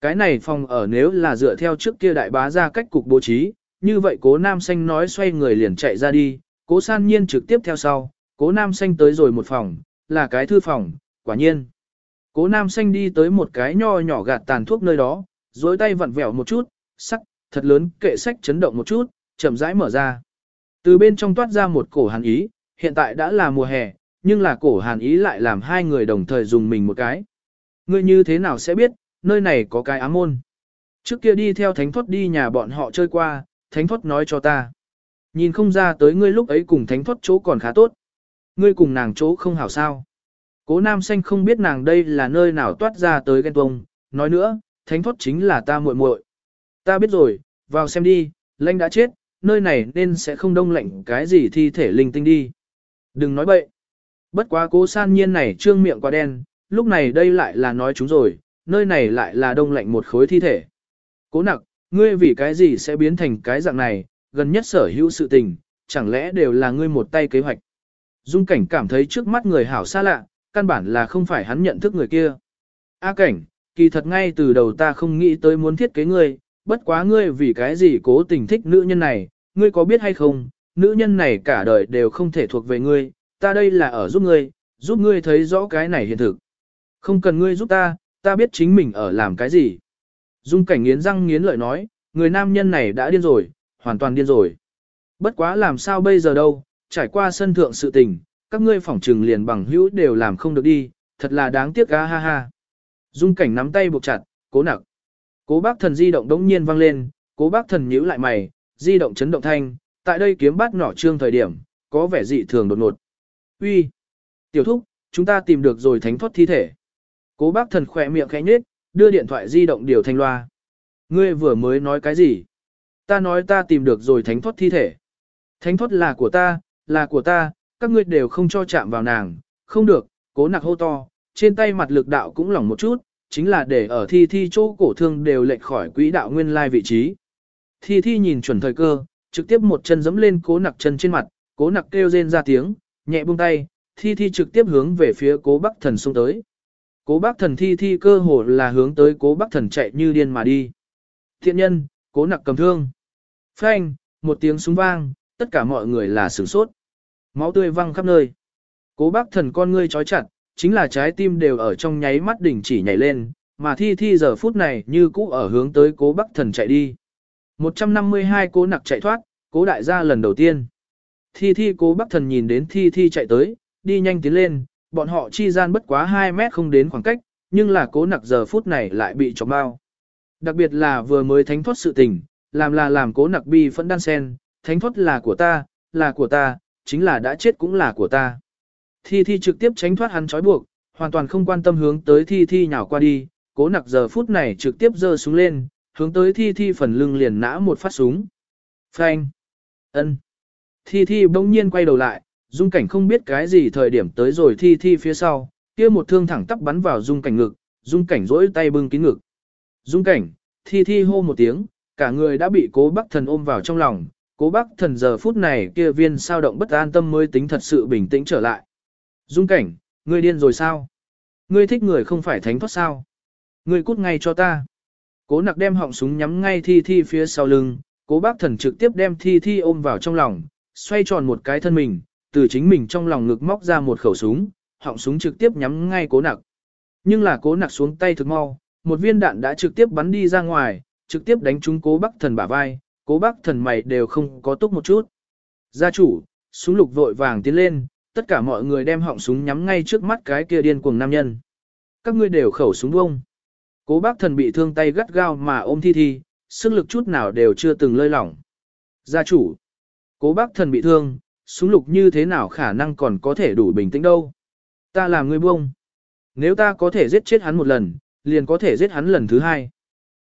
Cái này phòng ở nếu là dựa theo trước kia đại bá ra cách cục bố trí, như vậy cố nam xanh nói xoay người liền chạy ra đi, cố san nhiên trực tiếp theo sau, cố nam xanh tới rồi một phòng, là cái thư phòng, quả nhiên. Cố nam xanh đi tới một cái nho nhỏ gạt tàn thuốc nơi đó, dối tay vặn vẹo một chút, sắc, thật lớn kệ sách chấn động một chút, chậm rãi mở ra. Từ bên trong toát ra một cổ hàn ý, hiện tại đã là mùa hè, nhưng là cổ hàn ý lại làm hai người đồng thời dùng mình một cái. Ngươi như thế nào sẽ biết, nơi này có cái ám môn. Trước kia đi theo thánh thoát đi nhà bọn họ chơi qua, thánh thoát nói cho ta. Nhìn không ra tới ngươi lúc ấy cùng thánh thoát chỗ còn khá tốt. Ngươi cùng nàng chỗ không hảo sao. Cố nam xanh không biết nàng đây là nơi nào toát ra tới ghen tuông, nói nữa, thánh thoát chính là ta muội muội. Ta biết rồi, vào xem đi, Lanh đã chết, nơi này nên sẽ không đông lạnh cái gì thi thể linh tinh đi. Đừng nói bậy. Bất quá cố san nhiên này trương miệng quá đen, lúc này đây lại là nói chúng rồi, nơi này lại là đông lạnh một khối thi thể. Cố nặc, ngươi vì cái gì sẽ biến thành cái dạng này, gần nhất sở hữu sự tình, chẳng lẽ đều là ngươi một tay kế hoạch. Dung cảnh cảm thấy trước mắt người hảo xa lạ, căn bản là không phải hắn nhận thức người kia. A cảnh, kỳ thật ngay từ đầu ta không nghĩ tới muốn thiết kế ngươi, bất quá ngươi vì cái gì cố tình thích nữ nhân này, ngươi có biết hay không, nữ nhân này cả đời đều không thể thuộc về ngươi, ta đây là ở giúp ngươi, giúp ngươi thấy rõ cái này hiện thực. Không cần ngươi giúp ta, ta biết chính mình ở làm cái gì. Dung cảnh nghiến răng nghiến lợi nói, người nam nhân này đã điên rồi, hoàn toàn điên rồi. Bất quá làm sao bây giờ đâu, trải qua sân thượng sự tình, các ngươi phỏng trừng liền bằng hữu đều làm không được đi, thật là đáng tiếc ga ha ha. Dung cảnh nắm tay buộc chặt, cố nặc. Cố bác thần di động đống nhiên vang lên, cố bác thần nhíu lại mày, di động chấn động thanh, tại đây kiếm bát nỏ trương thời điểm, có vẻ dị thường đột ngột. Uy, Tiểu thúc, chúng ta tìm được rồi thánh thoát thi thể. Cố bác thần khỏe miệng khẽ nhết, đưa điện thoại di động điều thanh loa. Ngươi vừa mới nói cái gì? Ta nói ta tìm được rồi thánh thoát thi thể. Thánh thoát là của ta, là của ta, các ngươi đều không cho chạm vào nàng, không được, cố nặc hô to, trên tay mặt lực đạo cũng lỏng một chút, chính là để ở thi thi chỗ cổ thương đều lệch khỏi quỹ đạo nguyên lai vị trí. Thi thi nhìn chuẩn thời cơ, trực tiếp một chân giẫm lên cố nặc chân trên mặt, cố nặc kêu rên ra tiếng, nhẹ buông tay, thi thi trực tiếp hướng về phía cố bắc thần xông tới. Cố bác thần thi thi cơ hồ là hướng tới cố bác thần chạy như điên mà đi. Thiện nhân, cố nặc cầm thương. Phanh, một tiếng súng vang, tất cả mọi người là sửng sốt. Máu tươi văng khắp nơi. Cố bác thần con ngươi trói chặt, chính là trái tim đều ở trong nháy mắt đỉnh chỉ nhảy lên, mà thi thi giờ phút này như cũ ở hướng tới cố bác thần chạy đi. 152 cố nặc chạy thoát, cố đại gia lần đầu tiên. Thi thi cố bác thần nhìn đến thi thi chạy tới, đi nhanh tiến lên, bọn họ chi gian bất quá 2 mét không đến khoảng cách, nhưng là cố nặc giờ phút này lại bị chọc bao. Đặc biệt là vừa mới thánh thoát sự tình, làm là làm cố nặc bi phẫn đan sen, thánh thoát là của ta, là của ta, chính là đã chết cũng là của ta. Thi thi trực tiếp tránh thoát hắn trói buộc, hoàn toàn không quan tâm hướng tới thi thi nhào qua đi, cố nặc giờ phút này trực tiếp giơ súng lên, hướng tới thi thi phần lưng liền nã một phát súng. Phanh! Ân. Thi thi bỗng nhiên quay đầu lại, dung cảnh không biết cái gì thời điểm tới rồi thi thi phía sau, kia một thương thẳng tắp bắn vào dung cảnh ngực, dung cảnh rỗi tay bưng kín ngực. Dung cảnh, thi thi hô một tiếng, cả người đã bị cố bác thần ôm vào trong lòng, cố bác thần giờ phút này kia viên sao động bất an tâm mới tính thật sự bình tĩnh trở lại. Dung cảnh, ngươi điên rồi sao? Ngươi thích người không phải thánh thoát sao? Ngươi cút ngay cho ta. Cố nặc đem họng súng nhắm ngay thi thi phía sau lưng, cố bác thần trực tiếp đem thi thi ôm vào trong lòng, xoay tròn một cái thân mình, từ chính mình trong lòng ngực móc ra một khẩu súng, họng súng trực tiếp nhắm ngay cố nặc. Nhưng là cố nặc xuống tay thực mau, một viên đạn đã trực tiếp bắn đi ra ngoài, trực tiếp đánh trúng cố Bác thần bả vai, cố Bác thần mày đều không có túc một chút. Gia chủ, súng lục vội vàng tiến lên, tất cả mọi người đem họng súng nhắm ngay trước mắt cái kia điên cuồng nam nhân. Các ngươi đều khẩu súng vông. Cố bác thần bị thương tay gắt gao mà ôm thi thi, sức lực chút nào đều chưa từng lơi lỏng. Gia chủ, cố bác thần bị thương, súng lục như thế nào khả năng còn có thể đủ bình tĩnh đâu. Ta làm người buông. Nếu ta có thể giết chết hắn một lần, liền có thể giết hắn lần thứ hai.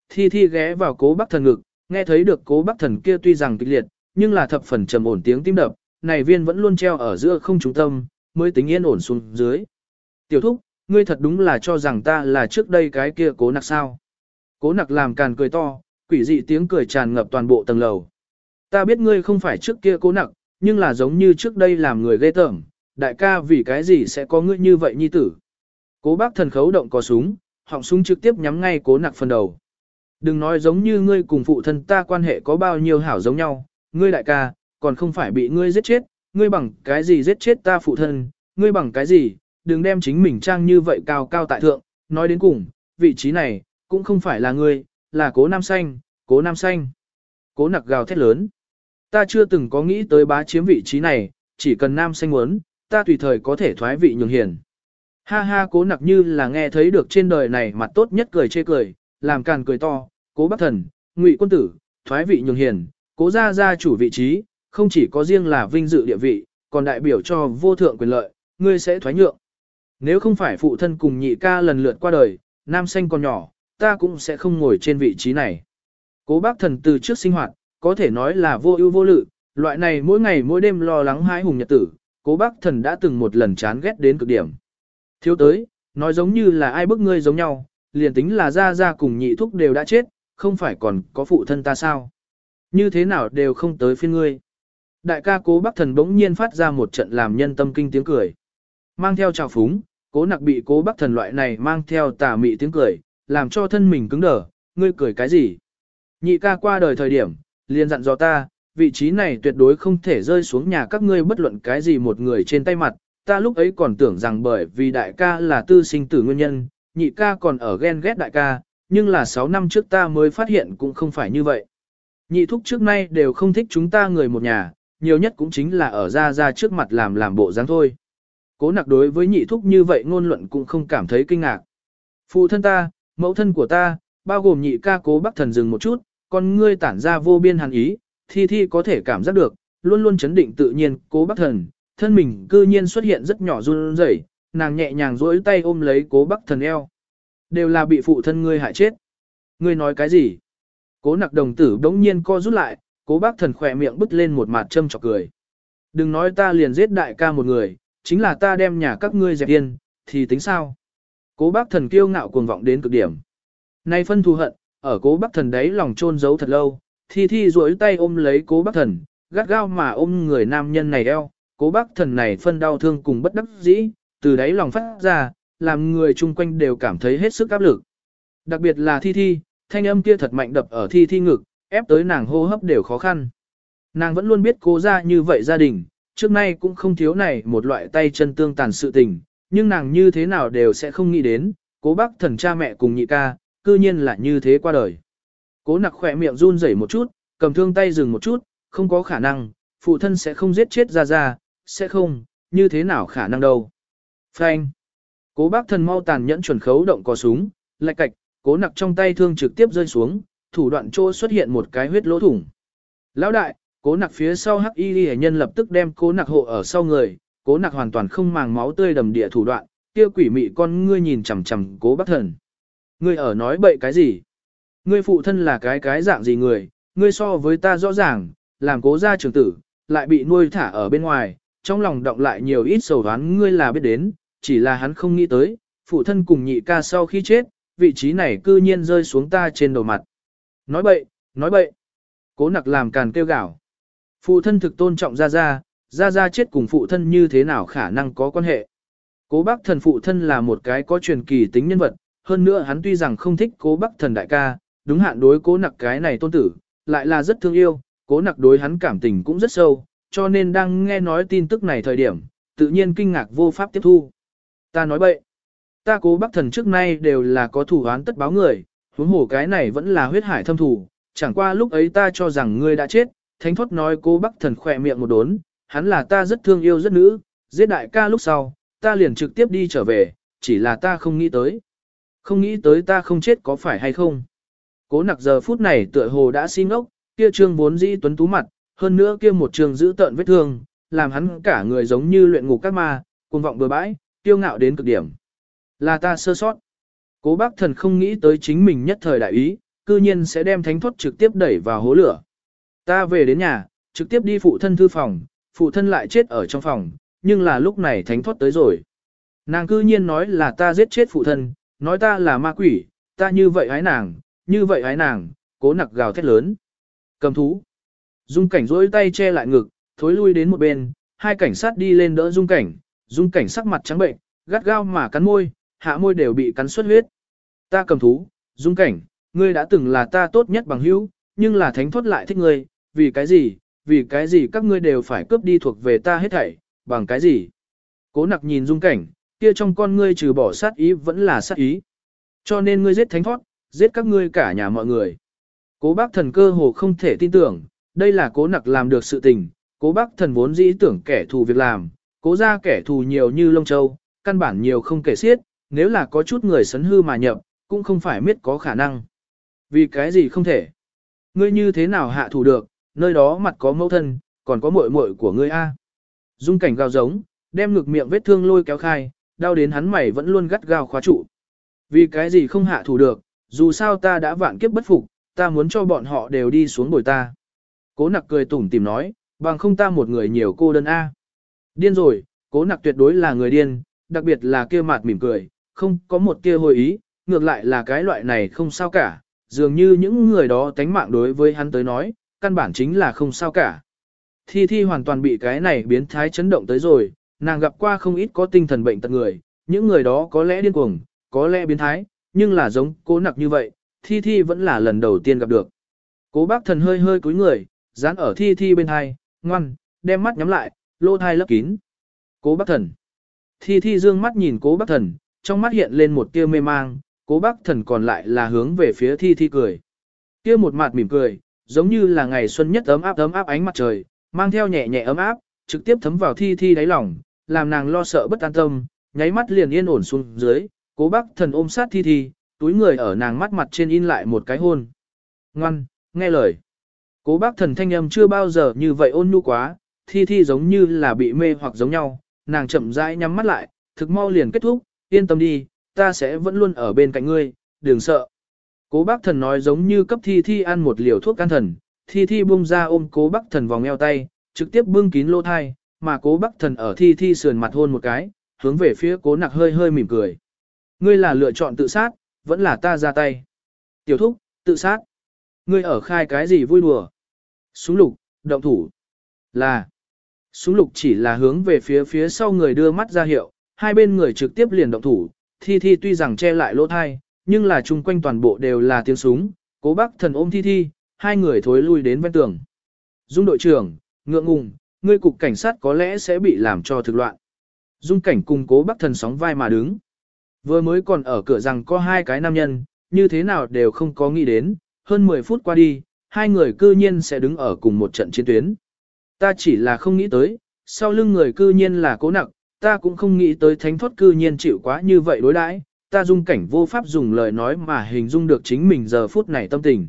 Thi Thi ghé vào cố bác thần ngực, nghe thấy được cố bác thần kia tuy rằng kịch liệt, nhưng là thập phần trầm ổn tiếng tim đập, này viên vẫn luôn treo ở giữa không trung tâm, mới tính yên ổn xuống dưới. Tiểu thúc, ngươi thật đúng là cho rằng ta là trước đây cái kia cố nặc sao. Cố nặc làm càn cười to, quỷ dị tiếng cười tràn ngập toàn bộ tầng lầu. Ta biết ngươi không phải trước kia cố nặc, nhưng là giống như trước đây làm người ghê tởm, đại ca vì cái gì sẽ có ngươi như vậy nhi tử. Cố bác thần khấu động có súng, họng súng trực tiếp nhắm ngay cố nặc phần đầu. Đừng nói giống như ngươi cùng phụ thân ta quan hệ có bao nhiêu hảo giống nhau, ngươi đại ca, còn không phải bị ngươi giết chết, ngươi bằng cái gì giết chết ta phụ thân, ngươi bằng cái gì, đừng đem chính mình trang như vậy cao cao tại thượng, nói đến cùng, vị trí này, cũng không phải là ngươi, là cố nam xanh, cố nam xanh. Cố nặc gào thét lớn. Ta chưa từng có nghĩ tới bá chiếm vị trí này, chỉ cần nam xanh muốn, ta tùy thời có thể thoái vị nhường hiền. Ha ha cố nặc như là nghe thấy được trên đời này mặt tốt nhất cười chê cười, làm càn cười to, cố bác thần, ngụy quân tử, thoái vị nhường hiền, cố ra ra chủ vị trí, không chỉ có riêng là vinh dự địa vị, còn đại biểu cho vô thượng quyền lợi, ngươi sẽ thoái nhượng. Nếu không phải phụ thân cùng nhị ca lần lượt qua đời, nam xanh còn nhỏ, ta cũng sẽ không ngồi trên vị trí này. Cố bác thần từ trước sinh hoạt, có thể nói là vô ưu vô lự, loại này mỗi ngày mỗi đêm lo lắng hãi hùng nhật tử, cố bác thần đã từng một lần chán ghét đến cực điểm. Thiếu tới, nói giống như là ai bức ngươi giống nhau, liền tính là ra ra cùng nhị thúc đều đã chết, không phải còn có phụ thân ta sao. Như thế nào đều không tới phiên ngươi. Đại ca cố bác thần bỗng nhiên phát ra một trận làm nhân tâm kinh tiếng cười. Mang theo trào phúng, cố nặc bị cố bác thần loại này mang theo tà mị tiếng cười, làm cho thân mình cứng đờ, ngươi cười cái gì? Nhị ca qua đời thời điểm, liền dặn dò ta, vị trí này tuyệt đối không thể rơi xuống nhà các ngươi bất luận cái gì một người trên tay mặt, ta lúc ấy còn tưởng rằng bởi vì đại ca là tư sinh tử nguyên nhân, nhị ca còn ở ghen ghét đại ca, nhưng là 6 năm trước ta mới phát hiện cũng không phải như vậy. Nhị thúc trước nay đều không thích chúng ta người một nhà, nhiều nhất cũng chính là ở ra ra trước mặt làm làm bộ dáng thôi. Cố nặc đối với nhị thúc như vậy ngôn luận cũng không cảm thấy kinh ngạc. Phụ thân ta, mẫu thân của ta, bao gồm nhị ca cố bác thần dừng một chút, còn ngươi tản ra vô biên hàn ý, thi thi có thể cảm giác được, luôn luôn chấn định tự nhiên, cố bác thần, thân mình cư nhiên xuất hiện rất nhỏ run rẩy, nàng nhẹ nhàng duỗi tay ôm lấy cố bác thần eo. Đều là bị phụ thân ngươi hại chết. Ngươi nói cái gì? Cố nặc đồng tử đống nhiên co rút lại, cố bác thần khỏe miệng bứt lên một mặt châm chọc cười. Đừng nói ta liền giết đại ca một người, chính là ta đem nhà các ngươi dẹp yên, thì tính sao? Cố bác thần kiêu ngạo cuồng vọng đến cực điểm. Nay phân thù hận, ở cố bác thần đấy lòng trôn giấu thật lâu, thi thi duỗi tay ôm lấy cố bác thần, gắt gao mà ôm người nam nhân này eo, cố bác thần này phân đau thương cùng bất đắc dĩ, từ đấy lòng phát ra, làm người chung quanh đều cảm thấy hết sức áp lực. Đặc biệt là thi thi, thanh âm kia thật mạnh đập ở thi thi ngực, ép tới nàng hô hấp đều khó khăn. Nàng vẫn luôn biết cố ra như vậy gia đình, trước nay cũng không thiếu này một loại tay chân tương tàn sự tình, nhưng nàng như thế nào đều sẽ không nghĩ đến, cố bác thần cha mẹ cùng nhị ca, cư nhiên là như thế qua đời. Cố nặc khỏe miệng run rẩy một chút, cầm thương tay dừng một chút, không có khả năng, phụ thân sẽ không giết chết ra ra, sẽ không, như thế nào khả năng đâu. Phanh. Cố bác thần mau tàn nhẫn chuẩn khấu động cò súng, lạch cạch, cố nặc trong tay thương trực tiếp rơi xuống, thủ đoạn trô xuất hiện một cái huyết lỗ thủng. Lão đại, cố nặc phía sau hắc y ghi nhân lập tức đem cố nặc hộ ở sau người, cố nặc hoàn toàn không màng máu tươi đầm địa thủ đoạn, kia quỷ mị con ngươi nhìn chằm chằm cố bác thần. Ngươi ở nói bậy cái gì? Ngươi phụ thân là cái cái dạng gì người, ngươi so với ta rõ ràng, làm cố gia trưởng tử, lại bị nuôi thả ở bên ngoài, trong lòng động lại nhiều ít sầu đoán ngươi là biết đến, chỉ là hắn không nghĩ tới, phụ thân cùng nhị ca sau khi chết, vị trí này cư nhiên rơi xuống ta trên đầu mặt. Nói bậy, nói bậy. Cố nặc làm càn kêu gạo. Phụ thân thực tôn trọng Gia Gia, Gia Gia chết cùng phụ thân như thế nào khả năng có quan hệ. Cố bác thần phụ thân là một cái có truyền kỳ tính nhân vật, hơn nữa hắn tuy rằng không thích cố bác thần đại ca, đúng hạn đối cố nặc cái này tôn tử, lại là rất thương yêu, cố nặc đối hắn cảm tình cũng rất sâu, cho nên đang nghe nói tin tức này thời điểm, tự nhiên kinh ngạc vô pháp tiếp thu. Ta nói bậy, ta cố bác thần trước nay đều là có thủ án tất báo người, huống hồ cái này vẫn là huyết hải thâm thủ, chẳng qua lúc ấy ta cho rằng ngươi đã chết, thánh thoát nói cố bác thần khỏe miệng một đốn, hắn là ta rất thương yêu rất nữ, giết đại ca lúc sau, ta liền trực tiếp đi trở về, chỉ là ta không nghĩ tới. Không nghĩ tới ta không chết có phải hay không. Cố nặc giờ phút này tựa hồ đã xin ngốc, kia trương vốn dĩ tuấn tú mặt, hơn nữa kia một trường giữ tợn vết thương, làm hắn cả người giống như luyện ngục các ma, cuồng vọng bừa bãi, tiêu ngạo đến cực điểm. Là ta sơ sót. Cố bác thần không nghĩ tới chính mình nhất thời đại ý, cư nhiên sẽ đem thánh thoát trực tiếp đẩy vào hố lửa. Ta về đến nhà, trực tiếp đi phụ thân thư phòng, phụ thân lại chết ở trong phòng, nhưng là lúc này thánh thoát tới rồi. Nàng cư nhiên nói là ta giết chết phụ thân, nói ta là ma quỷ, ta như vậy hái nàng, như vậy hái nàng, cố nặc gào thét lớn. Cầm thú. Dung cảnh rỗi tay che lại ngực, thối lui đến một bên, hai cảnh sát đi lên đỡ dung cảnh, dung cảnh sắc mặt trắng bệnh, gắt gao mà cắn môi, hạ môi đều bị cắn xuất huyết. Ta cầm thú, dung cảnh, ngươi đã từng là ta tốt nhất bằng hữu, nhưng là thánh thoát lại thích ngươi, vì cái gì, vì cái gì các ngươi đều phải cướp đi thuộc về ta hết thảy, bằng cái gì. Cố nặc nhìn dung cảnh, kia trong con ngươi trừ bỏ sát ý vẫn là sát ý. Cho nên ngươi giết thánh thoát, giết các ngươi cả nhà mọi người. Cố bác thần cơ hồ không thể tin tưởng, đây là cố nặc làm được sự tình, cố bác thần vốn dĩ tưởng kẻ thù việc làm, cố ra kẻ thù nhiều như lông châu, căn bản nhiều không kể xiết, nếu là có chút người sấn hư mà nhập, cũng không phải miết có khả năng. Vì cái gì không thể? Ngươi như thế nào hạ thủ được, nơi đó mặt có mẫu thân, còn có muội muội của ngươi a. Dung cảnh gào giống, đem ngực miệng vết thương lôi kéo khai, đau đến hắn mày vẫn luôn gắt gao khóa trụ. Vì cái gì không hạ thủ được, dù sao ta đã vạn kiếp bất phục, ta muốn cho bọn họ đều đi xuống bồi ta. Cố nặc cười tủm tìm nói, bằng không ta một người nhiều cô đơn A. Điên rồi, cố nặc tuyệt đối là người điên, đặc biệt là kia mặt mỉm cười, không có một kia hồi ý, ngược lại là cái loại này không sao cả, dường như những người đó tánh mạng đối với hắn tới nói, căn bản chính là không sao cả. Thi Thi hoàn toàn bị cái này biến thái chấn động tới rồi, nàng gặp qua không ít có tinh thần bệnh tật người, những người đó có lẽ điên cuồng, có lẽ biến thái, nhưng là giống cố nặc như vậy, Thi Thi vẫn là lần đầu tiên gặp được. Cố bác thần hơi hơi cúi người, dán ở Thi Thi bên hai, ngoan, đem mắt nhắm lại, lô thai lấp kín. Cố bác thần. Thi Thi dương mắt nhìn cố bác thần, trong mắt hiện lên một tia mê mang, cố bác thần còn lại là hướng về phía Thi Thi cười. Kia một mặt mỉm cười, giống như là ngày xuân nhất ấm áp ấm áp ánh mặt trời, mang theo nhẹ nhẹ ấm áp, trực tiếp thấm vào Thi Thi đáy lòng, làm nàng lo sợ bất an tâm, nháy mắt liền yên ổn xuống dưới, cố bác thần ôm sát Thi Thi, túi người ở nàng mắt mặt trên in lại một cái hôn. Ngoan, nghe lời. Cố bác thần thanh âm chưa bao giờ như vậy ôn nhu quá, Thi Thi giống như là bị mê hoặc giống nhau, nàng chậm rãi nhắm mắt lại, thực mau liền kết thúc, yên tâm đi, ta sẽ vẫn luôn ở bên cạnh ngươi, đừng sợ. Cố bác thần nói giống như cấp thi thi ăn một liều thuốc can thần, thi thi bung ra ôm cố bác thần vòng eo tay, trực tiếp bưng kín lỗ thai, mà cố bác thần ở thi thi sườn mặt hôn một cái, hướng về phía cố nặc hơi hơi mỉm cười. Ngươi là lựa chọn tự sát, vẫn là ta ra tay. Tiểu thúc, tự sát. Ngươi ở khai cái gì vui đùa? Súng lục, động thủ. Là. Súng lục chỉ là hướng về phía phía sau người đưa mắt ra hiệu, hai bên người trực tiếp liền động thủ, thi thi tuy rằng che lại lỗ thai, nhưng là chung quanh toàn bộ đều là tiếng súng, cố bác thần ôm thi thi, hai người thối lui đến ven tường. Dung đội trưởng, ngượng ngùng, ngươi cục cảnh sát có lẽ sẽ bị làm cho thực loạn. Dung cảnh cùng cố bác thần sóng vai mà đứng. Vừa mới còn ở cửa rằng có hai cái nam nhân, như thế nào đều không có nghĩ đến, hơn 10 phút qua đi, hai người cư nhiên sẽ đứng ở cùng một trận chiến tuyến. Ta chỉ là không nghĩ tới, sau lưng người cư nhiên là cố nặng, ta cũng không nghĩ tới thánh thoát cư nhiên chịu quá như vậy đối đãi, ta dung cảnh vô pháp dùng lời nói mà hình dung được chính mình giờ phút này tâm tình.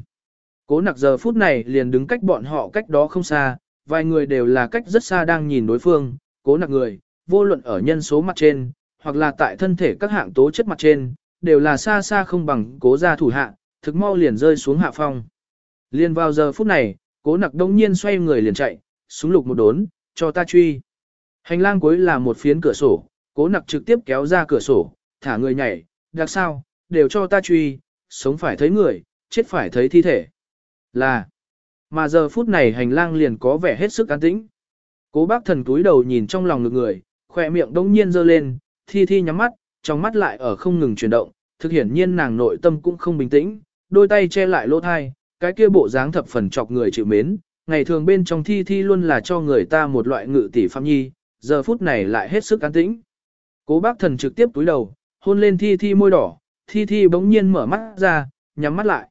Cố nặc giờ phút này liền đứng cách bọn họ cách đó không xa, vài người đều là cách rất xa đang nhìn đối phương, cố nặc người, vô luận ở nhân số mặt trên, hoặc là tại thân thể các hạng tố chất mặt trên, đều là xa xa không bằng cố gia thủ hạ, thực mau liền rơi xuống hạ phong. liền vào giờ phút này, cố nặc đông nhiên xoay người liền chạy, súng lục một đốn, cho ta truy. Hành lang cuối là một phiến cửa sổ, cố nặc trực tiếp kéo ra cửa sổ, thả người nhảy, đặc sao, đều cho ta truy, sống phải thấy người, chết phải thấy thi thể. Là, mà giờ phút này hành lang liền có vẻ hết sức an tĩnh. Cố bác thần túi đầu nhìn trong lòng ngực người, khỏe miệng đông nhiên dơ lên, thi thi nhắm mắt, trong mắt lại ở không ngừng chuyển động, thực hiển nhiên nàng nội tâm cũng không bình tĩnh, đôi tay che lại lỗ thai, cái kia bộ dáng thập phần chọc người chịu mến, ngày thường bên trong thi thi luôn là cho người ta một loại ngự tỷ phạm nhi, giờ phút này lại hết sức an tĩnh. Cố bác thần trực tiếp túi đầu, hôn lên thi thi môi đỏ, thi thi bỗng nhiên mở mắt ra, nhắm mắt lại.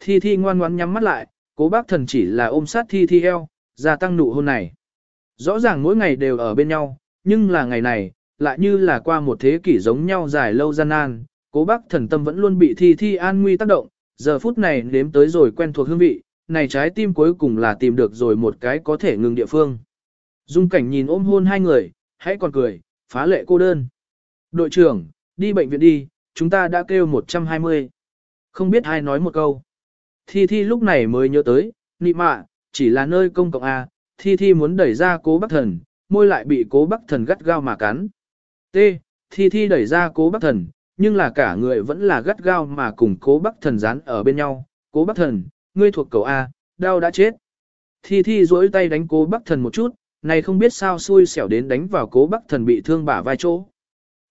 Thi thi ngoan ngoãn nhắm mắt lại, cố bác thần chỉ là ôm sát thi thi eo, gia tăng nụ hôn này. Rõ ràng mỗi ngày đều ở bên nhau, nhưng là ngày này, lại như là qua một thế kỷ giống nhau dài lâu gian nan, cố bác thần tâm vẫn luôn bị thi thi an nguy tác động, giờ phút này nếm tới rồi quen thuộc hương vị, này trái tim cuối cùng là tìm được rồi một cái có thể ngừng địa phương. Dung cảnh nhìn ôm hôn hai người, hãy còn cười, phá lệ cô đơn. Đội trưởng, đi bệnh viện đi, chúng ta đã kêu 120. Không biết ai nói một câu. Thi Thi lúc này mới nhớ tới, nị mạ, chỉ là nơi công cộng A, Thi Thi muốn đẩy ra cố bắc thần, môi lại bị cố bắc thần gắt gao mà cắn. T. Thi Thi đẩy ra cố bắc thần, nhưng là cả người vẫn là gắt gao mà cùng cố bắc thần dán ở bên nhau. Cố bắc thần, ngươi thuộc cầu A, đau đã chết. Thi Thi duỗi tay đánh cố bắc thần một chút, này không biết sao xui xẻo đến đánh vào cố bắc thần bị thương bả vai chỗ.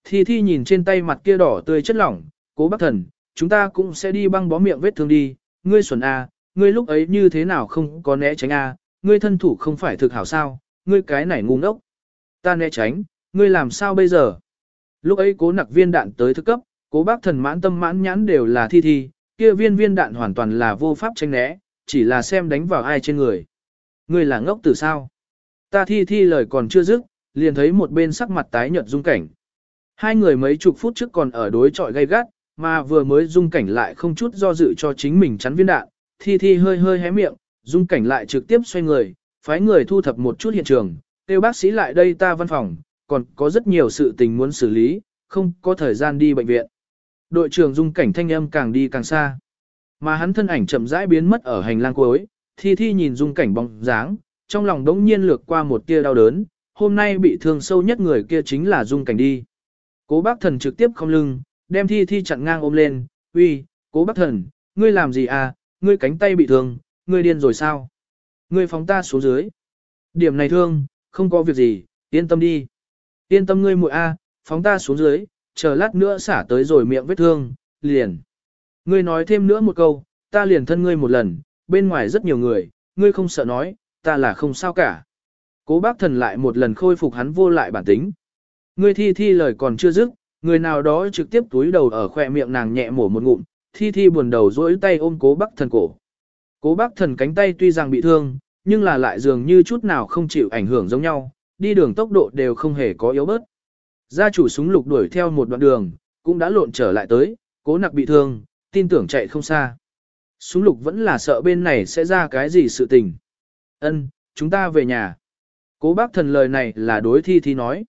Thi Thi nhìn trên tay mặt kia đỏ tươi chất lỏng, cố Bác thần, chúng ta cũng sẽ đi băng bó miệng vết thương đi, ngươi xuẩn A, à, ngươi lúc ấy như thế nào không có né tránh A, à, ngươi thân thủ không phải thực hảo sao, ngươi cái này ngu ngốc. Ta né tránh, ngươi làm sao bây giờ? Lúc ấy cố nặc viên đạn tới thức cấp, cố bác thần mãn tâm mãn nhãn đều là thi thi, kia viên viên đạn hoàn toàn là vô pháp tránh né, chỉ là xem đánh vào ai trên người. Ngươi là ngốc từ sao? Ta thi thi lời còn chưa dứt, liền thấy một bên sắc mặt tái nhợt dung cảnh. Hai người mấy chục phút trước còn ở đối trọi gay gắt, mà vừa mới dung cảnh lại không chút do dự cho chính mình chắn viên đạn, thi thi hơi hơi hé miệng, dung cảnh lại trực tiếp xoay người, phái người thu thập một chút hiện trường, kêu bác sĩ lại đây ta văn phòng, còn có rất nhiều sự tình muốn xử lý, không có thời gian đi bệnh viện. Đội trưởng dung cảnh thanh âm càng đi càng xa. Mà hắn thân ảnh chậm rãi biến mất ở hành lang cuối, thi thi nhìn dung cảnh bóng dáng, trong lòng đống nhiên lược qua một tia đau đớn, hôm nay bị thương sâu nhất người kia chính là dung cảnh đi. Cố bác thần trực tiếp không lưng, đem thi thi chặn ngang ôm lên, uy, cố bác thần, ngươi làm gì à, ngươi cánh tay bị thương, ngươi điên rồi sao? Ngươi phóng ta xuống dưới. Điểm này thương, không có việc gì, yên tâm đi. Yên tâm ngươi muội a, phóng ta xuống dưới, chờ lát nữa xả tới rồi miệng vết thương, liền. Ngươi nói thêm nữa một câu, ta liền thân ngươi một lần, bên ngoài rất nhiều người, ngươi không sợ nói, ta là không sao cả. Cố bác thần lại một lần khôi phục hắn vô lại bản tính. Ngươi thi thi lời còn chưa dứt, người nào đó trực tiếp túi đầu ở khỏe miệng nàng nhẹ mổ một ngụm, thi thi buồn đầu dỗi tay ôm cố bác thần cổ. Cố bác thần cánh tay tuy rằng bị thương, nhưng là lại dường như chút nào không chịu ảnh hưởng giống nhau, đi đường tốc độ đều không hề có yếu bớt. Gia chủ súng lục đuổi theo một đoạn đường, cũng đã lộn trở lại tới, cố nặc bị thương, tin tưởng chạy không xa. Súng lục vẫn là sợ bên này sẽ ra cái gì sự tình. Ân, chúng ta về nhà. Cố bác thần lời này là đối thi thi nói.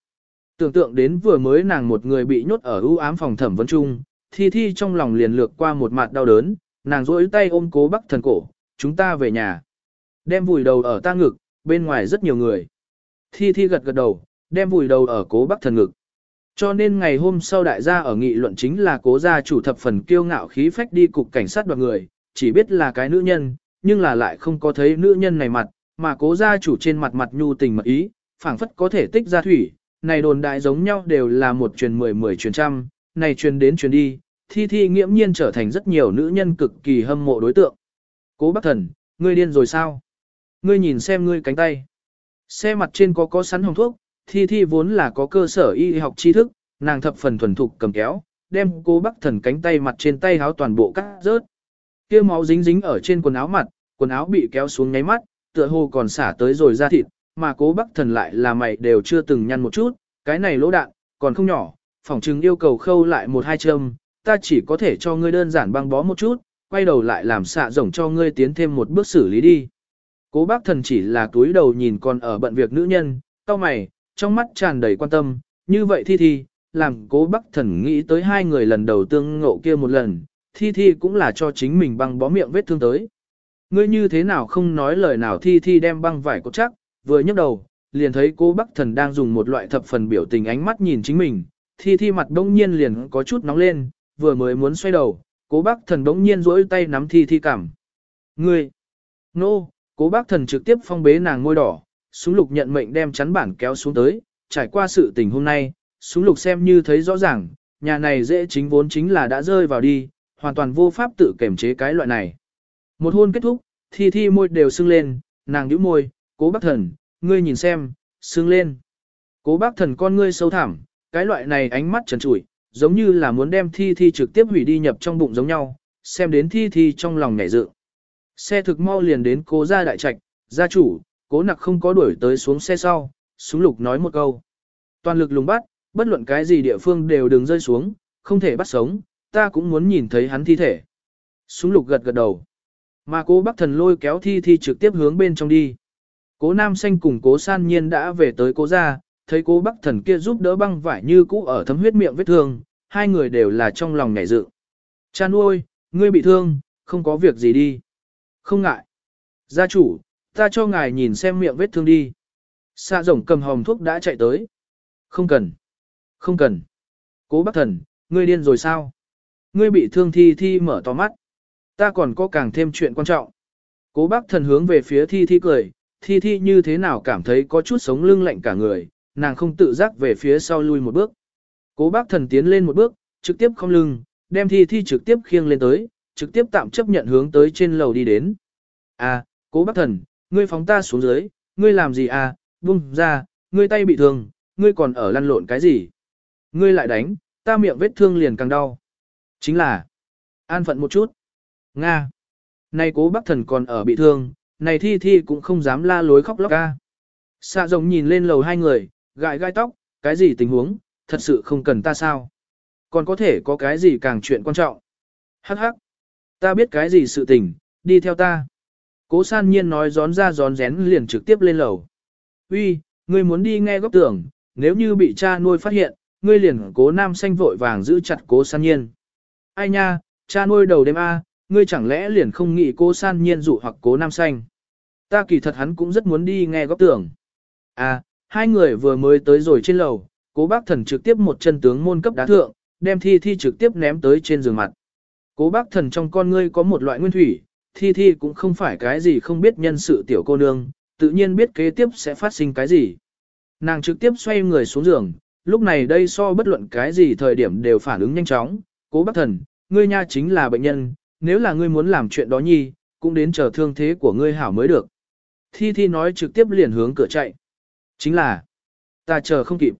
Tưởng tượng đến vừa mới nàng một người bị nhốt ở ưu ám phòng thẩm vấn trung, thi thi trong lòng liền lược qua một mặt đau đớn, nàng rỗi tay ôm cố Bắc thần cổ, chúng ta về nhà. Đem vùi đầu ở ta ngực, bên ngoài rất nhiều người. Thi thi gật gật đầu, đem vùi đầu ở cố Bắc thần ngực. Cho nên ngày hôm sau đại gia ở nghị luận chính là cố gia chủ thập phần kiêu ngạo khí phách đi cục cảnh sát đoạt người, chỉ biết là cái nữ nhân, nhưng là lại không có thấy nữ nhân này mặt, mà cố gia chủ trên mặt mặt nhu tình mật ý, phảng phất có thể tích ra thủy, này đồn đại giống nhau đều là một truyền mười mười truyền trăm, này truyền đến truyền đi, thi thi nghiễm nhiên trở thành rất nhiều nữ nhân cực kỳ hâm mộ đối tượng. Cố bác thần, ngươi điên rồi sao? Ngươi nhìn xem ngươi cánh tay. Xe mặt trên có có sắn hồng thuốc, thi thi vốn là có cơ sở y học tri thức, nàng thập phần thuần thục cầm kéo, đem cô bác thần cánh tay mặt trên tay háo toàn bộ cắt rớt. kia máu dính dính ở trên quần áo mặt, quần áo bị kéo xuống nháy mắt, tựa hồ còn xả tới rồi ra thịt, mà cố bác thần lại là mày đều chưa từng nhăn một chút, cái này lỗ đạn, còn không nhỏ, phỏng chừng yêu cầu khâu lại một hai châm, ta chỉ có thể cho ngươi đơn giản băng bó một chút, quay đầu lại làm xạ rồng cho ngươi tiến thêm một bước xử lý đi. Cố bác thần chỉ là túi đầu nhìn còn ở bận việc nữ nhân, tao mày, trong mắt tràn đầy quan tâm, như vậy thi thi, làm cố bác thần nghĩ tới hai người lần đầu tương ngộ kia một lần, thi thi cũng là cho chính mình băng bó miệng vết thương tới. Ngươi như thế nào không nói lời nào thi thi đem băng vải cột chắc, vừa nhấc đầu, liền thấy cô bắc thần đang dùng một loại thập phần biểu tình ánh mắt nhìn chính mình, thi thi mặt đông nhiên liền có chút nóng lên, vừa mới muốn xoay đầu, cố bắc thần đông nhiên rỗi tay nắm thi thi cảm. Ngươi! Nô! No, cố bác thần trực tiếp phong bế nàng ngôi đỏ, súng lục nhận mệnh đem chắn bản kéo xuống tới, trải qua sự tình hôm nay, súng lục xem như thấy rõ ràng, nhà này dễ chính vốn chính là đã rơi vào đi, hoàn toàn vô pháp tự kiểm chế cái loại này. Một hôn kết thúc, thi thi môi đều sưng lên, nàng nhíu môi, cố bác thần, ngươi nhìn xem, sưng lên. Cố bác thần con ngươi sâu thẳm, cái loại này ánh mắt trần trụi, giống như là muốn đem thi thi trực tiếp hủy đi nhập trong bụng giống nhau, xem đến thi thi trong lòng nhảy dự. Xe thực mau liền đến cố gia đại trạch, gia chủ, cố nặc không có đuổi tới xuống xe sau, súng lục nói một câu. Toàn lực lùng bắt, bất luận cái gì địa phương đều đừng rơi xuống, không thể bắt sống, ta cũng muốn nhìn thấy hắn thi thể. Súng lục gật gật đầu. Mà cố bác thần lôi kéo thi thi trực tiếp hướng bên trong đi. Cố nam xanh cùng cố san nhiên đã về tới cố gia, thấy cố Bắc thần kia giúp đỡ băng vải như cũ ở thấm huyết miệng vết thương, hai người đều là trong lòng nhảy dự. Cha nuôi, ngươi bị thương, không có việc gì đi. Không ngại. Gia chủ, ta cho ngài nhìn xem miệng vết thương đi. Xạ rồng cầm hồng thuốc đã chạy tới. Không cần. Không cần. Cố bác thần, ngươi điên rồi sao? Ngươi bị thương thi thi mở to mắt. Ta còn có càng thêm chuyện quan trọng. Cố bác thần hướng về phía thi thi cười, thi thi như thế nào cảm thấy có chút sống lưng lạnh cả người, nàng không tự giác về phía sau lui một bước. Cố bác thần tiến lên một bước, trực tiếp không lưng, đem thi thi trực tiếp khiêng lên tới, trực tiếp tạm chấp nhận hướng tới trên lầu đi đến. À, cố bác thần, ngươi phóng ta xuống dưới, ngươi làm gì à, buông ra, ngươi tay bị thương, ngươi còn ở lăn lộn cái gì? Ngươi lại đánh, ta miệng vết thương liền càng đau. Chính là, an phận một chút. Nga. nay cố bác thần còn ở bị thương, này thi thi cũng không dám la lối khóc lóc ca. Xạ rồng nhìn lên lầu hai người, gãi gai tóc, cái gì tình huống, thật sự không cần ta sao? Còn có thể có cái gì càng chuyện quan trọng? Hắc hắc. Ta biết cái gì sự tình, đi theo ta. Cố san nhiên nói gión ra gión rén liền trực tiếp lên lầu. Uy, Ngươi muốn đi nghe góc tưởng, nếu như bị cha nuôi phát hiện, ngươi liền cố nam xanh vội vàng giữ chặt cố san nhiên. Ai nha, cha nuôi đầu đêm A, ngươi chẳng lẽ liền không nghĩ cô san nhiên dụ hoặc cố nam xanh. Ta kỳ thật hắn cũng rất muốn đi nghe góc tưởng. À, hai người vừa mới tới rồi trên lầu, cố bác thần trực tiếp một chân tướng môn cấp đá thượng, đem thi thi trực tiếp ném tới trên giường mặt. Cố bác thần trong con ngươi có một loại nguyên thủy, thi thi cũng không phải cái gì không biết nhân sự tiểu cô nương, tự nhiên biết kế tiếp sẽ phát sinh cái gì. Nàng trực tiếp xoay người xuống giường, lúc này đây so bất luận cái gì thời điểm đều phản ứng nhanh chóng, cố bác thần, ngươi nha chính là bệnh nhân, nếu là ngươi muốn làm chuyện đó nhi, cũng đến chờ thương thế của ngươi hảo mới được. Thi Thi nói trực tiếp liền hướng cửa chạy. Chính là, ta chờ không kịp.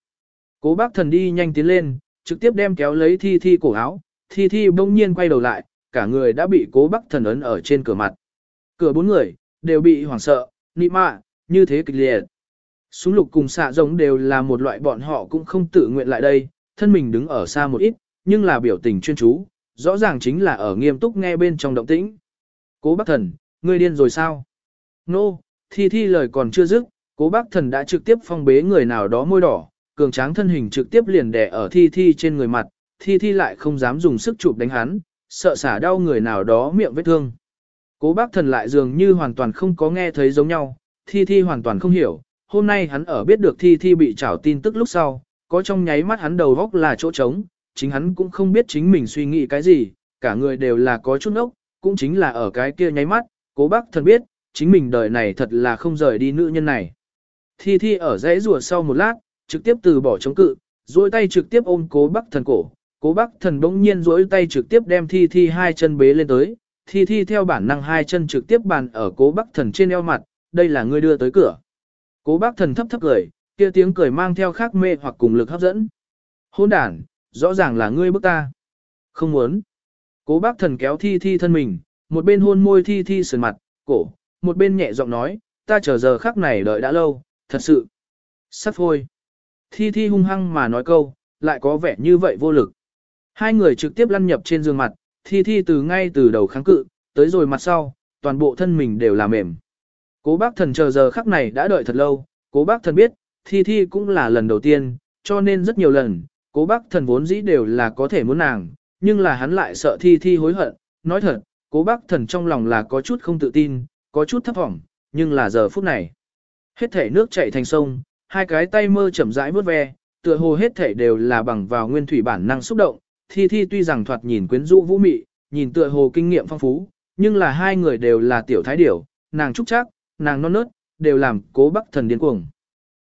Cố bác thần đi nhanh tiến lên, trực tiếp đem kéo lấy Thi Thi cổ áo, Thi Thi bỗng nhiên quay đầu lại, cả người đã bị cố bác thần ấn ở trên cửa mặt. Cửa bốn người, đều bị hoảng sợ, nị mạ, như thế kịch liệt. Súng lục cùng xạ giống đều là một loại bọn họ cũng không tự nguyện lại đây, thân mình đứng ở xa một ít, nhưng là biểu tình chuyên chú, rõ ràng chính là ở nghiêm túc nghe bên trong động tĩnh. Cố bác thần, ngươi điên rồi sao? Nô, no, thi thi lời còn chưa dứt, cố bác thần đã trực tiếp phong bế người nào đó môi đỏ, cường tráng thân hình trực tiếp liền đè ở thi thi trên người mặt, thi thi lại không dám dùng sức chụp đánh hắn, sợ xả đau người nào đó miệng vết thương. Cố bác thần lại dường như hoàn toàn không có nghe thấy giống nhau, thi thi hoàn toàn không hiểu, hôm nay hắn ở biết được thi thi bị trảo tin tức lúc sau, có trong nháy mắt hắn đầu góc là chỗ trống, chính hắn cũng không biết chính mình suy nghĩ cái gì, cả người đều là có chút ốc, cũng chính là ở cái kia nháy mắt, cố bác thần biết, chính mình đời này thật là không rời đi nữ nhân này. Thi thi ở dãy rùa sau một lát, trực tiếp từ bỏ chống cự, duỗi tay trực tiếp ôm cố bác thần cổ, cố bác thần bỗng nhiên duỗi tay trực tiếp đem thi thi hai chân bế lên tới, thi thi theo bản năng hai chân trực tiếp bàn ở cố bác thần trên eo mặt, đây là người đưa tới cửa. Cố bác thần thấp thấp cười, kia tiếng cười mang theo khác mê hoặc cùng lực hấp dẫn. Hôn đàn, rõ ràng là ngươi bức ta. Không muốn. Cố bác thần kéo thi thi thân mình, một bên hôn môi thi thi sườn mặt, cổ, một bên nhẹ giọng nói, ta chờ giờ khắc này đợi đã lâu, thật sự. Sắp thôi. Thi thi hung hăng mà nói câu, lại có vẻ như vậy vô lực. Hai người trực tiếp lăn nhập trên giường mặt, thi thi từ ngay từ đầu kháng cự, tới rồi mặt sau, toàn bộ thân mình đều là mềm. Cố bác thần chờ giờ khắc này đã đợi thật lâu, cố bác thần biết, thi thi cũng là lần đầu tiên, cho nên rất nhiều lần, cố bác thần vốn dĩ đều là có thể muốn nàng, nhưng là hắn lại sợ thi thi hối hận, nói thật, cố bác thần trong lòng là có chút không tự tin, có chút thấp hỏng, nhưng là giờ phút này. Hết thể nước chảy thành sông, hai cái tay mơ chậm rãi vuốt ve, tựa hồ hết thể đều là bằng vào nguyên thủy bản năng xúc động, thi thi tuy rằng thoạt nhìn quyến rũ vũ mị, nhìn tựa hồ kinh nghiệm phong phú, nhưng là hai người đều là tiểu thái điểu, nàng trúc chắc, nàng non nớt, đều làm cố bác thần điên cuồng.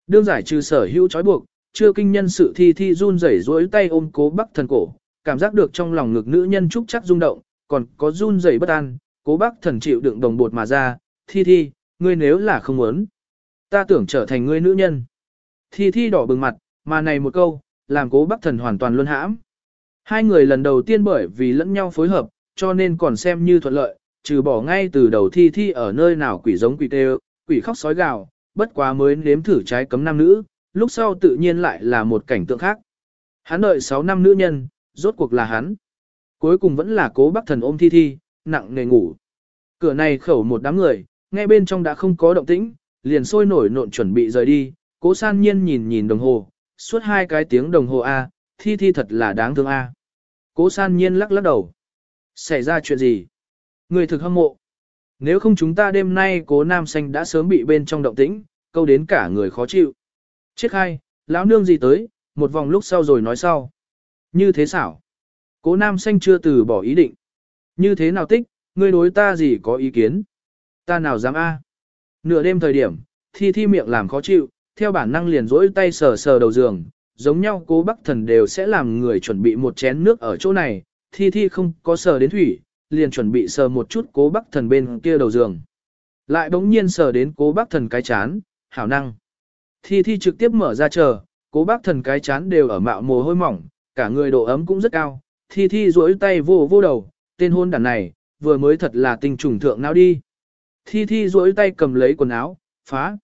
Đương giải trừ sở hữu trói buộc, chưa kinh nhân sự thi thi run rẩy rối tay ôm cố bác thần cổ, cảm giác được trong lòng ngực nữ nhân trúc chắc rung động, còn có run rẩy bất an, cố bác thần chịu đựng đồng bột mà ra, thi thi, ngươi nếu là không muốn, ta tưởng trở thành ngươi nữ nhân. Thi thi đỏ bừng mặt, mà này một câu, làm cố bác thần hoàn toàn luân hãm. Hai người lần đầu tiên bởi vì lẫn nhau phối hợp, cho nên còn xem như thuận lợi, trừ bỏ ngay từ đầu thi thi ở nơi nào quỷ giống quỷ tê quỷ khóc sói gào, bất quá mới nếm thử trái cấm nam nữ, lúc sau tự nhiên lại là một cảnh tượng khác. Hắn đợi 6 năm nữ nhân, rốt cuộc là hắn. Cuối cùng vẫn là cố bác thần ôm thi thi, nặng nề ngủ. Cửa này khẩu một đám người, ngay bên trong đã không có động tĩnh, liền sôi nổi nộn chuẩn bị rời đi, cố san nhiên nhìn nhìn đồng hồ, suốt hai cái tiếng đồng hồ A, thi thi thật là đáng thương A. Cố san nhiên lắc lắc đầu. Xảy ra chuyện gì? Người thực hâm mộ. Nếu không chúng ta đêm nay cố nam xanh đã sớm bị bên trong động tĩnh, câu đến cả người khó chịu. Chết hai, lão nương gì tới, một vòng lúc sau rồi nói sau. Như thế xảo. Cố nam xanh chưa từ bỏ ý định. Như thế nào tích, ngươi đối ta gì có ý kiến? Ta nào dám a? Nửa đêm thời điểm, thi thi miệng làm khó chịu, theo bản năng liền rỗi tay sờ sờ đầu giường, giống nhau cố bắc thần đều sẽ làm người chuẩn bị một chén nước ở chỗ này, thi thi không có sờ đến thủy, liền chuẩn bị sờ một chút cố bắc thần bên kia đầu giường. Lại bỗng nhiên sờ đến cố bắc thần cái chán, hảo năng. Thi thi trực tiếp mở ra chờ, cố bắc thần cái chán đều ở mạo mồ hôi mỏng, cả người độ ấm cũng rất cao, thi thi duỗi tay vô vô đầu, tên hôn đàn này, vừa mới thật là tình trùng thượng nào đi. Thi thi duỗi tay cầm lấy quần áo, phá.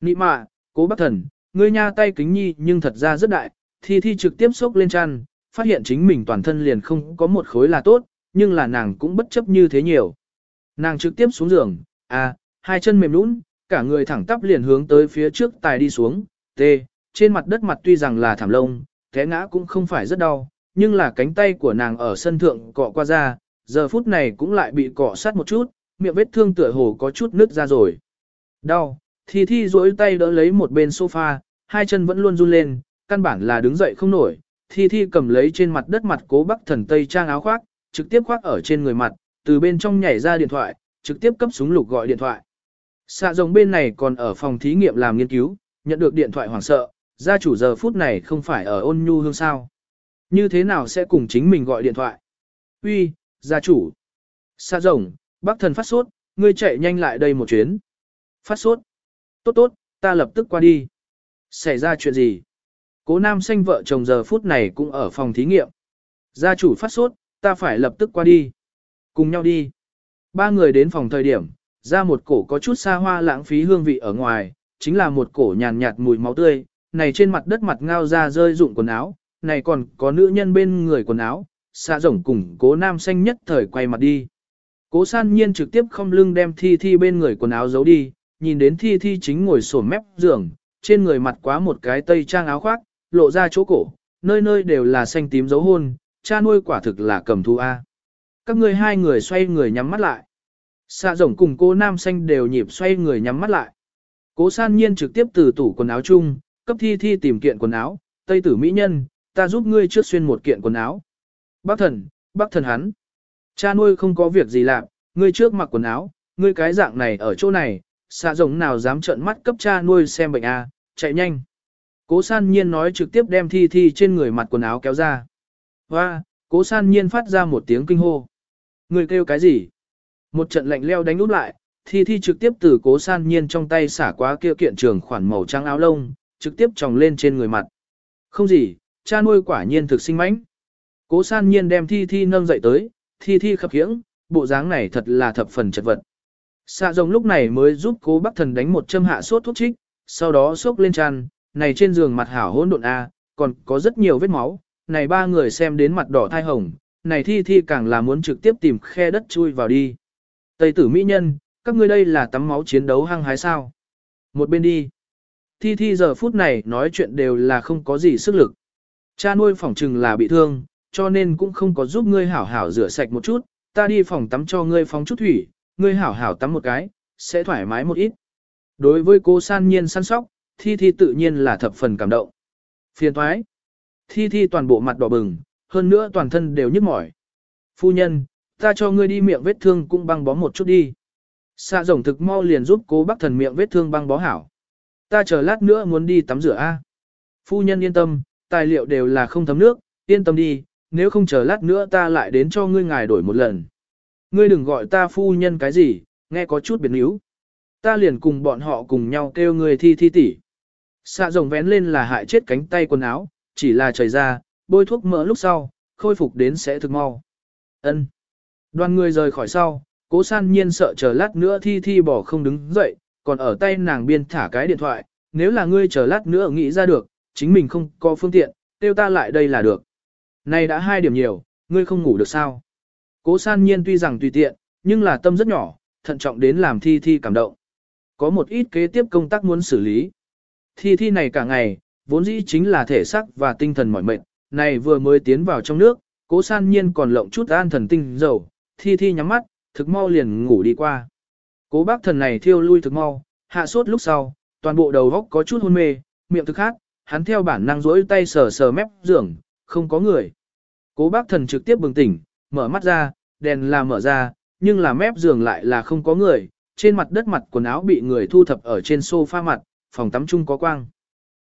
Nị mạ, cố bác thần, ngươi nha tay kính nhi nhưng thật ra rất đại, thi thi trực tiếp xốc lên chăn, phát hiện chính mình toàn thân liền không có một khối là tốt, nhưng là nàng cũng bất chấp như thế nhiều. Nàng trực tiếp xuống giường, à, hai chân mềm nũng, cả người thẳng tắp liền hướng tới phía trước tài đi xuống, T, trên mặt đất mặt tuy rằng là thảm lông, té ngã cũng không phải rất đau, nhưng là cánh tay của nàng ở sân thượng cọ qua ra, giờ phút này cũng lại bị cọ sát một chút, miệng vết thương tựa hồ có chút nứt ra rồi. Đau, Thi Thi duỗi tay đỡ lấy một bên sofa, hai chân vẫn luôn run lên, căn bản là đứng dậy không nổi. Thi Thi cầm lấy trên mặt đất mặt cố bắc thần tây trang áo khoác, trực tiếp khoác ở trên người mặt, từ bên trong nhảy ra điện thoại, trực tiếp cấp súng lục gọi điện thoại. Xạ rồng bên này còn ở phòng thí nghiệm làm nghiên cứu, nhận được điện thoại hoảng sợ, gia chủ giờ phút này không phải ở ôn nhu hương sao. Như thế nào sẽ cùng chính mình gọi điện thoại? Uy, gia chủ. Xạ rồng, bác thần phát sốt, ngươi chạy nhanh lại đây một chuyến. Phát sốt. Tốt tốt, ta lập tức qua đi. Xảy ra chuyện gì? Cố nam xanh vợ chồng giờ phút này cũng ở phòng thí nghiệm. Gia chủ phát sốt, ta phải lập tức qua đi. Cùng nhau đi. Ba người đến phòng thời điểm, ra một cổ có chút xa hoa lãng phí hương vị ở ngoài, chính là một cổ nhàn nhạt mùi máu tươi, này trên mặt đất mặt ngao ra rơi rụng quần áo, này còn có nữ nhân bên người quần áo, xa rồng cùng cố nam xanh nhất thời quay mặt đi. Cố san nhiên trực tiếp không lưng đem thi thi bên người quần áo giấu đi, nhìn đến thi thi chính ngồi sổm mép giường, trên người mặt quá một cái tây trang áo khoác, lộ ra chỗ cổ, nơi nơi đều là xanh tím dấu hôn, cha nuôi quả thực là cầm thú A. Các ngươi hai người xoay người nhắm mắt lại. Xạ rồng cùng cô nam xanh đều nhịp xoay người nhắm mắt lại. Cố san nhiên trực tiếp từ tủ quần áo chung, cấp thi thi tìm kiện quần áo, tây tử mỹ nhân, ta giúp ngươi trước xuyên một kiện quần áo. Bác thần, bác thần hắn. Cha nuôi không có việc gì làm, ngươi trước mặc quần áo, ngươi cái dạng này ở chỗ này, xạ rồng nào dám trợn mắt cấp cha nuôi xem bệnh à, chạy nhanh. Cố san nhiên nói trực tiếp đem thi thi trên người mặt quần áo kéo ra. Và, cố san nhiên phát ra một tiếng kinh hô. Người kêu cái gì? Một trận lạnh leo đánh úp lại, thi thi trực tiếp từ cố san nhiên trong tay xả quá kia kiện trường khoản màu trắng áo lông, trực tiếp tròng lên trên người mặt. Không gì, cha nuôi quả nhiên thực sinh mãnh. Cố san nhiên đem thi thi nâng dậy tới, thi thi khập khiễng, bộ dáng này thật là thập phần chật vật. Xạ rồng lúc này mới giúp cố bác thần đánh một châm hạ sốt thuốc trích, sau đó xốc lên tràn, này trên giường mặt hảo hỗn độn A, còn có rất nhiều vết máu, này ba người xem đến mặt đỏ thai hồng, này thi thi càng là muốn trực tiếp tìm khe đất chui vào đi. Tây tử mỹ nhân, các ngươi đây là tắm máu chiến đấu hăng hái sao? Một bên đi. Thi thi giờ phút này nói chuyện đều là không có gì sức lực. Cha nuôi phỏng trừng là bị thương, cho nên cũng không có giúp ngươi hảo hảo rửa sạch một chút, ta đi phòng tắm cho ngươi phóng chút thủy, ngươi hảo hảo tắm một cái, sẽ thoải mái một ít. Đối với cô san nhiên săn sóc, thi thi tự nhiên là thập phần cảm động. Phiền thoái. Thi thi toàn bộ mặt đỏ bừng, hơn nữa toàn thân đều nhức mỏi. Phu nhân, ta cho ngươi đi miệng vết thương cũng băng bó một chút đi. Xạ rồng thực mau liền giúp cố bác thần miệng vết thương băng bó hảo. Ta chờ lát nữa muốn đi tắm rửa A. Phu nhân yên tâm, tài liệu đều là không thấm nước, yên tâm đi, nếu không chờ lát nữa ta lại đến cho ngươi ngài đổi một lần. Ngươi đừng gọi ta phu nhân cái gì, nghe có chút biến yếu. Ta liền cùng bọn họ cùng nhau kêu ngươi thi thi tỷ. Xạ rồng vén lên là hại chết cánh tay quần áo, chỉ là chảy ra, bôi thuốc mỡ lúc sau, khôi phục đến sẽ thực mau. Ân. Đoàn người rời khỏi sau, cố san nhiên sợ chờ lát nữa thi thi bỏ không đứng dậy, còn ở tay nàng biên thả cái điện thoại, nếu là ngươi chờ lát nữa nghĩ ra được, chính mình không có phương tiện, tiêu ta lại đây là được. Này đã hai điểm nhiều, ngươi không ngủ được sao? Cố san nhiên tuy rằng tùy tiện, nhưng là tâm rất nhỏ, thận trọng đến làm thi thi cảm động. Có một ít kế tiếp công tác muốn xử lý. Thi thi này cả ngày, vốn dĩ chính là thể xác và tinh thần mỏi mệt, này vừa mới tiến vào trong nước, cố san nhiên còn lộng chút an thần tinh dầu, thi thi nhắm mắt, thực mau liền ngủ đi qua. Cố bác thần này thiêu lui thực mau, hạ sốt lúc sau, toàn bộ đầu góc có chút hôn mê, miệng thực khát, hắn theo bản năng rỗi tay sờ sờ mép giường, không có người. Cố bác thần trực tiếp bừng tỉnh, mở mắt ra, đèn là mở ra, nhưng là mép giường lại là không có người, trên mặt đất mặt quần áo bị người thu thập ở trên sofa mặt, phòng tắm chung có quang.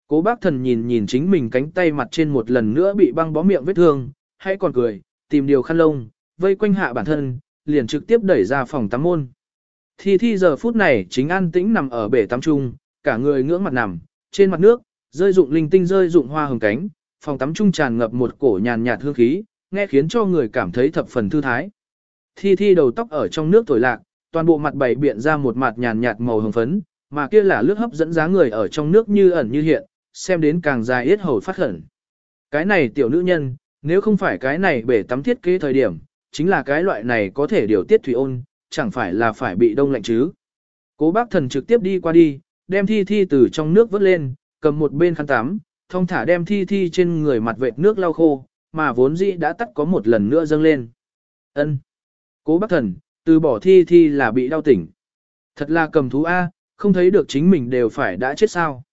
Cố bác thần nhìn nhìn chính mình cánh tay mặt trên một lần nữa bị băng bó miệng vết thương, hãy còn cười, tìm điều khăn lông, vây quanh hạ bản thân, liền trực tiếp đẩy ra phòng tắm môn. Thi thi giờ phút này chính an tĩnh nằm ở bể tắm chung, cả người ngưỡng mặt nằm, trên mặt nước, rơi dụng linh tinh rơi dụng hoa hồng cánh, phòng tắm chung tràn ngập một cổ nhàn nhạt hương khí, nghe khiến cho người cảm thấy thập phần thư thái. Thi thi đầu tóc ở trong nước thổi lạc, toàn bộ mặt bảy biện ra một mặt nhàn nhạt màu hồng phấn, mà kia là lướt hấp dẫn giá người ở trong nước như ẩn như hiện, xem đến càng dài yết hầu phát khẩn. Cái này tiểu nữ nhân, nếu không phải cái này bể tắm thiết kế thời điểm, chính là cái loại này có thể điều tiết thủy ôn, chẳng phải là phải bị đông lạnh chứ. Cố bác thần trực tiếp đi qua đi, đem thi thi từ trong nước vớt lên, cầm một bên khăn tắm, thông thả đem thi thi trên người mặt vệt nước lau khô, mà vốn dĩ đã tắt có một lần nữa dâng lên. ân Cố bác thần, từ bỏ thi thi là bị đau tỉnh. Thật là cầm thú A, không thấy được chính mình đều phải đã chết sao.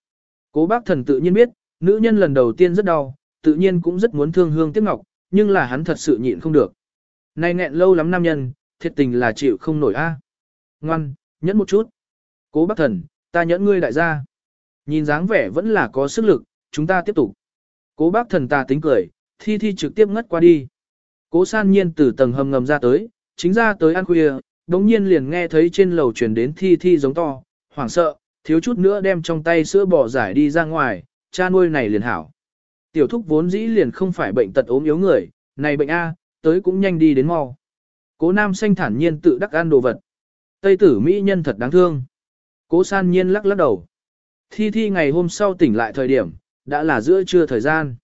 Cố bác thần tự nhiên biết, nữ nhân lần đầu tiên rất đau, tự nhiên cũng rất muốn thương hương tiếc ngọc, nhưng là hắn thật sự nhịn không được. Này nghẹn lâu lắm nam nhân, thiệt tình là chịu không nổi a. À. Ngoan, nhẫn một chút. Cố bác thần, ta nhẫn ngươi đại gia. Nhìn dáng vẻ vẫn là có sức lực, chúng ta tiếp tục. Cố bác thần ta tính cười, thi thi trực tiếp ngất qua đi. Cố san nhiên từ tầng hầm ngầm ra tới, chính ra tới ăn khuya, đống nhiên liền nghe thấy trên lầu truyền đến thi thi giống to, hoảng sợ, thiếu chút nữa đem trong tay sữa bỏ giải đi ra ngoài, cha nuôi này liền hảo. Tiểu thúc vốn dĩ liền không phải bệnh tật ốm yếu người, này bệnh A, tới cũng nhanh đi đến mau. Cố nam xanh thản nhiên tự đắc ăn đồ vật. Tây tử Mỹ nhân thật đáng thương. Cố san nhiên lắc lắc đầu. Thi thi ngày hôm sau tỉnh lại thời điểm, đã là giữa trưa thời gian.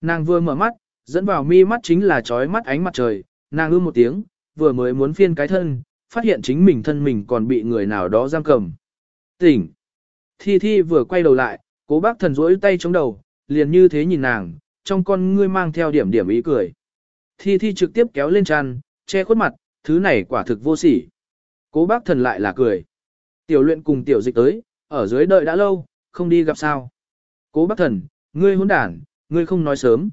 Nàng vừa mở mắt, dẫn vào mi mắt chính là trói mắt ánh mặt trời, nàng ư một tiếng, vừa mới muốn phiên cái thân, phát hiện chính mình thân mình còn bị người nào đó giam cầm. Tỉnh. Thi thi vừa quay đầu lại, cố bác thần rỗi tay chống đầu, liền như thế nhìn nàng, trong con ngươi mang theo điểm điểm ý cười. Thi thi trực tiếp kéo lên tràn, che khuất mặt, thứ này quả thực vô sỉ. Cố bác thần lại là cười. Tiểu luyện cùng tiểu dịch tới, ở dưới đợi đã lâu, không đi gặp sao. Cố bác thần, ngươi hôn đản, ngươi không nói sớm.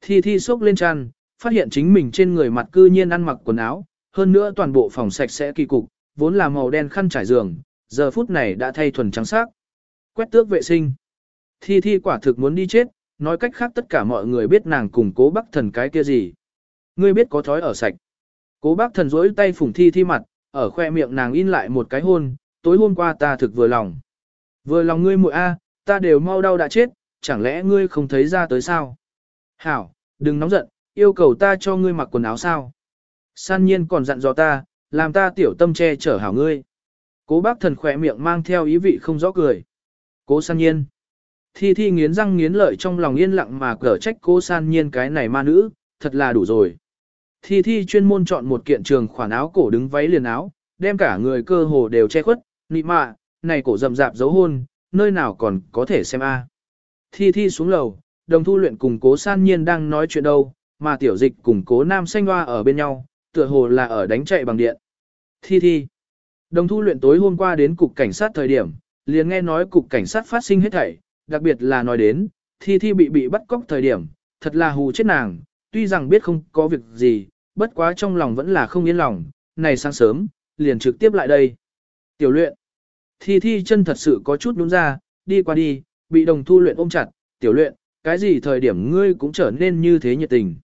Thi thi sốc lên tràn, phát hiện chính mình trên người mặt cư nhiên ăn mặc quần áo, hơn nữa toàn bộ phòng sạch sẽ kỳ cục, vốn là màu đen khăn trải giường, giờ phút này đã thay thuần trắng sắc. Quét tước vệ sinh. Thi thi quả thực muốn đi chết, nói cách khác tất cả mọi người biết nàng cùng cố bác thần cái kia gì. Ngươi biết có thói ở sạch. Cố bác thần rỗi tay phủng thi thi mặt, ở khoe miệng nàng in lại một cái hôn, tối hôm qua ta thực vừa lòng. Vừa lòng ngươi muội a, ta đều mau đau đã chết, chẳng lẽ ngươi không thấy ra tới sao? Hảo, đừng nóng giận, yêu cầu ta cho ngươi mặc quần áo sao? San nhiên còn dặn dò ta, làm ta tiểu tâm che chở hảo ngươi. Cố bác thần khỏe miệng mang theo ý vị không rõ cười. Cố san nhiên. Thi thi nghiến răng nghiến lợi trong lòng yên lặng mà cở trách cố san nhiên cái này ma nữ, thật là đủ rồi. Thi thi chuyên môn chọn một kiện trường khoản áo cổ đứng váy liền áo, đem cả người cơ hồ đều che khuất, nị mạ, này cổ rậm rạp dấu hôn, nơi nào còn có thể xem a. Thi thi xuống lầu, đồng thu luyện cùng cố san nhiên đang nói chuyện đâu, mà tiểu dịch cùng cố nam xanh hoa ở bên nhau, tựa hồ là ở đánh chạy bằng điện. Thi thi. Đồng thu luyện tối hôm qua đến cục cảnh sát thời điểm, liền nghe nói cục cảnh sát phát sinh hết thảy, đặc biệt là nói đến, thi thi bị bị bắt cóc thời điểm, thật là hù chết nàng, tuy rằng biết không có việc gì, bất quá trong lòng vẫn là không yên lòng, này sáng sớm, liền trực tiếp lại đây. Tiểu luyện. Thi thi chân thật sự có chút đúng ra, đi qua đi, bị đồng thu luyện ôm chặt, tiểu luyện, cái gì thời điểm ngươi cũng trở nên như thế nhiệt tình.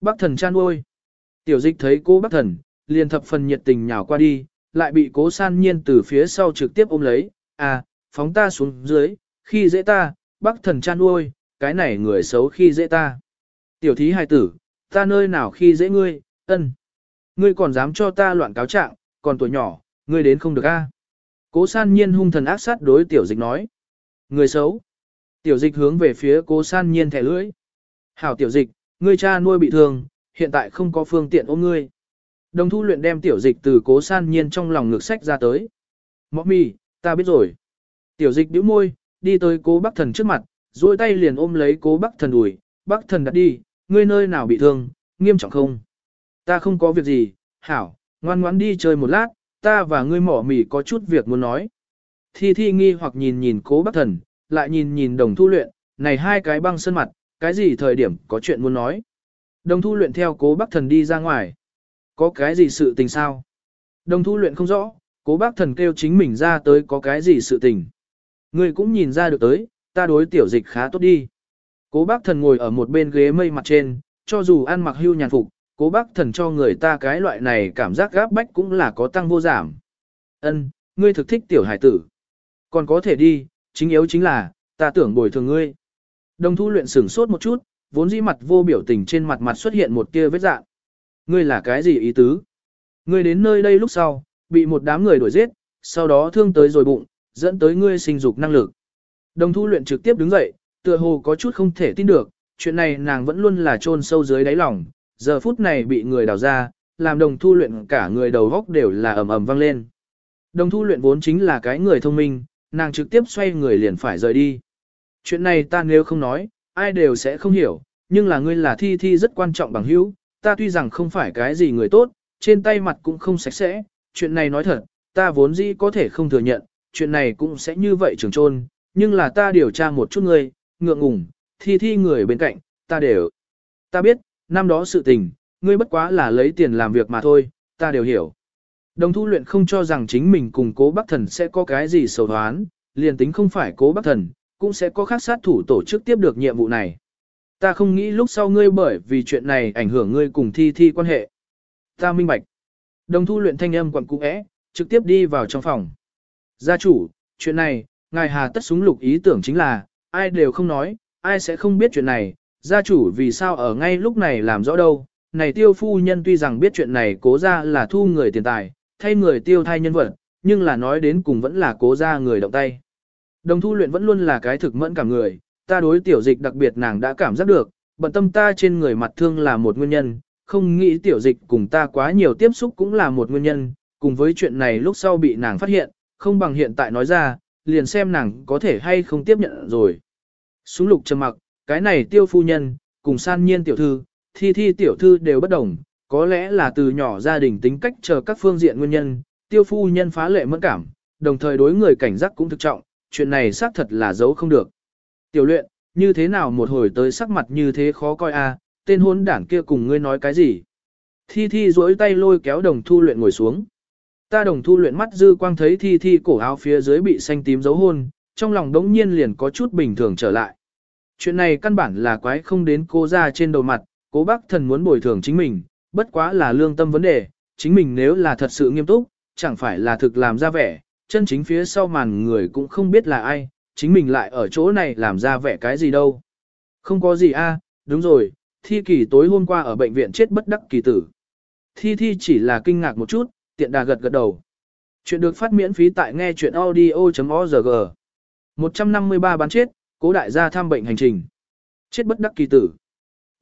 Bác thần chan ôi. Tiểu dịch thấy cô bác thần, liền thập phần nhiệt tình nhào qua đi, lại bị cố san nhiên từ phía sau trực tiếp ôm lấy, à, phóng ta xuống dưới, khi dễ ta, bác thần chan ôi, cái này người xấu khi dễ ta. Tiểu thí hài tử, ta nơi nào khi dễ ngươi, ân. Ngươi còn dám cho ta loạn cáo trạng, còn tuổi nhỏ, ngươi đến không được a. Cố san nhiên hung thần ác sát đối tiểu dịch nói. Người xấu. Tiểu dịch hướng về phía cố san nhiên thẻ lưỡi. Hảo tiểu dịch, ngươi cha nuôi bị thương, hiện tại không có phương tiện ôm ngươi. Đồng thu luyện đem tiểu dịch từ cố san nhiên trong lòng ngược sách ra tới. Mọ mì, ta biết rồi. Tiểu dịch đĩu môi, đi tới cố bác thần trước mặt, duỗi tay liền ôm lấy cố bác thần đùi. Bác thần đặt đi, ngươi nơi nào bị thương, nghiêm trọng không? Ta không có việc gì, hảo, ngoan ngoãn đi chơi một lát, ta và ngươi mỏ mỉ có chút việc muốn nói. Thi thi nghi hoặc nhìn nhìn cố bác thần, lại nhìn nhìn đồng thu luyện, này hai cái băng sân mặt, cái gì thời điểm có chuyện muốn nói. Đồng thu luyện theo cố bác thần đi ra ngoài. Có cái gì sự tình sao? Đồng thu luyện không rõ, cố bác thần kêu chính mình ra tới có cái gì sự tình. Ngươi cũng nhìn ra được tới, ta đối tiểu dịch khá tốt đi. Cố bác thần ngồi ở một bên ghế mây mặt trên, cho dù ăn mặc hưu nhàn phục, cố bác thần cho người ta cái loại này cảm giác gáp bách cũng là có tăng vô giảm. Ân, ngươi thực thích tiểu hải tử. Còn có thể đi, chính yếu chính là, ta tưởng bồi thường ngươi. Đồng thu luyện sửng sốt một chút, vốn dĩ mặt vô biểu tình trên mặt mặt xuất hiện một tia vết dạng. Ngươi là cái gì ý tứ? Ngươi đến nơi đây lúc sau, bị một đám người đuổi giết, sau đó thương tới rồi bụng, dẫn tới ngươi sinh dục năng lực. Đồng thu luyện trực tiếp đứng dậy, tựa hồ có chút không thể tin được, chuyện này nàng vẫn luôn là chôn sâu dưới đáy lòng, giờ phút này bị người đào ra, làm đồng thu luyện cả người đầu góc đều là ầm ầm vang lên. Đồng thu luyện vốn chính là cái người thông minh, nàng trực tiếp xoay người liền phải rời đi. Chuyện này ta nếu không nói, ai đều sẽ không hiểu, nhưng là ngươi là thi thi rất quan trọng bằng hữu, ta tuy rằng không phải cái gì người tốt, trên tay mặt cũng không sạch sẽ, chuyện này nói thật, ta vốn dĩ có thể không thừa nhận, chuyện này cũng sẽ như vậy trường trôn, nhưng là ta điều tra một chút ngươi, ngượng ngùng, thi thi người bên cạnh, ta đều. Ta biết, năm đó sự tình, ngươi bất quá là lấy tiền làm việc mà thôi, ta đều hiểu. Đồng thu luyện không cho rằng chính mình cùng cố bác thần sẽ có cái gì sầu thoán, liền tính không phải cố bác thần, cũng sẽ có khác sát thủ tổ chức tiếp được nhiệm vụ này. Ta không nghĩ lúc sau ngươi bởi vì chuyện này ảnh hưởng ngươi cùng thi thi quan hệ. Ta minh bạch. Đồng thu luyện thanh âm quặn cũ ẽ, trực tiếp đi vào trong phòng. Gia chủ, chuyện này, ngài hà tất súng lục ý tưởng chính là, ai đều không nói, ai sẽ không biết chuyện này, gia chủ vì sao ở ngay lúc này làm rõ đâu. Này tiêu phu nhân tuy rằng biết chuyện này cố ra là thu người tiền tài, thay người tiêu thay nhân vật, nhưng là nói đến cùng vẫn là cố ra người động tay. Đồng thu luyện vẫn luôn là cái thực mẫn cả người, ta đối tiểu dịch đặc biệt nàng đã cảm giác được, bận tâm ta trên người mặt thương là một nguyên nhân, không nghĩ tiểu dịch cùng ta quá nhiều tiếp xúc cũng là một nguyên nhân, cùng với chuyện này lúc sau bị nàng phát hiện, không bằng hiện tại nói ra, liền xem nàng có thể hay không tiếp nhận rồi. Súng lục trầm mặc, cái này tiêu phu nhân, cùng san nhiên tiểu thư, thi thi tiểu thư đều bất đồng, có lẽ là từ nhỏ gia đình tính cách chờ các phương diện nguyên nhân, tiêu phu nhân phá lệ mẫn cảm, đồng thời đối người cảnh giác cũng thực trọng, chuyện này xác thật là giấu không được. Tiểu luyện, như thế nào một hồi tới sắc mặt như thế khó coi a tên hôn đảng kia cùng ngươi nói cái gì? Thi Thi duỗi tay lôi kéo đồng thu luyện ngồi xuống. Ta đồng thu luyện mắt dư quang thấy Thi Thi cổ áo phía dưới bị xanh tím dấu hôn, trong lòng đống nhiên liền có chút bình thường trở lại. Chuyện này căn bản là quái không đến cô ra trên đầu mặt, cố bác thần muốn bồi thường chính mình, bất quá là lương tâm vấn đề, chính mình nếu là thật sự nghiêm túc, chẳng phải là thực làm ra vẻ, chân chính phía sau màn người cũng không biết là ai, chính mình lại ở chỗ này làm ra vẻ cái gì đâu. Không có gì a, à, đúng rồi, thi kỳ tối hôm qua ở bệnh viện chết bất đắc kỳ tử. Thi thi chỉ là kinh ngạc một chút, tiện đà gật gật đầu. Chuyện được phát miễn phí tại nghe chuyện audio.org. 153 bán chết, cố đại gia thăm bệnh hành trình. Chết bất đắc kỳ tử.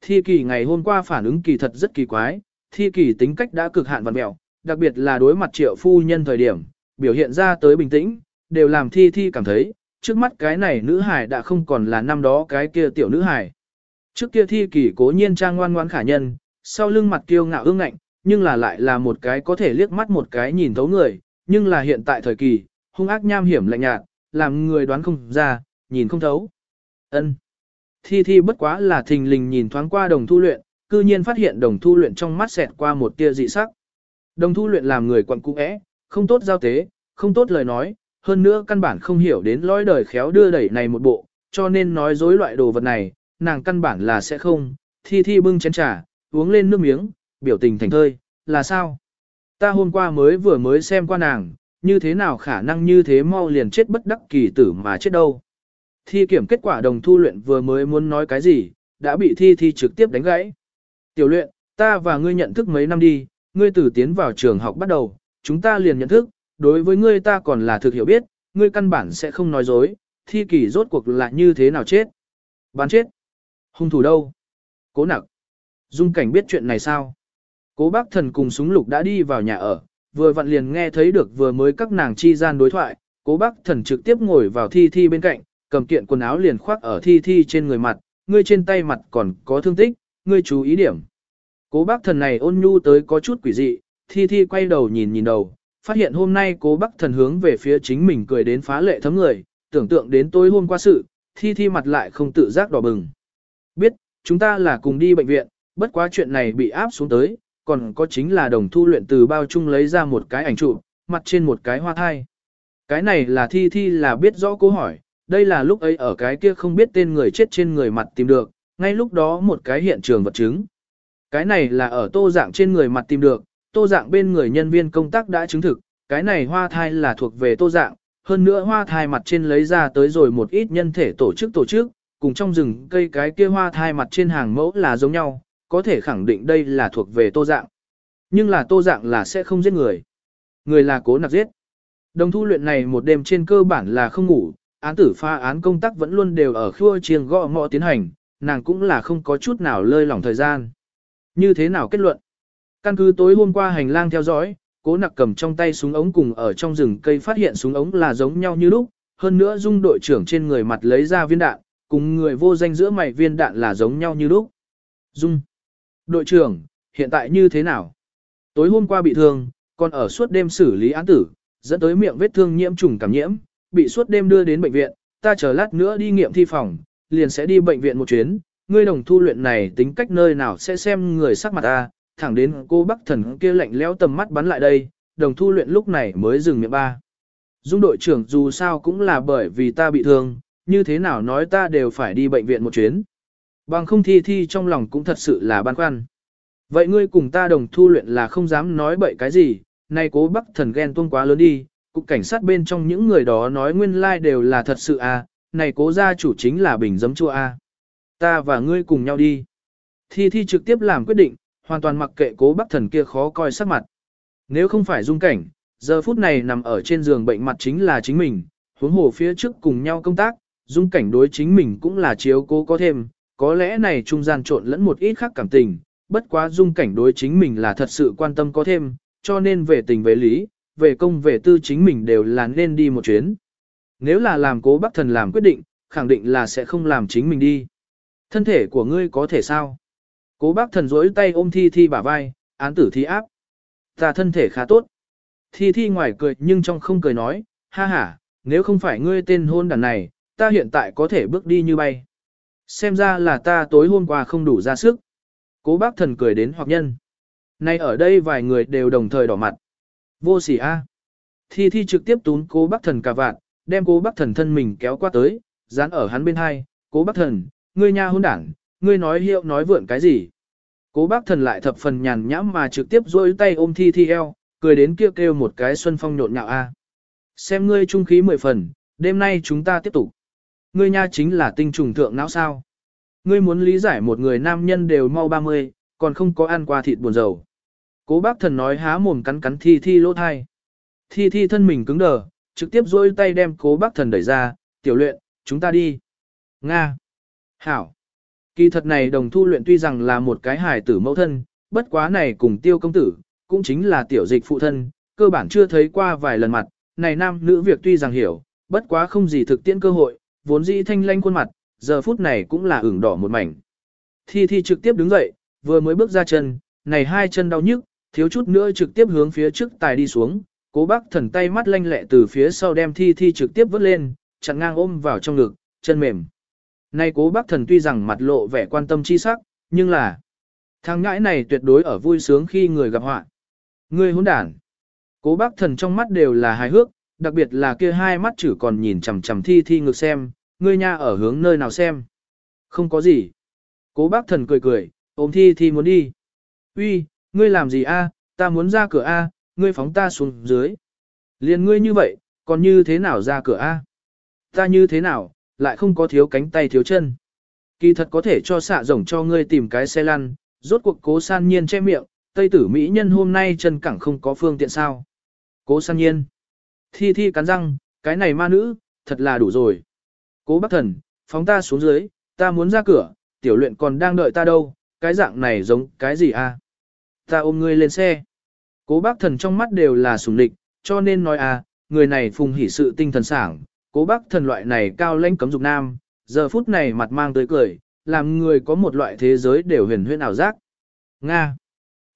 Thi kỳ ngày hôm qua phản ứng kỳ thật rất kỳ quái, thi kỳ tính cách đã cực hạn văn mẹo, đặc biệt là đối mặt triệu phu nhân thời điểm, biểu hiện ra tới bình tĩnh, đều làm thi thi cảm thấy, trước mắt cái này nữ hải đã không còn là năm đó cái kia tiểu nữ hải. Trước kia thi kỳ cố nhiên trang ngoan ngoan khả nhân, sau lưng mặt kiêu ngạo ương ngạnh, nhưng là lại là một cái có thể liếc mắt một cái nhìn thấu người, nhưng là hiện tại thời kỳ, hung ác nham hiểm lạnh nhạt, làm người đoán không ra, nhìn không thấu. Ân. Thi thi bất quá là thình lình nhìn thoáng qua đồng thu luyện, cư nhiên phát hiện đồng thu luyện trong mắt xẹt qua một tia dị sắc. Đồng thu luyện làm người quặn cũ é, không tốt giao tế, không tốt lời nói, hơn nữa căn bản không hiểu đến lõi đời khéo đưa đẩy này một bộ, cho nên nói dối loại đồ vật này, nàng căn bản là sẽ không, thi thi bưng chén trà, uống lên nước miếng, biểu tình thành thơi, là sao? Ta hôm qua mới vừa mới xem qua nàng, như thế nào khả năng như thế mau liền chết bất đắc kỳ tử mà chết đâu. Thi kiểm kết quả đồng thu luyện vừa mới muốn nói cái gì, đã bị thi thi trực tiếp đánh gãy. Tiểu luyện, ta và ngươi nhận thức mấy năm đi, ngươi từ tiến vào trường học bắt đầu, chúng ta liền nhận thức, đối với ngươi ta còn là thực hiểu biết, ngươi căn bản sẽ không nói dối, thi kỳ rốt cuộc là như thế nào chết. Bán chết. Hung thủ đâu? Cố nặc. Dung cảnh biết chuyện này sao? Cố bác thần cùng súng lục đã đi vào nhà ở, vừa vặn liền nghe thấy được vừa mới các nàng chi gian đối thoại, cố bác thần trực tiếp ngồi vào thi thi bên cạnh, cầm kiện quần áo liền khoác ở thi thi trên người mặt, ngươi trên tay mặt còn có thương tích, ngươi chú ý điểm. Cố bác thần này ôn nhu tới có chút quỷ dị, thi thi quay đầu nhìn nhìn đầu, phát hiện hôm nay cố bác thần hướng về phía chính mình cười đến phá lệ thấm người, tưởng tượng đến tối hôm qua sự, thi thi mặt lại không tự giác đỏ bừng. Biết, chúng ta là cùng đi bệnh viện, bất quá chuyện này bị áp xuống tới, còn có chính là đồng thu luyện từ bao chung lấy ra một cái ảnh chụp, mặt trên một cái hoa thai. Cái này là thi thi là biết rõ câu hỏi, đây là lúc ấy ở cái kia không biết tên người chết trên người mặt tìm được, ngay lúc đó một cái hiện trường vật chứng. Cái này là ở tô dạng trên người mặt tìm được, tô dạng bên người nhân viên công tác đã chứng thực, cái này hoa thai là thuộc về tô dạng, hơn nữa hoa thai mặt trên lấy ra tới rồi một ít nhân thể tổ chức tổ chức, cùng trong rừng cây cái kia hoa thai mặt trên hàng mẫu là giống nhau, có thể khẳng định đây là thuộc về tô dạng. Nhưng là tô dạng là sẽ không giết người. Người là cố nạp giết. Đồng thu luyện này một đêm trên cơ bản là không ngủ, án tử pha án công tác vẫn luôn đều ở khua chiêng gõ mõ tiến hành, nàng cũng là không có chút nào lơi lỏng thời gian. Như thế nào kết luận? Căn cứ tối hôm qua hành lang theo dõi, cố nặc cầm trong tay súng ống cùng ở trong rừng cây phát hiện súng ống là giống nhau như lúc, hơn nữa dung đội trưởng trên người mặt lấy ra viên đạn, cùng người vô danh giữa mày viên đạn là giống nhau như lúc. Dung. Đội trưởng, hiện tại như thế nào? Tối hôm qua bị thương, còn ở suốt đêm xử lý án tử, dẫn tới miệng vết thương nhiễm trùng cảm nhiễm, bị suốt đêm đưa đến bệnh viện, ta chờ lát nữa đi nghiệm thi phòng, liền sẽ đi bệnh viện một chuyến, ngươi đồng thu luyện này tính cách nơi nào sẽ xem người sắc mặt ta, thẳng đến cô bác thần kia lạnh lẽo tầm mắt bắn lại đây, đồng thu luyện lúc này mới dừng miệng ba. Dung đội trưởng dù sao cũng là bởi vì ta bị thương, như thế nào nói ta đều phải đi bệnh viện một chuyến. Bằng không thi thi trong lòng cũng thật sự là băn khoăn. Vậy ngươi cùng ta đồng thu luyện là không dám nói bậy cái gì, nay cố bắc thần ghen tuông quá lớn đi, cục cảnh sát bên trong những người đó nói nguyên lai like đều là thật sự à, này cố gia chủ chính là bình giấm chua à. Ta và ngươi cùng nhau đi. Thi thi trực tiếp làm quyết định, hoàn toàn mặc kệ cố bác thần kia khó coi sắc mặt. Nếu không phải dung cảnh, giờ phút này nằm ở trên giường bệnh mặt chính là chính mình, huống hồ phía trước cùng nhau công tác, dung cảnh đối chính mình cũng là chiếu cố có thêm, có lẽ này trung gian trộn lẫn một ít khác cảm tình, bất quá dung cảnh đối chính mình là thật sự quan tâm có thêm, cho nên về tình về lý, về công về tư chính mình đều là nên đi một chuyến. Nếu là làm cố bác thần làm quyết định, khẳng định là sẽ không làm chính mình đi. Thân thể của ngươi có thể sao? Cố bác thần rỗi tay ôm thi thi bả vai, án tử thi áp. Ta thân thể khá tốt. Thi thi ngoài cười nhưng trong không cười nói, ha ha, nếu không phải ngươi tên hôn đàn này, ta hiện tại có thể bước đi như bay. Xem ra là ta tối hôm qua không đủ ra sức. Cố bác thần cười đến hoặc nhân. Nay ở đây vài người đều đồng thời đỏ mặt. Vô sỉ a. Thi thi trực tiếp tún cố bác thần cả vạn, đem cố bác thần thân mình kéo qua tới, dán ở hắn bên hai. Cố bác thần, ngươi nha hôn đảng, ngươi nói hiệu nói vượn cái gì. Cố bác thần lại thập phần nhàn nhãm mà trực tiếp rôi tay ôm thi thi eo, cười đến kêu kêu một cái xuân phong nhộn nhạo a. Xem ngươi trung khí mười phần, đêm nay chúng ta tiếp tục. Ngươi nha chính là tinh trùng thượng não sao. Ngươi muốn lý giải một người nam nhân đều mau 30, còn không có ăn qua thịt buồn dầu. Cố bác thần nói há mồm cắn cắn thi thi lỗ thai. Thi thi thân mình cứng đờ, trực tiếp dôi tay đem cố bác thần đẩy ra, tiểu luyện, chúng ta đi. Nga. Hảo. Kỳ thật này đồng thu luyện tuy rằng là một cái hài tử mẫu thân, bất quá này cùng tiêu công tử, cũng chính là tiểu dịch phụ thân, cơ bản chưa thấy qua vài lần mặt, này nam nữ việc tuy rằng hiểu, bất quá không gì thực tiễn cơ hội, vốn dĩ thanh lanh khuôn mặt, giờ phút này cũng là ửng đỏ một mảnh. Thi Thi trực tiếp đứng dậy, vừa mới bước ra chân, này hai chân đau nhức, thiếu chút nữa trực tiếp hướng phía trước tài đi xuống, cố bác thần tay mắt lanh lẹ từ phía sau đem Thi Thi trực tiếp vứt lên, chặn ngang ôm vào trong ngực, chân mềm. Nay cố bác thần tuy rằng mặt lộ vẻ quan tâm chi sắc, nhưng là thằng ngãi này tuyệt đối ở vui sướng khi người gặp họa. người hỗn đản. Cố bác thần trong mắt đều là hài hước, đặc biệt là kia hai mắt chữ còn nhìn chằm chằm thi thi ngược xem, ngươi nha ở hướng nơi nào xem. Không có gì. Cố bác thần cười cười, ôm thi thi muốn đi. Uy, ngươi làm gì a? ta muốn ra cửa a, ngươi phóng ta xuống dưới. Liền ngươi như vậy, còn như thế nào ra cửa a? Ta như thế nào, lại không có thiếu cánh tay thiếu chân. Kỳ thật có thể cho xạ rồng cho ngươi tìm cái xe lăn, rốt cuộc cố san nhiên che miệng, tây tử mỹ nhân hôm nay chân cẳng không có phương tiện sao. Cố san nhiên. Thi thi cắn răng, cái này ma nữ, thật là đủ rồi. Cố bác thần, phóng ta xuống dưới, ta muốn ra cửa, tiểu luyện còn đang đợi ta đâu, cái dạng này giống cái gì à? Ta ôm ngươi lên xe. Cố bác thần trong mắt đều là sùng địch, cho nên nói à, người này phùng hỉ sự tinh thần sảng, cố bác thần loại này cao lãnh cấm dục nam, giờ phút này mặt mang tới cười, làm người có một loại thế giới đều huyền huyễn ảo giác. Nga.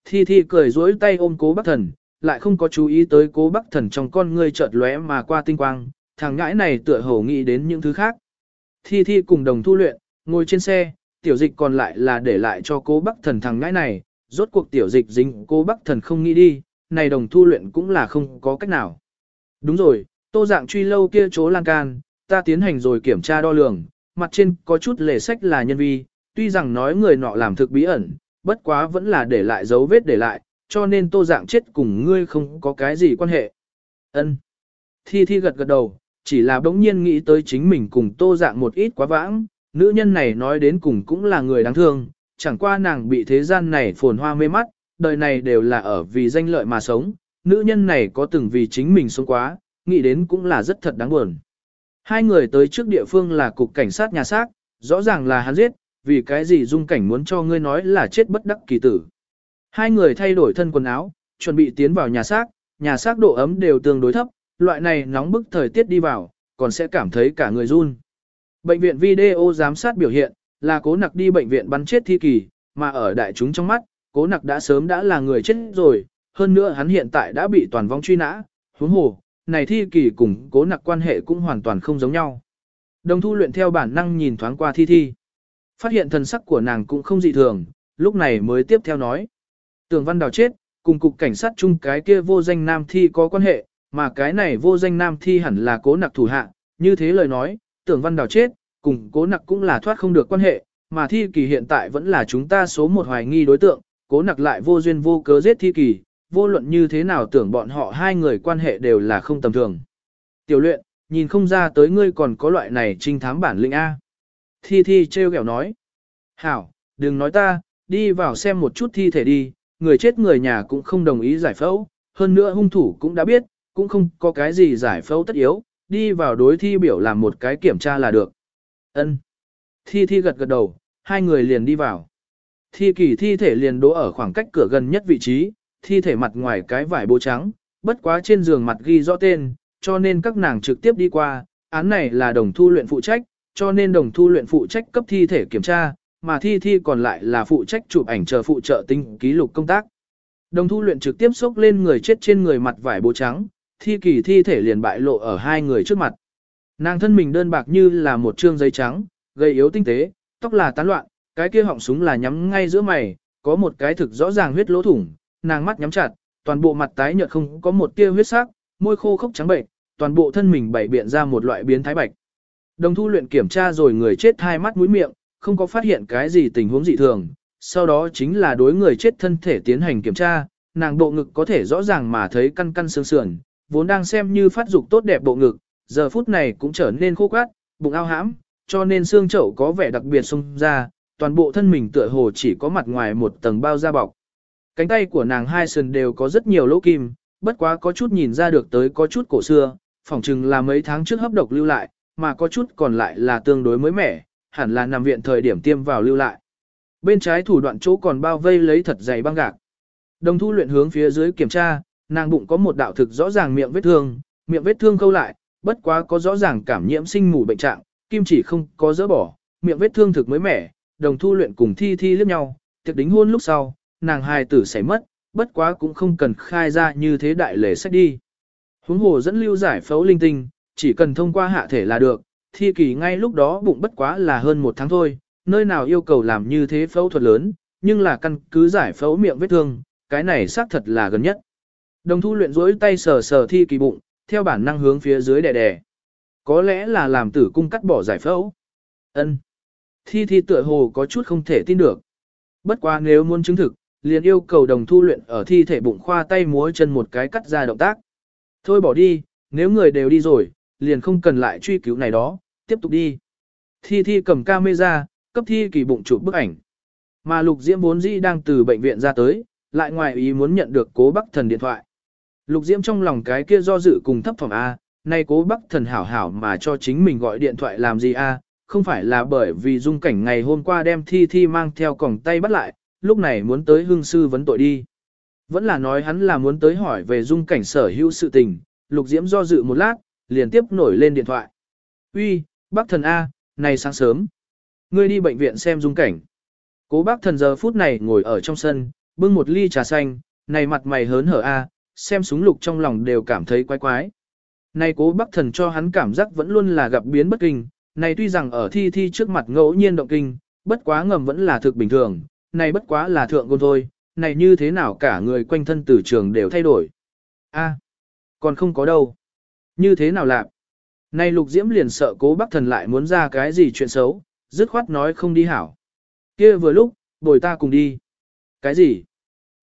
Thi Thi cười dối tay ôm cố bác thần, lại không có chú ý tới cố bác thần trong con ngươi chợt lóe mà qua tinh quang, thằng ngãi này tựa hồ nghĩ đến những thứ khác. Thi Thi cùng đồng thu luyện, ngồi trên xe, tiểu dịch còn lại là để lại cho cố bác thần thằng ngãi này, rốt cuộc tiểu dịch dính cô bác thần không nghĩ đi, này đồng thu luyện cũng là không có cách nào. Đúng rồi, tô dạng truy lâu kia chỗ lan can, ta tiến hành rồi kiểm tra đo lường, mặt trên có chút lề sách là nhân vi, tuy rằng nói người nọ làm thực bí ẩn, bất quá vẫn là để lại dấu vết để lại, cho nên tô dạng chết cùng ngươi không có cái gì quan hệ. Ân. Thi Thi gật gật đầu, chỉ là bỗng nhiên nghĩ tới chính mình cùng tô dạng một ít quá vãng, nữ nhân này nói đến cùng cũng là người đáng thương, chẳng qua nàng bị thế gian này phồn hoa mê mắt, đời này đều là ở vì danh lợi mà sống, nữ nhân này có từng vì chính mình sống quá, nghĩ đến cũng là rất thật đáng buồn. Hai người tới trước địa phương là cục cảnh sát nhà xác, rõ ràng là hắn giết, vì cái gì dung cảnh muốn cho ngươi nói là chết bất đắc kỳ tử. Hai người thay đổi thân quần áo, chuẩn bị tiến vào nhà xác, nhà xác độ ấm đều tương đối thấp, loại này nóng bức thời tiết đi vào, còn sẽ cảm thấy cả người run. Bệnh viện video giám sát biểu hiện, là cố nặc đi bệnh viện bắn chết thi kỳ, mà ở đại chúng trong mắt, cố nặc đã sớm đã là người chết rồi, hơn nữa hắn hiện tại đã bị toàn vong truy nã, huống hồ, này thi kỳ cùng cố nặc quan hệ cũng hoàn toàn không giống nhau. Đồng thu luyện theo bản năng nhìn thoáng qua thi thi. Phát hiện thần sắc của nàng cũng không dị thường, lúc này mới tiếp theo nói. Tưởng văn đào chết, cùng cục cảnh sát chung cái kia vô danh nam thi có quan hệ, mà cái này vô danh nam thi hẳn là cố nặc thủ hạ, như thế lời nói, tưởng văn đào chết, cùng cố nặc cũng là thoát không được quan hệ, mà thi kỳ hiện tại vẫn là chúng ta số một hoài nghi đối tượng, cố nặc lại vô duyên vô cớ giết thi kỳ, vô luận như thế nào tưởng bọn họ hai người quan hệ đều là không tầm thường. Tiểu luyện, nhìn không ra tới ngươi còn có loại này trinh thám bản lĩnh A. Thi thi treo kẹo nói. Hảo, đừng nói ta, đi vào xem một chút thi thể đi, người chết người nhà cũng không đồng ý giải phẫu, hơn nữa hung thủ cũng đã biết, cũng không có cái gì giải phẫu tất yếu, đi vào đối thi biểu làm một cái kiểm tra là được. Ân. Thi thi gật gật đầu, hai người liền đi vào. Thi kỳ thi thể liền đỗ ở khoảng cách cửa gần nhất vị trí, thi thể mặt ngoài cái vải bố trắng, bất quá trên giường mặt ghi rõ tên, cho nên các nàng trực tiếp đi qua, án này là đồng thu luyện phụ trách, cho nên đồng thu luyện phụ trách cấp thi thể kiểm tra, mà thi thi còn lại là phụ trách chụp ảnh chờ phụ trợ tinh ký lục công tác. Đồng thu luyện trực tiếp xốc lên người chết trên người mặt vải bố trắng, thi kỳ thi thể liền bại lộ ở hai người trước mặt. Nàng thân mình đơn bạc như là một trương giấy trắng, gầy yếu tinh tế, tóc là tán loạn, cái kia họng súng là nhắm ngay giữa mày, có một cái thực rõ ràng huyết lỗ thủng, nàng mắt nhắm chặt, toàn bộ mặt tái nhợt không có một tia huyết sắc, môi khô khốc trắng bệnh, toàn bộ thân mình bảy biện ra một loại biến thái bạch. Đồng thu luyện kiểm tra rồi người chết hai mắt mũi miệng, không có phát hiện cái gì tình huống dị thường, sau đó chính là đối người chết thân thể tiến hành kiểm tra, nàng bộ ngực có thể rõ ràng mà thấy căn căn xương sườn, vốn đang xem như phát dục tốt đẹp bộ ngực, giờ phút này cũng trở nên khô quát, bụng ao hãm, cho nên xương chậu có vẻ đặc biệt sung ra, toàn bộ thân mình tựa hồ chỉ có mặt ngoài một tầng bao da bọc. Cánh tay của nàng hai sườn đều có rất nhiều lỗ kim, bất quá có chút nhìn ra được tới có chút cổ xưa, phỏng chừng là mấy tháng trước hấp độc lưu lại, mà có chút còn lại là tương đối mới mẻ, hẳn là nằm viện thời điểm tiêm vào lưu lại. Bên trái thủ đoạn chỗ còn bao vây lấy thật dày băng gạc. Đồng thu luyện hướng phía dưới kiểm tra, nàng bụng có một đạo thực rõ ràng miệng vết thương, miệng vết thương khâu lại, bất quá có rõ ràng cảm nhiễm sinh mù bệnh trạng, kim chỉ không có dỡ bỏ, miệng vết thương thực mới mẻ, đồng thu luyện cùng thi thi liếc nhau, tiệc đính hôn lúc sau, nàng hài tử sẽ mất, bất quá cũng không cần khai ra như thế đại lễ sách đi. Huống hồ dẫn lưu giải phẫu linh tinh, chỉ cần thông qua hạ thể là được, thi kỳ ngay lúc đó bụng bất quá là hơn một tháng thôi, nơi nào yêu cầu làm như thế phẫu thuật lớn, nhưng là căn cứ giải phẫu miệng vết thương, cái này xác thật là gần nhất. Đồng thu luyện rỗi tay sờ sờ thi kỳ bụng, theo bản năng hướng phía dưới đè đè. Có lẽ là làm tử cung cắt bỏ giải phẫu. ân Thi thi tựa hồ có chút không thể tin được. Bất quá nếu muốn chứng thực, liền yêu cầu đồng thu luyện ở thi thể bụng khoa tay múa chân một cái cắt ra động tác. Thôi bỏ đi, nếu người đều đi rồi, liền không cần lại truy cứu này đó, tiếp tục đi. Thi thi cầm camera, cấp thi kỳ bụng chụp bức ảnh. Mà lục diễm vốn dĩ đang từ bệnh viện ra tới, lại ngoài ý muốn nhận được cố bắc thần điện thoại. Lục diễm trong lòng cái kia do dự cùng thấp phòng A, nay cố bắc thần hảo hảo mà cho chính mình gọi điện thoại làm gì A, không phải là bởi vì dung cảnh ngày hôm qua đem thi thi mang theo còng tay bắt lại, lúc này muốn tới hương sư vấn tội đi. Vẫn là nói hắn là muốn tới hỏi về dung cảnh sở hữu sự tình, lục diễm do dự một lát, liền tiếp nổi lên điện thoại. Uy, bác thần A, này sáng sớm. Ngươi đi bệnh viện xem dung cảnh. Cố bác thần giờ phút này ngồi ở trong sân, bưng một ly trà xanh, này mặt mày hớn hở A, xem súng lục trong lòng đều cảm thấy quái quái. nay cố bác thần cho hắn cảm giác vẫn luôn là gặp biến bất kinh, này tuy rằng ở thi thi trước mặt ngẫu nhiên động kinh, bất quá ngầm vẫn là thực bình thường, này bất quá là thượng gôn thôi, này như thế nào cả người quanh thân tử trường đều thay đổi. A, còn không có đâu. Như thế nào lạc? Này lục diễm liền sợ cố bác thần lại muốn ra cái gì chuyện xấu, dứt khoát nói không đi hảo. kia vừa lúc, bồi ta cùng đi. Cái gì?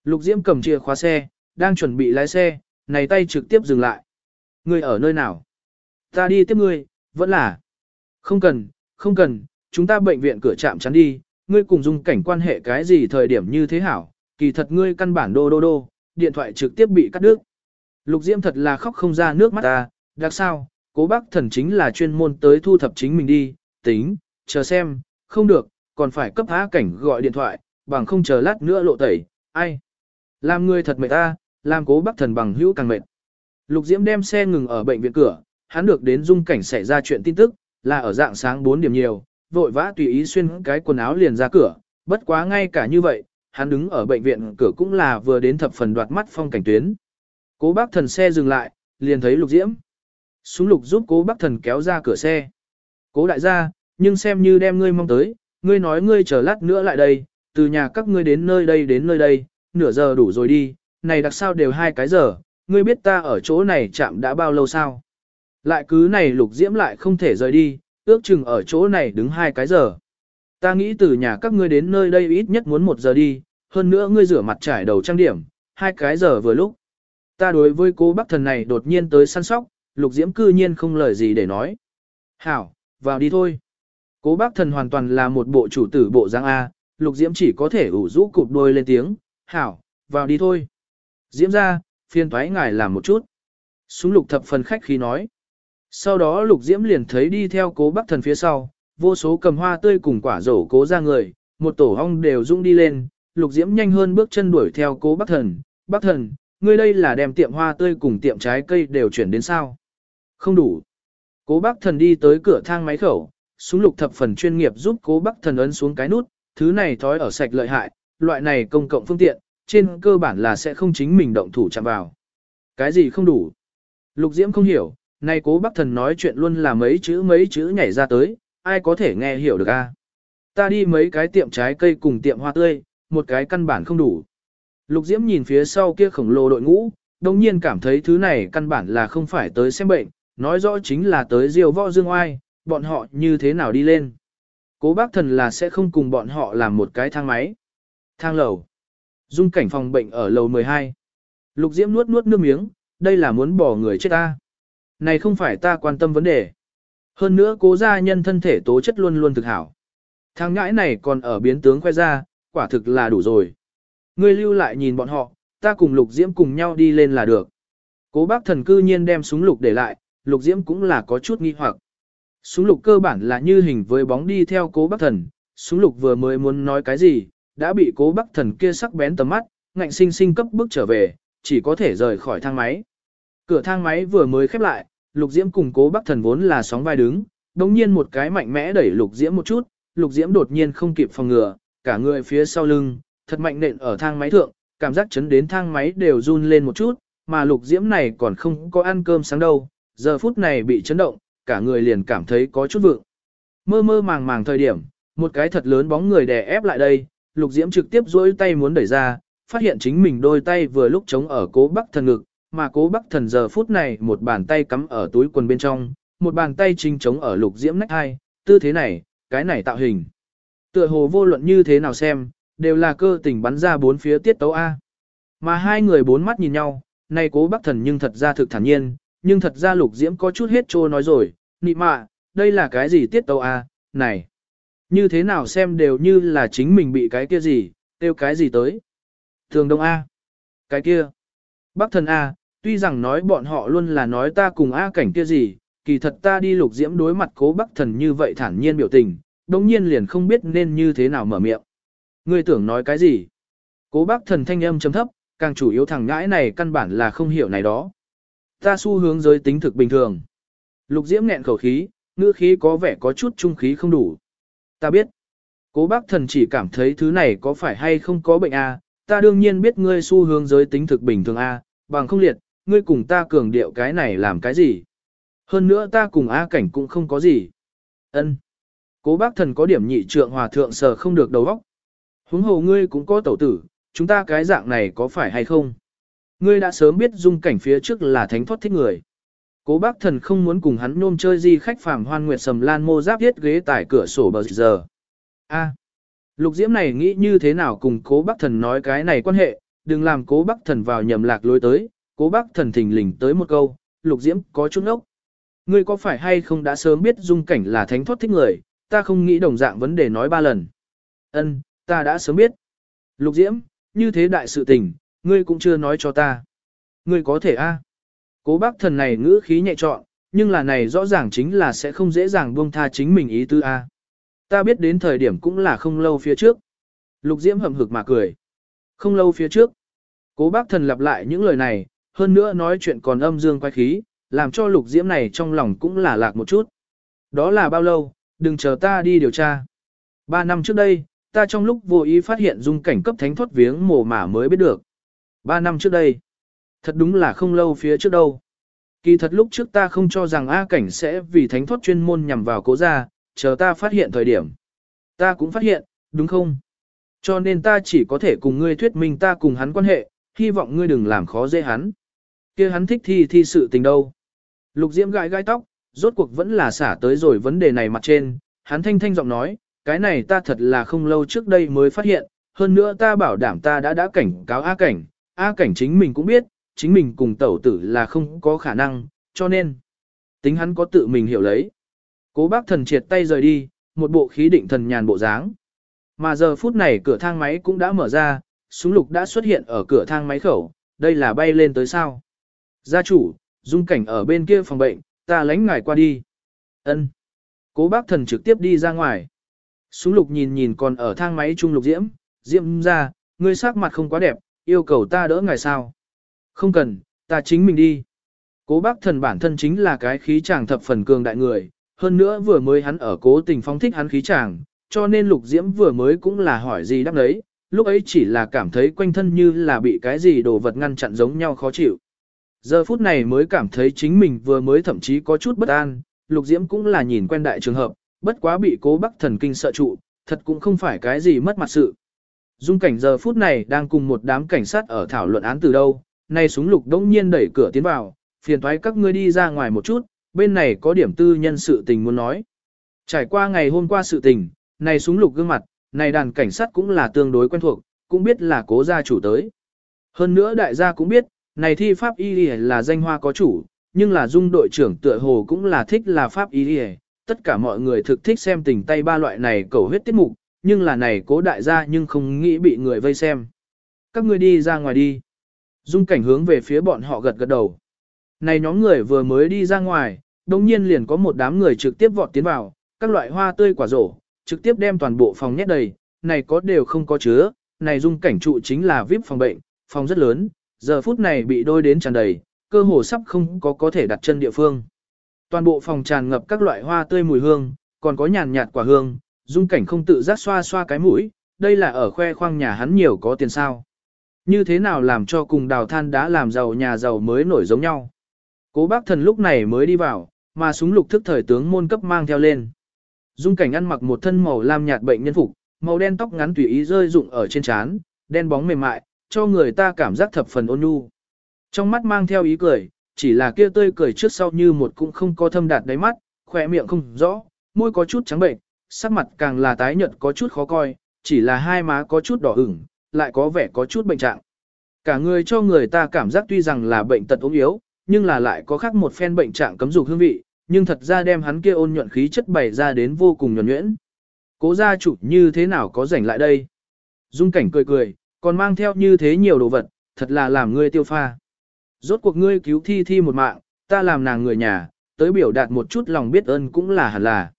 Lục diễm cầm chìa khóa xe, đang chuẩn bị lái xe, này tay trực tiếp dừng lại. Ngươi ở nơi nào? Ta đi tiếp ngươi, vẫn là. Không cần, không cần, chúng ta bệnh viện cửa chạm chắn đi, ngươi cùng dung cảnh quan hệ cái gì thời điểm như thế hảo, kỳ thật ngươi căn bản đô đô đô, điện thoại trực tiếp bị cắt đứt. Lục Diễm thật là khóc không ra nước mắt ta, đặc sao, cố bác thần chính là chuyên môn tới thu thập chính mình đi, tính, chờ xem, không được, còn phải cấp há cảnh gọi điện thoại, bằng không chờ lát nữa lộ tẩy, ai. Làm người thật mệt ta, làm cố bác thần bằng hữu càng mệt. Lục Diễm đem xe ngừng ở bệnh viện cửa, hắn được đến dung cảnh xảy ra chuyện tin tức, là ở dạng sáng 4 điểm nhiều, vội vã tùy ý xuyên cái quần áo liền ra cửa, bất quá ngay cả như vậy, hắn đứng ở bệnh viện cửa cũng là vừa đến thập phần đoạt mắt phong cảnh tuyến. Cố bác thần xe dừng lại, liền thấy lục diễm. Súng lục giúp cố bác thần kéo ra cửa xe. Cố đại gia, nhưng xem như đem ngươi mong tới, ngươi nói ngươi chờ lát nữa lại đây, từ nhà các ngươi đến nơi đây đến nơi đây, nửa giờ đủ rồi đi, này đặc sao đều hai cái giờ, ngươi biết ta ở chỗ này chạm đã bao lâu sao? Lại cứ này lục diễm lại không thể rời đi, ước chừng ở chỗ này đứng hai cái giờ. Ta nghĩ từ nhà các ngươi đến nơi đây ít nhất muốn một giờ đi, hơn nữa ngươi rửa mặt trải đầu trang điểm, hai cái giờ vừa lúc. Ta đối với cô bác thần này đột nhiên tới săn sóc, lục diễm cư nhiên không lời gì để nói. Hảo, vào đi thôi. Cố bác thần hoàn toàn là một bộ chủ tử bộ giang A, lục diễm chỉ có thể ủ rũ cụp đôi lên tiếng, hảo, vào đi thôi. Diễm ra, phiên thoái ngài làm một chút. Súng lục thập phần khách khi nói. Sau đó lục diễm liền thấy đi theo cố bác thần phía sau, vô số cầm hoa tươi cùng quả rổ cố ra người, một tổ hong đều rung đi lên, lục diễm nhanh hơn bước chân đuổi theo cố bác thần. Bác thần, ngươi đây là đem tiệm hoa tươi cùng tiệm trái cây đều chuyển đến sao? Không đủ. Cố bác thần đi tới cửa thang máy khẩu, súng lục thập phần chuyên nghiệp giúp cố bác thần ấn xuống cái nút, thứ này thói ở sạch lợi hại, loại này công cộng phương tiện, trên cơ bản là sẽ không chính mình động thủ chạm vào. Cái gì không đủ? Lục Diễm không hiểu, nay cố bác thần nói chuyện luôn là mấy chữ mấy chữ nhảy ra tới, ai có thể nghe hiểu được a? Ta đi mấy cái tiệm trái cây cùng tiệm hoa tươi, một cái căn bản không đủ. Lục Diễm nhìn phía sau kia khổng lồ đội ngũ, đồng nhiên cảm thấy thứ này căn bản là không phải tới xem bệnh, nói rõ chính là tới diều võ dương oai, bọn họ như thế nào đi lên. Cố bác thần là sẽ không cùng bọn họ làm một cái thang máy. Thang lầu. Dung cảnh phòng bệnh ở lầu 12. Lục Diễm nuốt nuốt nước miếng, đây là muốn bỏ người chết ta. Này không phải ta quan tâm vấn đề. Hơn nữa cố gia nhân thân thể tố chất luôn luôn thực hảo. Thằng ngãi này còn ở biến tướng khoe ra, quả thực là đủ rồi. Ngươi lưu lại nhìn bọn họ, ta cùng Lục Diễm cùng nhau đi lên là được. Cố bác thần cư nhiên đem súng lục để lại, Lục Diễm cũng là có chút nghi hoặc. Súng lục cơ bản là như hình với bóng đi theo cố bác thần, súng lục vừa mới muốn nói cái gì, đã bị cố bắc thần kia sắc bén tầm mắt, ngạnh sinh sinh cấp bước trở về, chỉ có thể rời khỏi thang máy. Cửa thang máy vừa mới khép lại, lục diễm cùng cố bắc thần vốn là sóng vai đứng, đồng nhiên một cái mạnh mẽ đẩy lục diễm một chút, lục diễm đột nhiên không kịp phòng ngừa, cả người phía sau lưng, thật mạnh nện ở thang máy thượng, cảm giác chấn đến thang máy đều run lên một chút, mà lục diễm này còn không có ăn cơm sáng đâu, giờ phút này bị chấn động, cả người liền cảm thấy có chút vượng. Mơ mơ màng màng thời điểm, một cái thật lớn bóng người đè ép lại đây, lục diễm trực tiếp duỗi tay muốn đẩy ra, phát hiện chính mình đôi tay vừa lúc chống ở cố bắc thần ngực, mà cố bắc thần giờ phút này một bàn tay cắm ở túi quần bên trong, một bàn tay chính chống ở lục diễm nách hai, tư thế này, cái này tạo hình. Tựa hồ vô luận như thế nào xem, đều là cơ tình bắn ra bốn phía tiết tấu A. Mà hai người bốn mắt nhìn nhau, này cố bắc thần nhưng thật ra thực thản nhiên, nhưng thật ra lục diễm có chút hết trô nói rồi, nị mạ, đây là cái gì tiết tấu A, này. Như thế nào xem đều như là chính mình bị cái kia gì, tiêu cái gì tới. Thường đông A. Cái kia. Bắc thần A, tuy rằng nói bọn họ luôn là nói ta cùng A cảnh kia gì, kỳ thật ta đi lục diễm đối mặt cố bắc thần như vậy thản nhiên biểu tình, đồng nhiên liền không biết nên như thế nào mở miệng. Ngươi tưởng nói cái gì? Cố bác thần thanh âm chấm thấp, càng chủ yếu thằng ngãi này căn bản là không hiểu này đó. Ta xu hướng giới tính thực bình thường. Lục diễm nghẹn khẩu khí, ngữ khí có vẻ có chút trung khí không đủ. Ta biết. Cố bác thần chỉ cảm thấy thứ này có phải hay không có bệnh a ta đương nhiên biết ngươi xu hướng giới tính thực bình thường a bằng không liệt, ngươi cùng ta cường điệu cái này làm cái gì. Hơn nữa ta cùng A cảnh cũng không có gì. ân Cố bác thần có điểm nhị trượng hòa thượng sờ không được đầu óc. Huống hồ ngươi cũng có tẩu tử, chúng ta cái dạng này có phải hay không? Ngươi đã sớm biết dung cảnh phía trước là thánh thoát thích người. Cố bác thần không muốn cùng hắn nôm chơi gì khách phàm hoan nguyệt sầm lan mô giáp thiết ghế tại cửa sổ bờ giờ. A. lục diễm này nghĩ như thế nào cùng cố bác thần nói cái này quan hệ, đừng làm cố bác thần vào nhầm lạc lối tới, cố bác thần thình lình tới một câu, lục diễm có chút ốc. Ngươi có phải hay không đã sớm biết dung cảnh là thánh thoát thích người, ta không nghĩ đồng dạng vấn đề nói ba lần. Ân, ta đã sớm biết. Lục diễm, như thế đại sự tình, ngươi cũng chưa nói cho ta. Ngươi có thể a? Cố bác thần này ngữ khí nhẹ trọn, nhưng là này rõ ràng chính là sẽ không dễ dàng buông tha chính mình ý tư a. Ta biết đến thời điểm cũng là không lâu phía trước. Lục diễm hậm hực mà cười. Không lâu phía trước. Cố bác thần lặp lại những lời này, hơn nữa nói chuyện còn âm dương quay khí, làm cho lục diễm này trong lòng cũng là lạc một chút. Đó là bao lâu, đừng chờ ta đi điều tra. Ba năm trước đây, ta trong lúc vô ý phát hiện dung cảnh cấp thánh thoát viếng mồ mả mới biết được. Ba năm trước đây, thật đúng là không lâu phía trước đâu. Kỳ thật lúc trước ta không cho rằng A cảnh sẽ vì thánh thoát chuyên môn nhằm vào cố gia, chờ ta phát hiện thời điểm. Ta cũng phát hiện, đúng không? Cho nên ta chỉ có thể cùng ngươi thuyết minh ta cùng hắn quan hệ, hy vọng ngươi đừng làm khó dễ hắn. kia hắn thích thi thi sự tình đâu. Lục Diễm gãi gai tóc, rốt cuộc vẫn là xả tới rồi vấn đề này mặt trên, hắn thanh thanh giọng nói, cái này ta thật là không lâu trước đây mới phát hiện, hơn nữa ta bảo đảm ta đã đã cảnh cáo A cảnh, A cảnh chính mình cũng biết, chính mình cùng tẩu tử là không có khả năng, cho nên, tính hắn có tự mình hiểu lấy. Cố bác thần triệt tay rời đi, một bộ khí định thần nhàn bộ dáng. Mà giờ phút này cửa thang máy cũng đã mở ra, súng lục đã xuất hiện ở cửa thang máy khẩu, đây là bay lên tới sao. Gia chủ, dung cảnh ở bên kia phòng bệnh, ta lánh ngài qua đi. ân Cố bác thần trực tiếp đi ra ngoài. Súng lục nhìn nhìn còn ở thang máy trung lục diễm, diễm ra, ngươi sắc mặt không quá đẹp, yêu cầu ta đỡ ngài sao. Không cần, ta chính mình đi. Cố bác thần bản thân chính là cái khí chàng thập phần cường đại người, hơn nữa vừa mới hắn ở cố tình phóng thích hắn khí chàng, cho nên lục diễm vừa mới cũng là hỏi gì đáp đấy, lúc ấy chỉ là cảm thấy quanh thân như là bị cái gì đồ vật ngăn chặn giống nhau khó chịu. Giờ phút này mới cảm thấy chính mình vừa mới thậm chí có chút bất an, lục diễm cũng là nhìn quen đại trường hợp, bất quá bị cố bắc thần kinh sợ trụ, thật cũng không phải cái gì mất mặt sự. Dung cảnh giờ phút này đang cùng một đám cảnh sát ở thảo luận án từ đâu, nay súng lục đông nhiên đẩy cửa tiến vào, phiền thoái các ngươi đi ra ngoài một chút, bên này có điểm tư nhân sự tình muốn nói. Trải qua ngày hôm qua sự tình, này súng lục gương mặt, này đàn cảnh sát cũng là tương đối quen thuộc, cũng biết là cố gia chủ tới. Hơn nữa đại gia cũng biết, này thi pháp y là danh hoa có chủ, nhưng là dung đội trưởng tựa hồ cũng là thích là pháp y tất cả mọi người thực thích xem tình tay ba loại này cầu huyết tiết mục, nhưng là này cố đại gia nhưng không nghĩ bị người vây xem. Các ngươi đi ra ngoài đi. Dung cảnh hướng về phía bọn họ gật gật đầu. Này nhóm người vừa mới đi ra ngoài, đồng nhiên liền có một đám người trực tiếp vọt tiến vào, các loại hoa tươi quả rổ, trực tiếp đem toàn bộ phòng nhét đầy, này có đều không có chứa, này dung cảnh trụ chính là VIP phòng bệnh, phòng rất lớn, giờ phút này bị đôi đến tràn đầy, cơ hồ sắp không có có thể đặt chân địa phương. Toàn bộ phòng tràn ngập các loại hoa tươi mùi hương, còn có nhàn nhạt quả hương, dung cảnh không tự giác xoa xoa cái mũi, đây là ở khoe khoang nhà hắn nhiều có tiền sao. Như thế nào làm cho cùng đào than đã làm giàu nhà giàu mới nổi giống nhau. Cố bác thần lúc này mới đi vào, mà súng lục thức thời tướng môn cấp mang theo lên. Dung cảnh ăn mặc một thân màu lam nhạt bệnh nhân phục, màu đen tóc ngắn tùy ý rơi rụng ở trên trán, đen bóng mềm mại, cho người ta cảm giác thập phần ôn nhu. Trong mắt mang theo ý cười, chỉ là kia tươi cười trước sau như một cũng không có thâm đạt đáy mắt, khỏe miệng không rõ, môi có chút trắng bệnh, sắc mặt càng là tái nhợt có chút khó coi, chỉ là hai má có chút đỏ ửng, lại có vẻ có chút bệnh trạng. Cả người cho người ta cảm giác tuy rằng là bệnh tật ốm yếu, nhưng là lại có khác một phen bệnh trạng cấm dục hương vị, nhưng thật ra đem hắn kia ôn nhuận khí chất bày ra đến vô cùng nhuần nhuyễn. Cố gia chủ như thế nào có rảnh lại đây? Dung cảnh cười cười, còn mang theo như thế nhiều đồ vật, thật là làm ngươi tiêu pha. Rốt cuộc ngươi cứu thi thi một mạng, ta làm nàng người nhà, tới biểu đạt một chút lòng biết ơn cũng là hẳn là.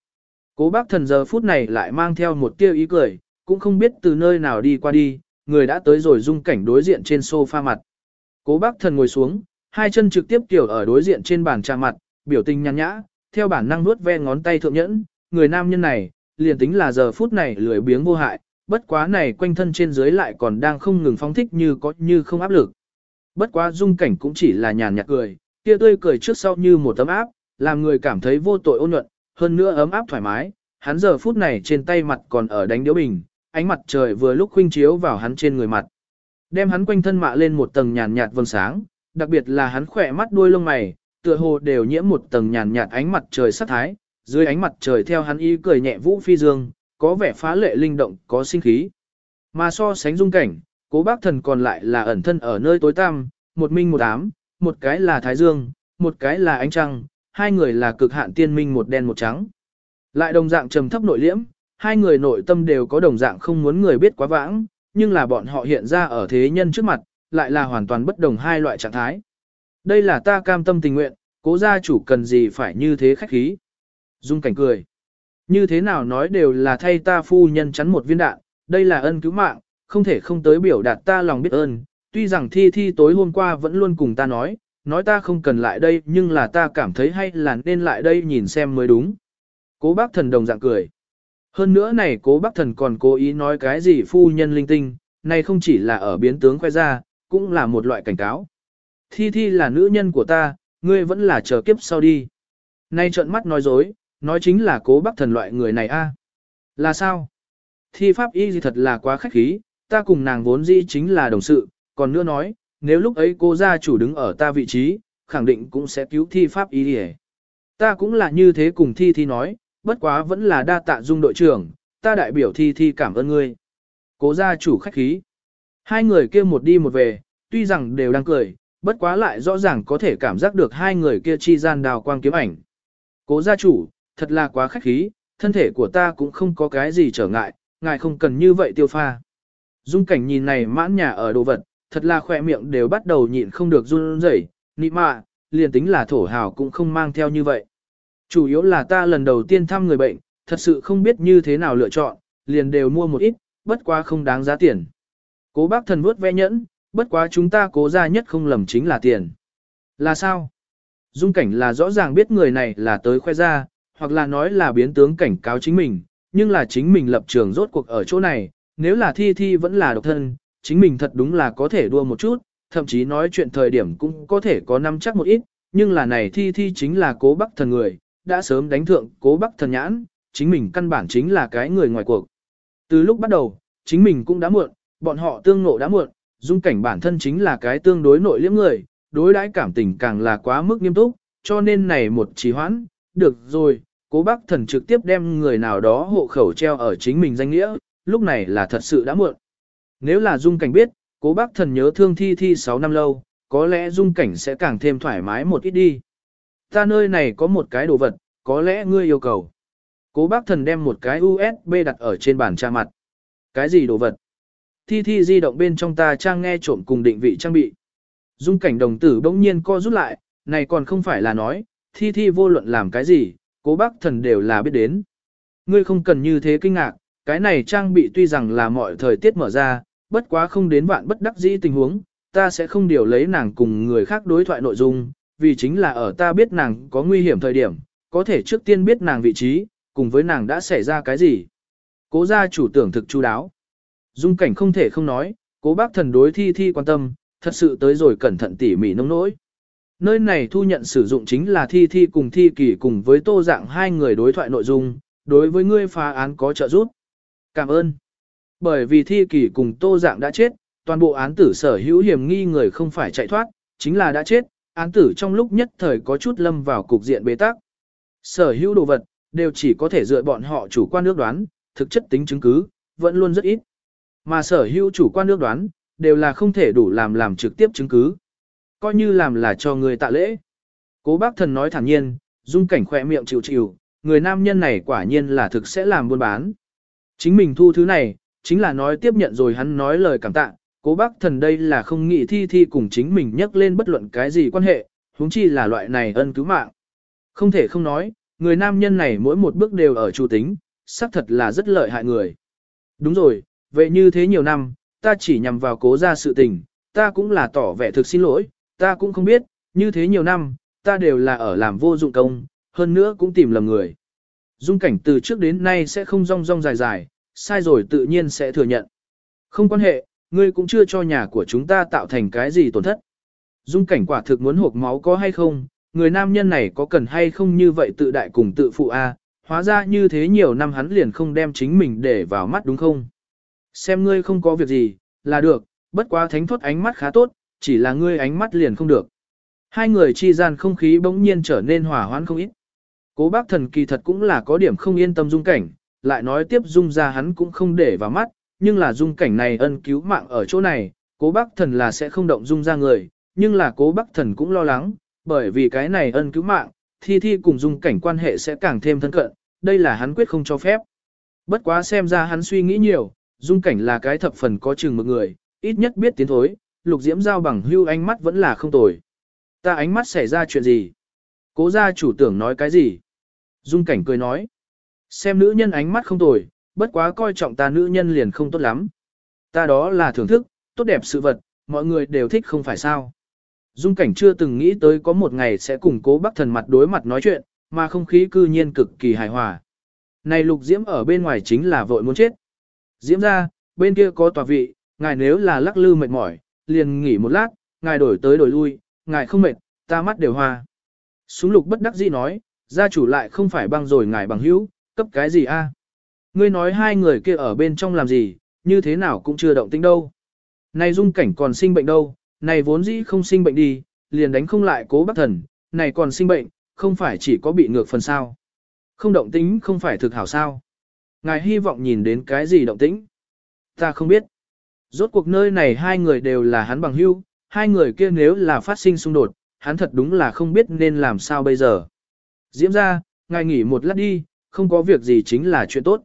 Cố bác thần giờ phút này lại mang theo một tiêu ý cười, cũng không biết từ nơi nào đi qua đi, người đã tới rồi dung cảnh đối diện trên sofa mặt. Cố bác thần ngồi xuống, hai chân trực tiếp kiểu ở đối diện trên bàn trà mặt, biểu tình nhàn nhã, theo bản năng nuốt ve ngón tay thượng nhẫn, người nam nhân này, liền tính là giờ phút này lười biếng vô hại, bất quá này quanh thân trên dưới lại còn đang không ngừng phóng thích như có như không áp lực. Bất quá dung cảnh cũng chỉ là nhàn nhạt cười, kia tươi cười trước sau như một tấm áp, làm người cảm thấy vô tội ôn nhuận, hơn nữa ấm áp thoải mái, hắn giờ phút này trên tay mặt còn ở đánh điếu bình, ánh mặt trời vừa lúc khuynh chiếu vào hắn trên người mặt. Đem hắn quanh thân mạ lên một tầng nhàn nhạt vầng sáng, đặc biệt là hắn khỏe mắt đuôi lông mày, tựa hồ đều nhiễm một tầng nhàn nhạt ánh mặt trời sắc thái, dưới ánh mặt trời theo hắn ý cười nhẹ vũ phi dương, có vẻ phá lệ linh động, có sinh khí. Mà so sánh dung cảnh, cố bác thần còn lại là ẩn thân ở nơi tối tăm, một minh một ám, một cái là thái dương, một cái là ánh trăng, hai người là cực hạn tiên minh một đen một trắng. Lại đồng dạng trầm thấp nội liễm, hai người nội tâm đều có đồng dạng không muốn người biết quá vãng, nhưng là bọn họ hiện ra ở thế nhân trước mặt, lại là hoàn toàn bất đồng hai loại trạng thái. Đây là ta cam tâm tình nguyện, cố gia chủ cần gì phải như thế khách khí. Dung cảnh cười. Như thế nào nói đều là thay ta phu nhân chắn một viên đạn, đây là ân cứu mạng, không thể không tới biểu đạt ta lòng biết ơn. Tuy rằng thi thi tối hôm qua vẫn luôn cùng ta nói, nói ta không cần lại đây nhưng là ta cảm thấy hay là nên lại đây nhìn xem mới đúng. Cố bác thần đồng dạng cười. Hơn nữa này cố bác thần còn cố ý nói cái gì phu nhân linh tinh, này không chỉ là ở biến tướng khoe ra, cũng là một loại cảnh cáo. Thi Thi là nữ nhân của ta, ngươi vẫn là chờ kiếp sau đi. Nay trợn mắt nói dối, nói chính là cố bác thần loại người này a Là sao? Thi pháp y gì thật là quá khách khí, ta cùng nàng vốn dĩ chính là đồng sự, còn nữa nói, nếu lúc ấy cô gia chủ đứng ở ta vị trí, khẳng định cũng sẽ cứu thi pháp y gì Ta cũng là như thế cùng thi thi nói, bất quá vẫn là đa tạ dung đội trưởng, ta đại biểu thi thi cảm ơn ngươi. Cố gia chủ khách khí. Hai người kia một đi một về, tuy rằng đều đang cười, bất quá lại rõ ràng có thể cảm giác được hai người kia chi gian đào quang kiếm ảnh. Cố gia chủ, thật là quá khách khí, thân thể của ta cũng không có cái gì trở ngại, ngài không cần như vậy tiêu pha. Dung cảnh nhìn này mãn nhà ở đồ vật, thật là khỏe miệng đều bắt đầu nhịn không được run rẩy, nị mạ, liền tính là thổ hào cũng không mang theo như vậy. Chủ yếu là ta lần đầu tiên thăm người bệnh, thật sự không biết như thế nào lựa chọn, liền đều mua một ít, bất quá không đáng giá tiền. Cố bác thần vuốt ve nhẫn, bất quá chúng ta cố ra nhất không lầm chính là tiền. Là sao? Dung cảnh là rõ ràng biết người này là tới khoe ra, hoặc là nói là biến tướng cảnh cáo chính mình, nhưng là chính mình lập trường rốt cuộc ở chỗ này, nếu là thi thi vẫn là độc thân, chính mình thật đúng là có thể đua một chút, thậm chí nói chuyện thời điểm cũng có thể có năm chắc một ít, nhưng là này thi thi chính là cố Bác thần người, đã sớm đánh thượng cố bắc thần nhãn, chính mình căn bản chính là cái người ngoài cuộc. Từ lúc bắt đầu, chính mình cũng đã muộn, bọn họ tương ngộ đã muộn, dung cảnh bản thân chính là cái tương đối nội liễm người, đối đãi cảm tình càng là quá mức nghiêm túc, cho nên này một trì hoãn, được rồi, cố bác thần trực tiếp đem người nào đó hộ khẩu treo ở chính mình danh nghĩa, lúc này là thật sự đã muộn. Nếu là dung cảnh biết, cố bác thần nhớ thương thi thi 6 năm lâu, có lẽ dung cảnh sẽ càng thêm thoải mái một ít đi. Ta nơi này có một cái đồ vật, có lẽ ngươi yêu cầu. Cố bác thần đem một cái USB đặt ở trên bàn tra mặt. Cái gì đồ vật? Thi thi di động bên trong ta trang nghe trộm cùng định vị trang bị. Dung cảnh đồng tử bỗng nhiên co rút lại, này còn không phải là nói, thi thi vô luận làm cái gì, cố bác thần đều là biết đến. Ngươi không cần như thế kinh ngạc, cái này trang bị tuy rằng là mọi thời tiết mở ra, bất quá không đến vạn bất đắc dĩ tình huống, ta sẽ không điều lấy nàng cùng người khác đối thoại nội dung, vì chính là ở ta biết nàng có nguy hiểm thời điểm, có thể trước tiên biết nàng vị trí, cùng với nàng đã xảy ra cái gì. Cố gia chủ tưởng thực chu đáo. Dung cảnh không thể không nói, cố bác thần đối thi thi quan tâm, thật sự tới rồi cẩn thận tỉ mỉ nông nỗi. Nơi này thu nhận sử dụng chính là thi thi cùng thi kỳ cùng với tô dạng hai người đối thoại nội dung, đối với ngươi phá án có trợ giúp. Cảm ơn. Bởi vì thi kỳ cùng tô dạng đã chết, toàn bộ án tử sở hữu hiểm nghi người không phải chạy thoát, chính là đã chết, án tử trong lúc nhất thời có chút lâm vào cục diện bế tắc. Sở hữu đồ vật, đều chỉ có thể dựa bọn họ chủ quan nước đoán, thực chất tính chứng cứ, vẫn luôn rất ít. Mà sở hữu chủ quan nước đoán, đều là không thể đủ làm làm trực tiếp chứng cứ. Coi như làm là cho người tạ lễ. Cố bác thần nói thẳng nhiên, dung cảnh khỏe miệng chịu chịu, người nam nhân này quả nhiên là thực sẽ làm buôn bán. Chính mình thu thứ này, chính là nói tiếp nhận rồi hắn nói lời cảm tạ, cố bác thần đây là không nghĩ thi thi cùng chính mình nhắc lên bất luận cái gì quan hệ, huống chi là loại này ân cứu mạng. Không thể không nói, người nam nhân này mỗi một bước đều ở chủ tính, xác thật là rất lợi hại người. Đúng rồi, vậy như thế nhiều năm, ta chỉ nhằm vào cố ra sự tình, ta cũng là tỏ vẻ thực xin lỗi, ta cũng không biết, như thế nhiều năm, ta đều là ở làm vô dụng công, hơn nữa cũng tìm lầm người. Dung cảnh từ trước đến nay sẽ không rong rong dài dài, sai rồi tự nhiên sẽ thừa nhận. Không quan hệ, ngươi cũng chưa cho nhà của chúng ta tạo thành cái gì tổn thất. Dung cảnh quả thực muốn hộp máu có hay không, người nam nhân này có cần hay không như vậy tự đại cùng tự phụ a hóa ra như thế nhiều năm hắn liền không đem chính mình để vào mắt đúng không? Xem ngươi không có việc gì, là được, bất quá thánh thoát ánh mắt khá tốt, chỉ là ngươi ánh mắt liền không được. Hai người chi gian không khí bỗng nhiên trở nên hòa hoãn không ít. Cố bác thần kỳ thật cũng là có điểm không yên tâm dung cảnh, lại nói tiếp dung ra hắn cũng không để vào mắt, nhưng là dung cảnh này ân cứu mạng ở chỗ này, cố bác thần là sẽ không động dung ra người, nhưng là cố bác thần cũng lo lắng, bởi vì cái này ân cứu mạng, thi thi cùng dung cảnh quan hệ sẽ càng thêm thân cận, đây là hắn quyết không cho phép. Bất quá xem ra hắn suy nghĩ nhiều, dung cảnh là cái thập phần có chừng một người, ít nhất biết tiến thối, lục diễm giao bằng hưu ánh mắt vẫn là không tồi. Ta ánh mắt xảy ra chuyện gì? Cố gia chủ tưởng nói cái gì? Dung cảnh cười nói. Xem nữ nhân ánh mắt không tồi, bất quá coi trọng ta nữ nhân liền không tốt lắm. Ta đó là thưởng thức, tốt đẹp sự vật, mọi người đều thích không phải sao. Dung cảnh chưa từng nghĩ tới có một ngày sẽ cùng cố bác thần mặt đối mặt nói chuyện, mà không khí cư nhiên cực kỳ hài hòa. Này lục diễm ở bên ngoài chính là vội muốn chết. Diễm ra, bên kia có tòa vị, ngài nếu là lắc lư mệt mỏi, liền nghỉ một lát, ngài đổi tới đổi lui, ngài không mệt, ta mắt đều hoa. Súng lục bất đắc dĩ nói, gia chủ lại không phải băng rồi ngài bằng hữu, cấp cái gì a? Ngươi nói hai người kia ở bên trong làm gì, như thế nào cũng chưa động tính đâu. Này dung cảnh còn sinh bệnh đâu, này vốn dĩ không sinh bệnh đi, liền đánh không lại cố bác thần, này còn sinh bệnh, không phải chỉ có bị ngược phần sao. Không động tính không phải thực hảo sao. Ngài hy vọng nhìn đến cái gì động tĩnh. Ta không biết. Rốt cuộc nơi này hai người đều là hắn bằng hữu, hai người kia nếu là phát sinh xung đột, hắn thật đúng là không biết nên làm sao bây giờ. Diễm ra, ngài nghỉ một lát đi, không có việc gì chính là chuyện tốt.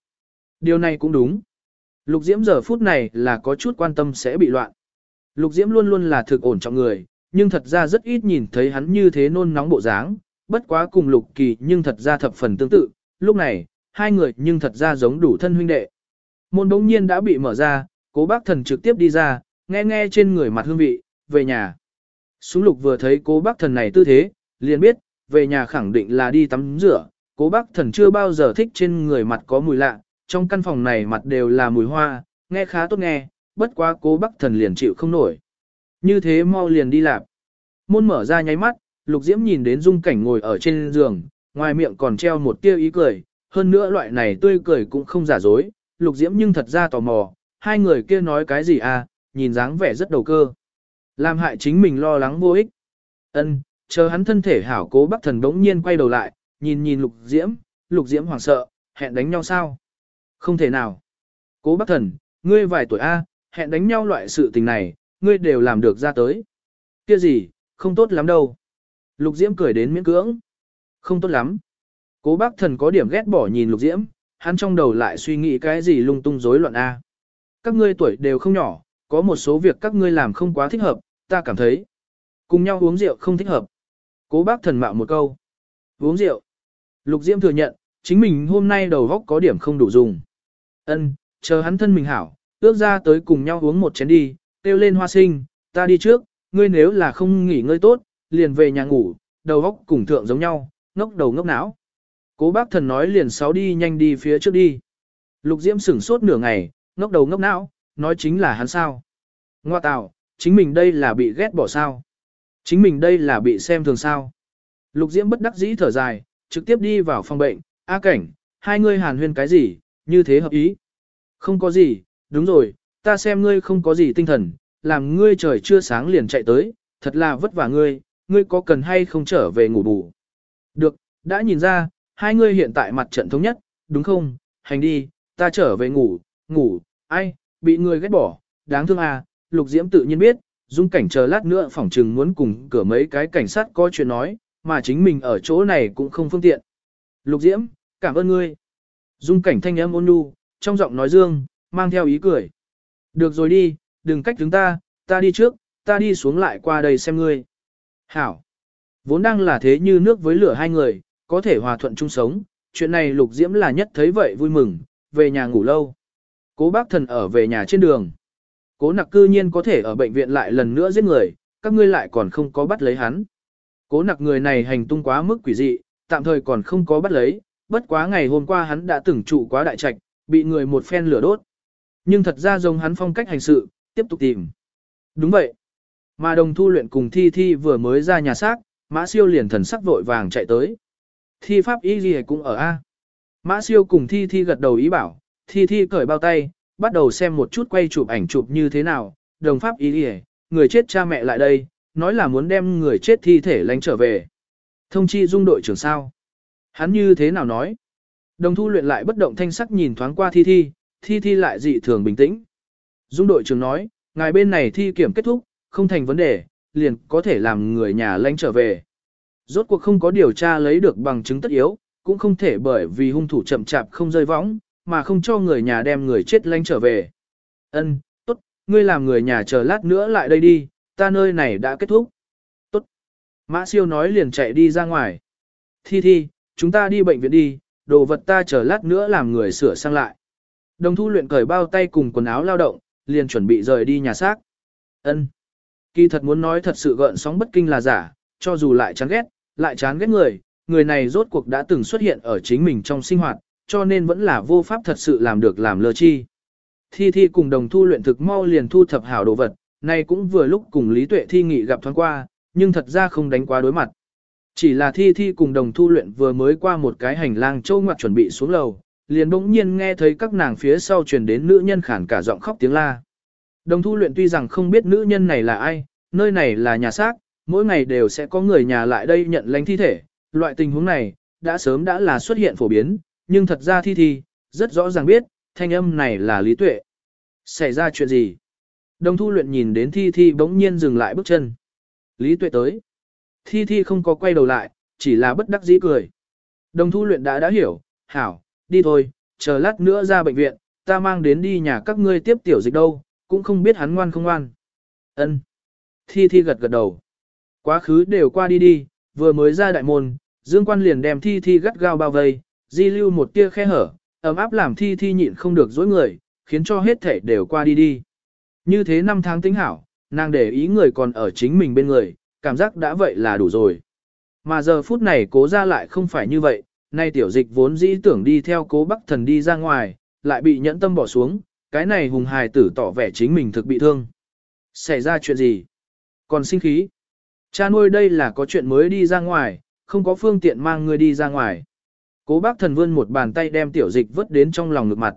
Điều này cũng đúng. Lục Diễm giờ phút này là có chút quan tâm sẽ bị loạn. Lục Diễm luôn luôn là thực ổn trọng người, nhưng thật ra rất ít nhìn thấy hắn như thế nôn nóng bộ dáng, bất quá cùng Lục Kỳ nhưng thật ra thập phần tương tự, lúc này, hai người nhưng thật ra giống đủ thân huynh đệ. Môn đống nhiên đã bị mở ra, cố bác thần trực tiếp đi ra, nghe nghe trên người mặt hương vị, về nhà. Súng lục vừa thấy cố bác thần này tư thế, liền biết, về nhà khẳng định là đi tắm rửa, cố bác thần chưa bao giờ thích trên người mặt có mùi lạ, trong căn phòng này mặt đều là mùi hoa, nghe khá tốt nghe, bất quá cố bác thần liền chịu không nổi. Như thế mau liền đi lạp. Môn mở ra nháy mắt, lục diễm nhìn đến dung cảnh ngồi ở trên giường, ngoài miệng còn treo một tia ý cười, hơn nữa loại này tươi cười cũng không giả dối, lục diễm nhưng thật ra tò mò, hai người kia nói cái gì à, nhìn dáng vẻ rất đầu cơ. Làm hại chính mình lo lắng vô ích. Ân, chờ hắn thân thể hảo cố bác thần đống nhiên quay đầu lại, nhìn nhìn lục diễm, lục diễm hoảng sợ, hẹn đánh nhau sao? Không thể nào. Cố bác thần, ngươi vài tuổi A, hẹn đánh nhau loại sự tình này, ngươi đều làm được ra tới. Kia gì, không tốt lắm đâu. Lục diễm cười đến miễn cưỡng. Không tốt lắm. Cố bác thần có điểm ghét bỏ nhìn lục diễm, hắn trong đầu lại suy nghĩ cái gì lung tung rối loạn A. Các ngươi tuổi đều không nhỏ, có một số việc các ngươi làm không quá thích hợp, ta cảm thấy. Cùng nhau uống rượu không thích hợp. Cố bác thần mạo một câu. Uống rượu. Lục Diễm thừa nhận, chính mình hôm nay đầu góc có điểm không đủ dùng. Ân, chờ hắn thân mình hảo, ước ra tới cùng nhau uống một chén đi, kêu lên hoa sinh, ta đi trước, ngươi nếu là không nghỉ ngơi tốt, liền về nhà ngủ, đầu góc cùng thượng giống nhau, ngốc đầu ngốc não. Cố bác thần nói liền sáu đi nhanh đi phía trước đi. Lục Diễm sửng sốt nửa ngày, ngốc đầu ngốc não, nói chính là hắn sao. Ngoa tạo, chính mình đây là bị ghét bỏ sao. Chính mình đây là bị xem thường sao. Lục Diễm bất đắc dĩ thở dài, trực tiếp đi vào phòng bệnh, A cảnh, hai ngươi hàn huyên cái gì, như thế hợp ý. Không có gì, đúng rồi, ta xem ngươi không có gì tinh thần, làm ngươi trời chưa sáng liền chạy tới, thật là vất vả ngươi, ngươi có cần hay không trở về ngủ bù. Được, đã nhìn ra, hai ngươi hiện tại mặt trận thống nhất, đúng không, hành đi, ta trở về ngủ, ngủ, ai, bị ngươi ghét bỏ, đáng thương à, lục diễm tự nhiên biết, dung cảnh chờ lát nữa phỏng trừng muốn cùng cửa mấy cái cảnh sát có chuyện nói, mà chính mình ở chỗ này cũng không phương tiện. Lục diễm, cảm ơn ngươi. Dung cảnh thanh âm ôn nhu, trong giọng nói dương, mang theo ý cười. Được rồi đi, đừng cách chúng ta, ta đi trước, ta đi xuống lại qua đây xem ngươi. Hảo. Vốn đang là thế như nước với lửa hai người, có thể hòa thuận chung sống, chuyện này lục diễm là nhất thấy vậy vui mừng, về nhà ngủ lâu. Cố bác thần ở về nhà trên đường. Cố nặc cư nhiên có thể ở bệnh viện lại lần nữa giết người, các ngươi lại còn không có bắt lấy hắn. Cố nặc người này hành tung quá mức quỷ dị, tạm thời còn không có bắt lấy, bất quá ngày hôm qua hắn đã từng trụ quá đại trạch, bị người một phen lửa đốt. Nhưng thật ra giống hắn phong cách hành sự, tiếp tục tìm. Đúng vậy. Mà đồng thu luyện cùng thi thi vừa mới ra nhà xác, mã siêu liền thần sắc vội vàng chạy tới. Thi pháp y gì cũng ở A. Mã siêu cùng thi thi gật đầu ý bảo, thi thi cởi bao tay, bắt đầu xem một chút quay chụp ảnh chụp như thế nào, đồng pháp ý gì, người chết cha mẹ lại đây, nói là muốn đem người chết thi thể lánh trở về. Thông chi dung đội trưởng sao? Hắn như thế nào nói? Đồng thu luyện lại bất động thanh sắc nhìn thoáng qua thi thi, thi thi lại dị thường bình tĩnh. Dung đội trưởng nói, ngài bên này thi kiểm kết thúc, không thành vấn đề, liền có thể làm người nhà lánh trở về. Rốt cuộc không có điều tra lấy được bằng chứng tất yếu, cũng không thể bởi vì hung thủ chậm chạp không rơi võng, mà không cho người nhà đem người chết lánh trở về. Ân, tốt, ngươi làm người nhà chờ lát nữa lại đây đi, ta nơi này đã kết thúc. Tốt. Mã siêu nói liền chạy đi ra ngoài. Thi thi, chúng ta đi bệnh viện đi, đồ vật ta chờ lát nữa làm người sửa sang lại. Đồng thu luyện cởi bao tay cùng quần áo lao động, liền chuẩn bị rời đi nhà xác. Ân. Kỳ thật muốn nói thật sự gợn sóng bất kinh là giả, cho dù lại chán ghét, lại chán ghét người, người này rốt cuộc đã từng xuất hiện ở chính mình trong sinh hoạt, cho nên vẫn là vô pháp thật sự làm được làm lơ chi. Thi Thi cùng đồng thu luyện thực mau liền thu thập hảo đồ vật, này cũng vừa lúc cùng Lý Tuệ Thi nghị gặp thoáng qua, nhưng thật ra không đánh quá đối mặt. Chỉ là Thi Thi cùng đồng thu luyện vừa mới qua một cái hành lang châu ngoặt chuẩn bị xuống lầu, liền bỗng nhiên nghe thấy các nàng phía sau truyền đến nữ nhân khản cả giọng khóc tiếng la. Đồng thu luyện tuy rằng không biết nữ nhân này là ai, nơi này là nhà xác, mỗi ngày đều sẽ có người nhà lại đây nhận lãnh thi thể, loại tình huống này, đã sớm đã là xuất hiện phổ biến, nhưng thật ra thi thi, rất rõ ràng biết, thanh âm này là lý tuệ. Xảy ra chuyện gì? Đồng thu luyện nhìn đến thi thi bỗng nhiên dừng lại bước chân. Lý tuệ tới. Thi thi không có quay đầu lại, chỉ là bất đắc dĩ cười. Đồng thu luyện đã đã hiểu, hảo, đi thôi, chờ lát nữa ra bệnh viện, ta mang đến đi nhà các ngươi tiếp tiểu dịch đâu, cũng không biết hắn ngoan không ngoan. Ân. Thi thi gật gật đầu. Quá khứ đều qua đi đi, vừa mới ra đại môn, dương quan liền đem thi thi gắt gao bao vây, di lưu một tia khe hở, ấm áp làm thi thi nhịn không được dối người, khiến cho hết thể đều qua đi đi. Như thế năm tháng tính hảo, nàng để ý người còn ở chính mình bên người, cảm giác đã vậy là đủ rồi. Mà giờ phút này cố ra lại không phải như vậy, nay tiểu dịch vốn dĩ tưởng đi theo cố bắc thần đi ra ngoài, lại bị nhẫn tâm bỏ xuống, cái này hùng hài tử tỏ vẻ chính mình thực bị thương. Xảy ra chuyện gì? Còn sinh khí. Cha nuôi đây là có chuyện mới đi ra ngoài, không có phương tiện mang người đi ra ngoài. Cố bác thần vươn một bàn tay đem tiểu dịch vứt đến trong lòng ngực mặt.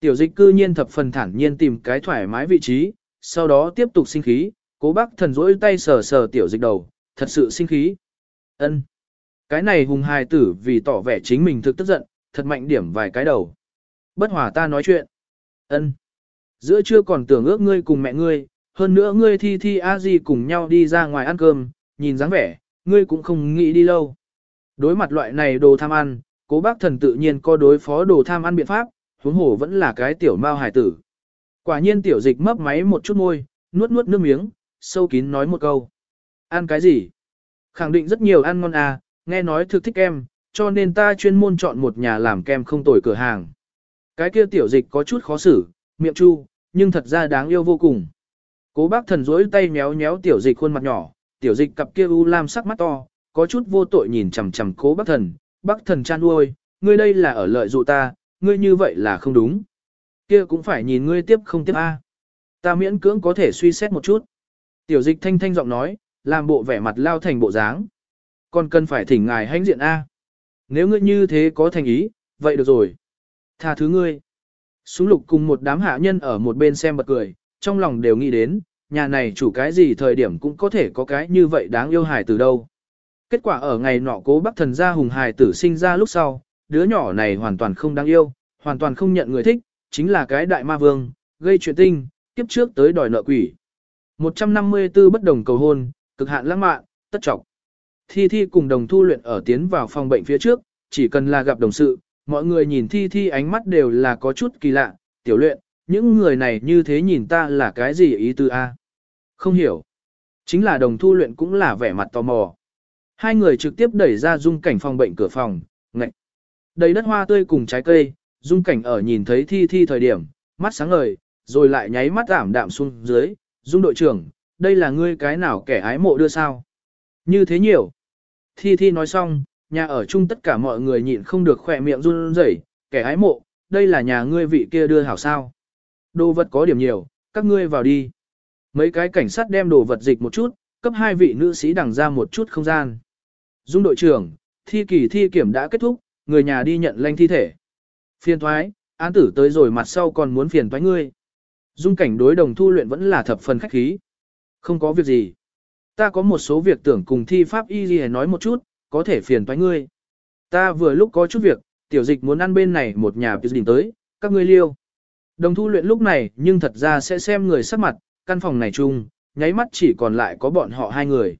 Tiểu dịch cư nhiên thập phần thản nhiên tìm cái thoải mái vị trí, sau đó tiếp tục sinh khí, cố bác thần rỗi tay sờ sờ tiểu dịch đầu, thật sự sinh khí. ân Cái này hùng hài tử vì tỏ vẻ chính mình thực tức giận, thật mạnh điểm vài cái đầu. Bất hòa ta nói chuyện. ân Giữa trưa còn tưởng ước ngươi cùng mẹ ngươi, hơn nữa ngươi thi thi a di cùng nhau đi ra ngoài ăn cơm, nhìn dáng vẻ, ngươi cũng không nghĩ đi lâu. Đối mặt loại này đồ tham ăn, cố bác thần tự nhiên có đối phó đồ tham ăn biện pháp, huống hồ vẫn là cái tiểu mao hài tử. Quả nhiên tiểu dịch mấp máy một chút môi, nuốt nuốt nước miếng, sâu kín nói một câu. Ăn cái gì? Khẳng định rất nhiều ăn ngon à, nghe nói thực thích kem, cho nên ta chuyên môn chọn một nhà làm kem không tồi cửa hàng. Cái kia tiểu dịch có chút khó xử, miệng chu, nhưng thật ra đáng yêu vô cùng. Cố bác thần rỗi tay méo méo tiểu dịch khuôn mặt nhỏ, tiểu dịch cặp kia u lam sắc mắt to, có chút vô tội nhìn chằm chằm cố bác thần, bác thần chan uôi, ngươi đây là ở lợi dụ ta, ngươi như vậy là không đúng. Kia cũng phải nhìn ngươi tiếp không tiếp a. Ta miễn cưỡng có thể suy xét một chút. Tiểu dịch thanh thanh giọng nói, làm bộ vẻ mặt lao thành bộ dáng. Còn cần phải thỉnh ngài hãnh diện a. Nếu ngươi như thế có thành ý, vậy được rồi. Tha thứ ngươi. Súng lục cùng một đám hạ nhân ở một bên xem bật cười, trong lòng đều nghĩ đến, nhà này chủ cái gì thời điểm cũng có thể có cái như vậy đáng yêu hài từ đâu. Kết quả ở ngày nọ cố bác thần gia hùng hài tử sinh ra lúc sau, đứa nhỏ này hoàn toàn không đáng yêu, hoàn toàn không nhận người thích, chính là cái đại ma vương, gây chuyện tinh, kiếp trước tới đòi nợ quỷ. 154 bất đồng cầu hôn, cực hạn lãng mạn, tất trọng. Thi Thi cùng đồng thu luyện ở tiến vào phòng bệnh phía trước, chỉ cần là gặp đồng sự, mọi người nhìn Thi Thi ánh mắt đều là có chút kỳ lạ, tiểu luyện, những người này như thế nhìn ta là cái gì ý tư a? Không hiểu. Chính là đồng thu luyện cũng là vẻ mặt tò mò. Hai người trực tiếp đẩy ra dung cảnh phòng bệnh cửa phòng, ngạch. Đầy đất hoa tươi cùng trái cây, dung cảnh ở nhìn thấy thi thi thời điểm, mắt sáng ngời, rồi lại nháy mắt ảm đạm xuống dưới, dung đội trưởng, đây là ngươi cái nào kẻ ái mộ đưa sao? Như thế nhiều. Thi thi nói xong, nhà ở chung tất cả mọi người nhịn không được khỏe miệng run rẩy, kẻ ái mộ, đây là nhà ngươi vị kia đưa hảo sao. Đồ vật có điểm nhiều, các ngươi vào đi. Mấy cái cảnh sát đem đồ vật dịch một chút, cấp hai vị nữ sĩ đằng ra một chút không gian. Dung đội trưởng, thi kỳ thi kiểm đã kết thúc, người nhà đi nhận lanh thi thể. Phiền thoái, án tử tới rồi mặt sau còn muốn phiền thoái ngươi. Dung cảnh đối đồng thu luyện vẫn là thập phần khách khí. Không có việc gì. Ta có một số việc tưởng cùng thi pháp y gì nói một chút, có thể phiền toái ngươi. Ta vừa lúc có chút việc, tiểu dịch muốn ăn bên này một nhà đình tới, các ngươi liêu. Đồng thu luyện lúc này nhưng thật ra sẽ xem người sắc mặt, căn phòng này chung, nháy mắt chỉ còn lại có bọn họ hai người.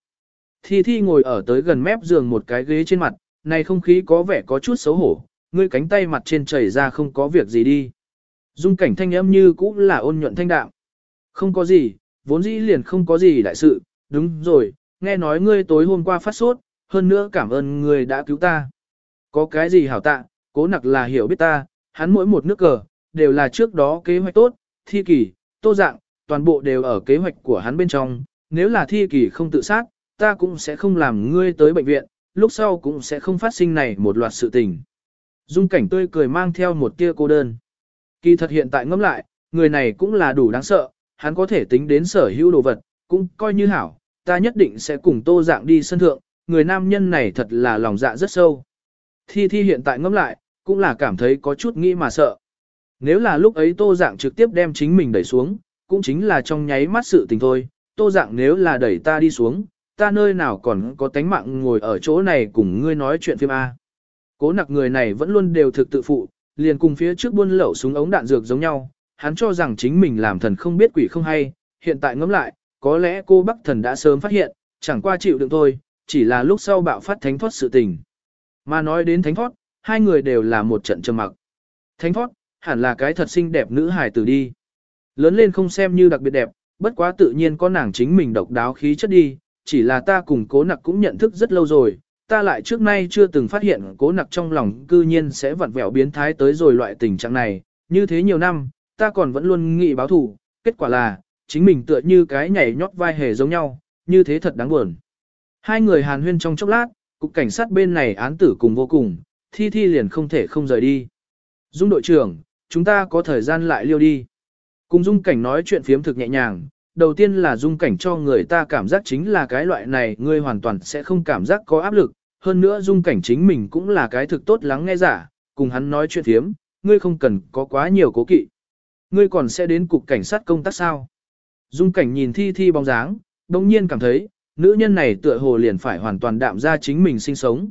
Thi Thi ngồi ở tới gần mép giường một cái ghế trên mặt, này không khí có vẻ có chút xấu hổ, ngươi cánh tay mặt trên chảy ra không có việc gì đi. Dung cảnh thanh âm như cũng là ôn nhuận thanh đạm. Không có gì, vốn dĩ liền không có gì đại sự, đúng rồi, nghe nói ngươi tối hôm qua phát sốt, hơn nữa cảm ơn ngươi đã cứu ta. Có cái gì hảo tạ, cố nặc là hiểu biết ta, hắn mỗi một nước cờ, đều là trước đó kế hoạch tốt, thi kỳ, tô dạng, toàn bộ đều ở kế hoạch của hắn bên trong, nếu là thi kỳ không tự sát, ta cũng sẽ không làm ngươi tới bệnh viện, lúc sau cũng sẽ không phát sinh này một loạt sự tình. Dung cảnh tươi cười mang theo một tia cô đơn. Kỳ thật hiện tại ngẫm lại, người này cũng là đủ đáng sợ, hắn có thể tính đến sở hữu đồ vật, cũng coi như hảo, ta nhất định sẽ cùng tô dạng đi sân thượng, người nam nhân này thật là lòng dạ rất sâu. Thi Thi hiện tại ngẫm lại, cũng là cảm thấy có chút nghĩ mà sợ. Nếu là lúc ấy tô dạng trực tiếp đem chính mình đẩy xuống, cũng chính là trong nháy mắt sự tình thôi, tô dạng nếu là đẩy ta đi xuống, ta nơi nào còn có tánh mạng ngồi ở chỗ này cùng ngươi nói chuyện phim A. Cố nặc người này vẫn luôn đều thực tự phụ, liền cùng phía trước buôn lậu súng ống đạn dược giống nhau, hắn cho rằng chính mình làm thần không biết quỷ không hay, hiện tại ngẫm lại, có lẽ cô Bắc thần đã sớm phát hiện, chẳng qua chịu đựng thôi, chỉ là lúc sau bạo phát thánh thoát sự tình. Mà nói đến thánh thoát, hai người đều là một trận trầm mặc. Thánh thoát, hẳn là cái thật xinh đẹp nữ hài tử đi. Lớn lên không xem như đặc biệt đẹp, bất quá tự nhiên có nàng chính mình độc đáo khí chất đi, chỉ là ta cùng cố nặc cũng nhận thức rất lâu rồi, ta lại trước nay chưa từng phát hiện cố nặc trong lòng cư nhiên sẽ vặn vẹo biến thái tới rồi loại tình trạng này, như thế nhiều năm, ta còn vẫn luôn nghĩ báo thù, kết quả là, chính mình tựa như cái nhảy nhót vai hề giống nhau, như thế thật đáng buồn. Hai người hàn huyên trong chốc lát, cục cảnh sát bên này án tử cùng vô cùng, thi thi liền không thể không rời đi. Dung đội trưởng, chúng ta có thời gian lại liêu đi. Cùng dung cảnh nói chuyện phiếm thực nhẹ nhàng, đầu tiên là dung cảnh cho người ta cảm giác chính là cái loại này ngươi hoàn toàn sẽ không cảm giác có áp lực, hơn nữa dung cảnh chính mình cũng là cái thực tốt lắng nghe giả, cùng hắn nói chuyện thiếm, ngươi không cần có quá nhiều cố kỵ. Ngươi còn sẽ đến cục cảnh sát công tác sao? Dung cảnh nhìn thi thi bóng dáng, đồng nhiên cảm thấy, nữ nhân này tựa hồ liền phải hoàn toàn đạm ra chính mình sinh sống.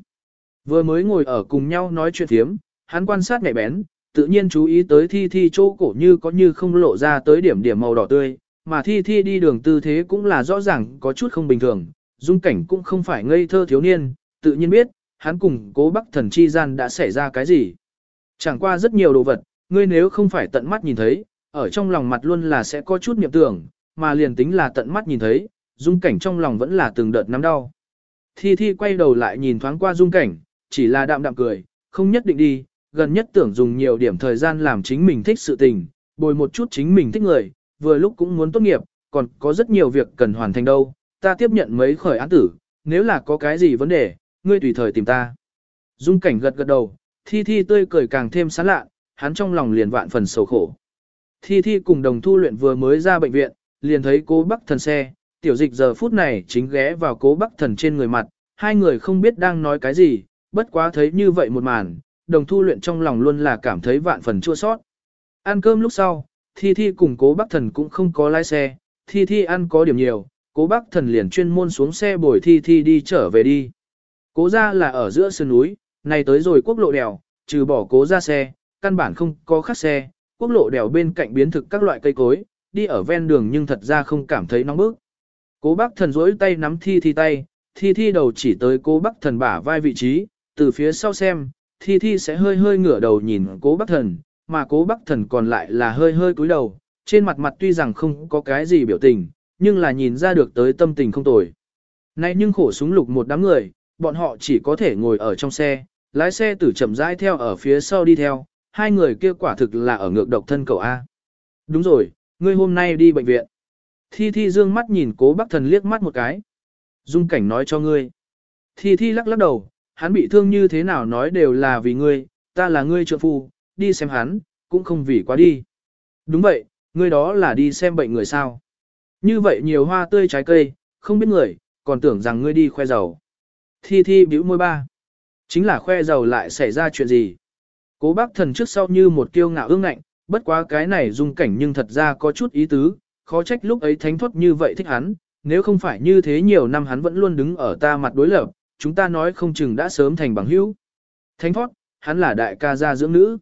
Vừa mới ngồi ở cùng nhau nói chuyện thiếm, hắn quan sát mẹ bén, tự nhiên chú ý tới thi thi chỗ cổ như có như không lộ ra tới điểm điểm màu đỏ tươi, mà thi thi đi đường tư thế cũng là rõ ràng có chút không bình thường, dung cảnh cũng không phải ngây thơ thiếu niên, tự nhiên biết, hắn cùng cố bắc thần chi gian đã xảy ra cái gì. Chẳng qua rất nhiều đồ vật, ngươi nếu không phải tận mắt nhìn thấy, ở trong lòng mặt luôn là sẽ có chút niệm tưởng, mà liền tính là tận mắt nhìn thấy, dung cảnh trong lòng vẫn là từng đợt nắm đau. Thi Thi quay đầu lại nhìn thoáng qua dung cảnh, chỉ là đạm đạm cười, không nhất định đi, gần nhất tưởng dùng nhiều điểm thời gian làm chính mình thích sự tình, bồi một chút chính mình thích người, vừa lúc cũng muốn tốt nghiệp, còn có rất nhiều việc cần hoàn thành đâu, ta tiếp nhận mấy khởi án tử, nếu là có cái gì vấn đề, ngươi tùy thời tìm ta. Dung cảnh gật gật đầu, Thi Thi tươi cười càng thêm sán lạ, hắn trong lòng liền vạn phần sầu khổ. Thi Thi cùng đồng thu luyện vừa mới ra bệnh viện, liền thấy cố bắc thần xe, tiểu dịch giờ phút này chính ghé vào cố bắc thần trên người mặt, hai người không biết đang nói cái gì, bất quá thấy như vậy một màn, đồng thu luyện trong lòng luôn là cảm thấy vạn phần chua sót. Ăn cơm lúc sau, Thi Thi cùng cố bác thần cũng không có lái xe, Thi Thi ăn có điểm nhiều, cố bác thần liền chuyên môn xuống xe bồi Thi Thi đi trở về đi. Cố ra là ở giữa sườn núi, này tới rồi quốc lộ đèo, trừ bỏ cố ra xe, căn bản không có khắc xe, quốc lộ đèo bên cạnh biến thực các loại cây cối, đi ở ven đường nhưng thật ra không cảm thấy nóng bức. Cố bác thần rỗi tay nắm thi thi tay, thi thi đầu chỉ tới cố bác thần bả vai vị trí, từ phía sau xem, thi thi sẽ hơi hơi ngửa đầu nhìn cố bác thần, mà cố bác thần còn lại là hơi hơi cúi đầu, trên mặt mặt tuy rằng không có cái gì biểu tình, nhưng là nhìn ra được tới tâm tình không tồi. Nay nhưng khổ súng lục một đám người, bọn họ chỉ có thể ngồi ở trong xe, lái xe tử chậm rãi theo ở phía sau đi theo, hai người kia quả thực là ở ngược độc thân cậu A. Đúng rồi, ngươi hôm nay đi bệnh viện. Thi Thi dương mắt nhìn cố bác thần liếc mắt một cái. Dung cảnh nói cho ngươi. Thi Thi lắc lắc đầu, hắn bị thương như thế nào nói đều là vì ngươi, ta là ngươi trợ phu, đi xem hắn, cũng không vì quá đi. Đúng vậy, ngươi đó là đi xem bệnh người sao. Như vậy nhiều hoa tươi trái cây, không biết người, còn tưởng rằng ngươi đi khoe giàu. Thi Thi bĩu môi ba. Chính là khoe giàu lại xảy ra chuyện gì. Cố bác thần trước sau như một kiêu ngạo ương ngạnh, bất quá cái này dung cảnh nhưng thật ra có chút ý tứ, khó trách lúc ấy thánh thoát như vậy thích hắn, nếu không phải như thế nhiều năm hắn vẫn luôn đứng ở ta mặt đối lập, chúng ta nói không chừng đã sớm thành bằng hữu. Thánh thoát, hắn là đại ca gia dưỡng nữ.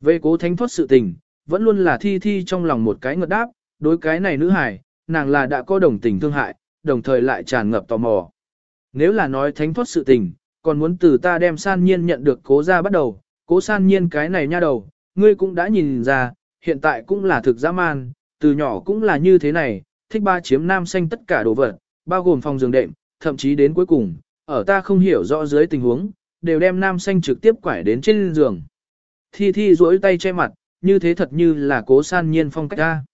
Về cố thánh thoát sự tình, vẫn luôn là thi thi trong lòng một cái ngợt đáp, đối cái này nữ hài, nàng là đã có đồng tình thương hại, đồng thời lại tràn ngập tò mò. Nếu là nói thánh thoát sự tình, còn muốn từ ta đem san nhiên nhận được cố ra bắt đầu, cố san nhiên cái này nha đầu, ngươi cũng đã nhìn ra, hiện tại cũng là thực dã man, từ nhỏ cũng là như thế này, thích ba chiếm nam xanh tất cả đồ vật, bao gồm phòng giường đệm, thậm chí đến cuối cùng, ở ta không hiểu rõ dưới tình huống, đều đem nam xanh trực tiếp quải đến trên giường. Thi thi duỗi tay che mặt, như thế thật như là cố san nhiên phong cách ta.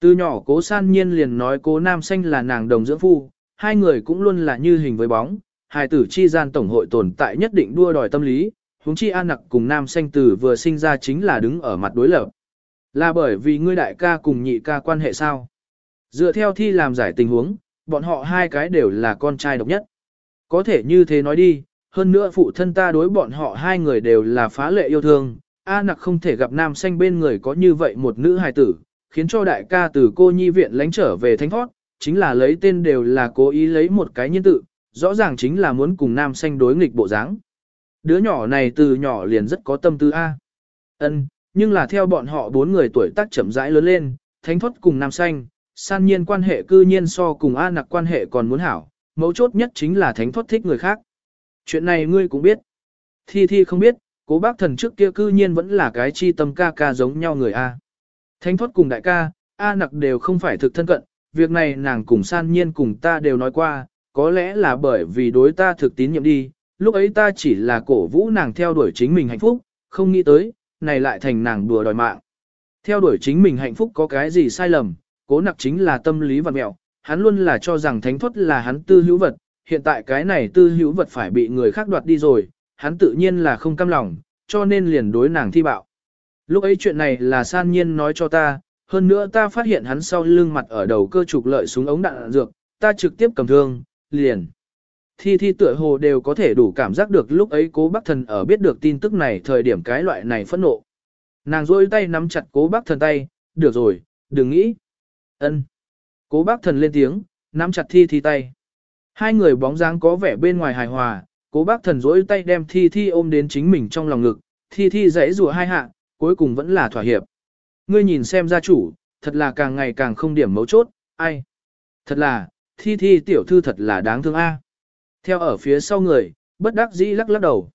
Từ nhỏ cố san nhiên liền nói cố nam xanh là nàng đồng dưỡng phu, hai người cũng luôn là như hình với bóng, hai tử chi gian tổng hội tồn tại nhất định đua đòi tâm lý, huống chi an nặc cùng nam xanh tử vừa sinh ra chính là đứng ở mặt đối lập. Là bởi vì ngươi đại ca cùng nhị ca quan hệ sao? Dựa theo thi làm giải tình huống, bọn họ hai cái đều là con trai độc nhất. Có thể như thế nói đi, hơn nữa phụ thân ta đối bọn họ hai người đều là phá lệ yêu thương, A nặc không thể gặp nam xanh bên người có như vậy một nữ hài tử, khiến cho đại ca từ cô nhi viện lánh trở về thánh thoát, chính là lấy tên đều là cố ý lấy một cái nhân tự, rõ ràng chính là muốn cùng nam xanh đối nghịch bộ dáng. Đứa nhỏ này từ nhỏ liền rất có tâm tư A. ân nhưng là theo bọn họ bốn người tuổi tác chậm rãi lớn lên, thánh thoát cùng nam xanh, san nhiên quan hệ cư nhiên so cùng A nặc quan hệ còn muốn hảo, mấu chốt nhất chính là thánh thoát thích người khác. Chuyện này ngươi cũng biết. Thi Thi không biết, cố bác thần trước kia cư nhiên vẫn là cái chi tâm ca ca giống nhau người A. Thánh thoát cùng đại ca, A nặc đều không phải thực thân cận, việc này nàng cùng san nhiên cùng ta đều nói qua, có lẽ là bởi vì đối ta thực tín nhiệm đi, lúc ấy ta chỉ là cổ vũ nàng theo đuổi chính mình hạnh phúc, không nghĩ tới, này lại thành nàng đùa đòi mạng. Theo đuổi chính mình hạnh phúc có cái gì sai lầm, cố nặc chính là tâm lý vật mẹo, hắn luôn là cho rằng thánh thoát là hắn tư hữu vật, hiện tại cái này tư hữu vật phải bị người khác đoạt đi rồi, hắn tự nhiên là không cam lòng, cho nên liền đối nàng thi bạo. Lúc ấy chuyện này là san nhiên nói cho ta, hơn nữa ta phát hiện hắn sau lưng mặt ở đầu cơ trục lợi súng ống đạn dược, ta trực tiếp cầm thương, liền. Thi thi tựa hồ đều có thể đủ cảm giác được lúc ấy cố bác thần ở biết được tin tức này thời điểm cái loại này phẫn nộ. Nàng rôi tay nắm chặt cố bác thần tay, được rồi, đừng nghĩ. ân Cố bác thần lên tiếng, nắm chặt thi thi tay. Hai người bóng dáng có vẻ bên ngoài hài hòa, cố bác thần rỗi tay đem thi thi ôm đến chính mình trong lòng ngực, thi thi dãy rùa hai hạ, cuối cùng vẫn là thỏa hiệp. Ngươi nhìn xem gia chủ, thật là càng ngày càng không điểm mấu chốt, ai? Thật là, thi thi tiểu thư thật là đáng thương a. Theo ở phía sau người, bất đắc dĩ lắc lắc đầu.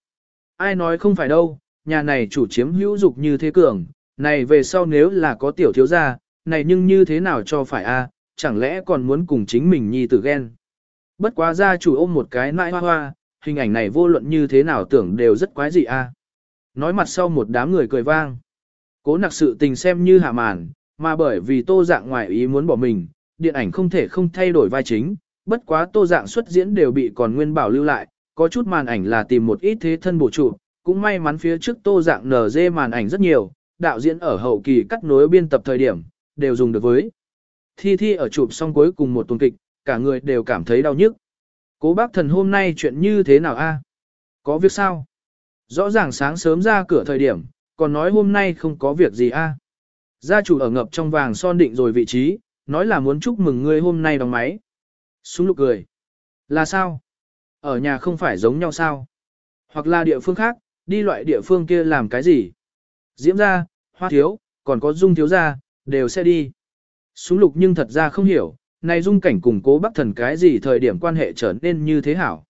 Ai nói không phải đâu, nhà này chủ chiếm hữu dục như thế cường, này về sau nếu là có tiểu thiếu gia, này nhưng như thế nào cho phải a? chẳng lẽ còn muốn cùng chính mình nhi tử ghen. Bất quá gia chủ ôm một cái nãi hoa hoa, hình ảnh này vô luận như thế nào tưởng đều rất quái dị a. Nói mặt sau một đám người cười vang. Cố nặc sự tình xem như hạ màn, mà bởi vì tô dạng ngoài ý muốn bỏ mình, điện ảnh không thể không thay đổi vai chính, bất quá tô dạng xuất diễn đều bị còn nguyên bảo lưu lại, có chút màn ảnh là tìm một ít thế thân bổ trụ, cũng may mắn phía trước tô dạng nở dê màn ảnh rất nhiều, đạo diễn ở hậu kỳ cắt nối biên tập thời điểm, đều dùng được với. Thi Thi ở chụp xong cuối cùng một tuần kịch, cả người đều cảm thấy đau nhức. Cố bác thần hôm nay chuyện như thế nào a? Có việc sao? Rõ ràng sáng sớm ra cửa thời điểm, còn nói hôm nay không có việc gì a. Gia chủ ở ngập trong vàng son định rồi vị trí, nói là muốn chúc mừng ngươi hôm nay đóng máy. Súng lục cười. Là sao? Ở nhà không phải giống nhau sao? Hoặc là địa phương khác, đi loại địa phương kia làm cái gì? Diễm ra, hoa thiếu, còn có dung thiếu ra, đều sẽ đi. Súng lục nhưng thật ra không hiểu, này dung cảnh cùng cố bác thần cái gì thời điểm quan hệ trở nên như thế hảo.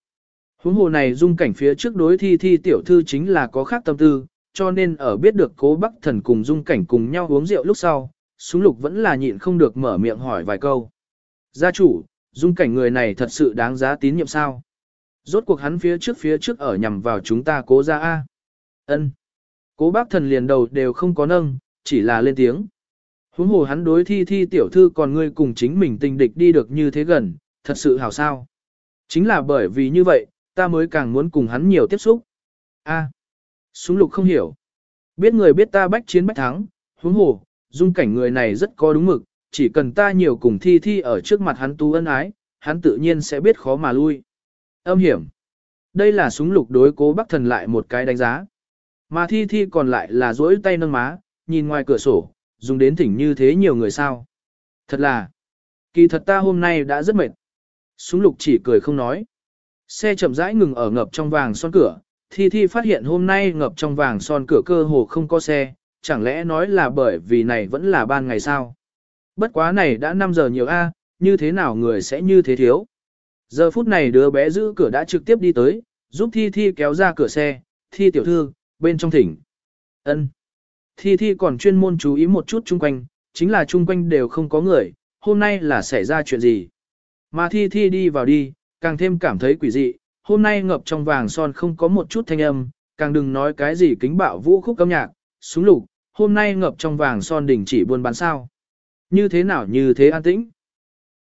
Huống hồ này dung cảnh phía trước đối thi thi tiểu thư chính là có khác tâm tư, cho nên ở biết được cố bác thần cùng dung cảnh cùng nhau uống rượu lúc sau, súng lục vẫn là nhịn không được mở miệng hỏi vài câu. Gia chủ, dung cảnh người này thật sự đáng giá tín nhiệm sao? Rốt cuộc hắn phía trước phía trước ở nhằm vào chúng ta cố ra A. ân Cố bác thần liền đầu đều không có nâng, chỉ là lên tiếng. Huống hồ hắn đối thi thi tiểu thư còn ngươi cùng chính mình tình địch đi được như thế gần, thật sự hảo sao. Chính là bởi vì như vậy, ta mới càng muốn cùng hắn nhiều tiếp xúc. A. Súng lục không hiểu. Biết người biết ta bách chiến bách thắng, huống hồ, dung cảnh người này rất có đúng mực, chỉ cần ta nhiều cùng thi thi ở trước mặt hắn tu ân ái, hắn tự nhiên sẽ biết khó mà lui. Âm hiểm. Đây là súng lục đối cố bắc thần lại một cái đánh giá. Mà thi thi còn lại là duỗi tay nâng má, nhìn ngoài cửa sổ, dùng đến thỉnh như thế nhiều người sao. Thật là, kỳ thật ta hôm nay đã rất mệt. Súng lục chỉ cười không nói. Xe chậm rãi ngừng ở ngập trong vàng son cửa, Thi Thi phát hiện hôm nay ngập trong vàng son cửa cơ hồ không có xe, chẳng lẽ nói là bởi vì này vẫn là ban ngày sao? Bất quá này đã 5 giờ nhiều a, như thế nào người sẽ như thế thiếu? Giờ phút này đứa bé giữ cửa đã trực tiếp đi tới, giúp Thi Thi kéo ra cửa xe, Thi tiểu thư, bên trong thỉnh. ân Thi Thi còn chuyên môn chú ý một chút chung quanh, chính là chung quanh đều không có người, hôm nay là xảy ra chuyện gì. Mà Thi Thi đi vào đi, càng thêm cảm thấy quỷ dị, hôm nay ngập trong vàng son không có một chút thanh âm, càng đừng nói cái gì kính bạo vũ khúc âm nhạc, súng lục, hôm nay ngập trong vàng son đỉnh chỉ buôn bán sao. Như thế nào như thế an tĩnh.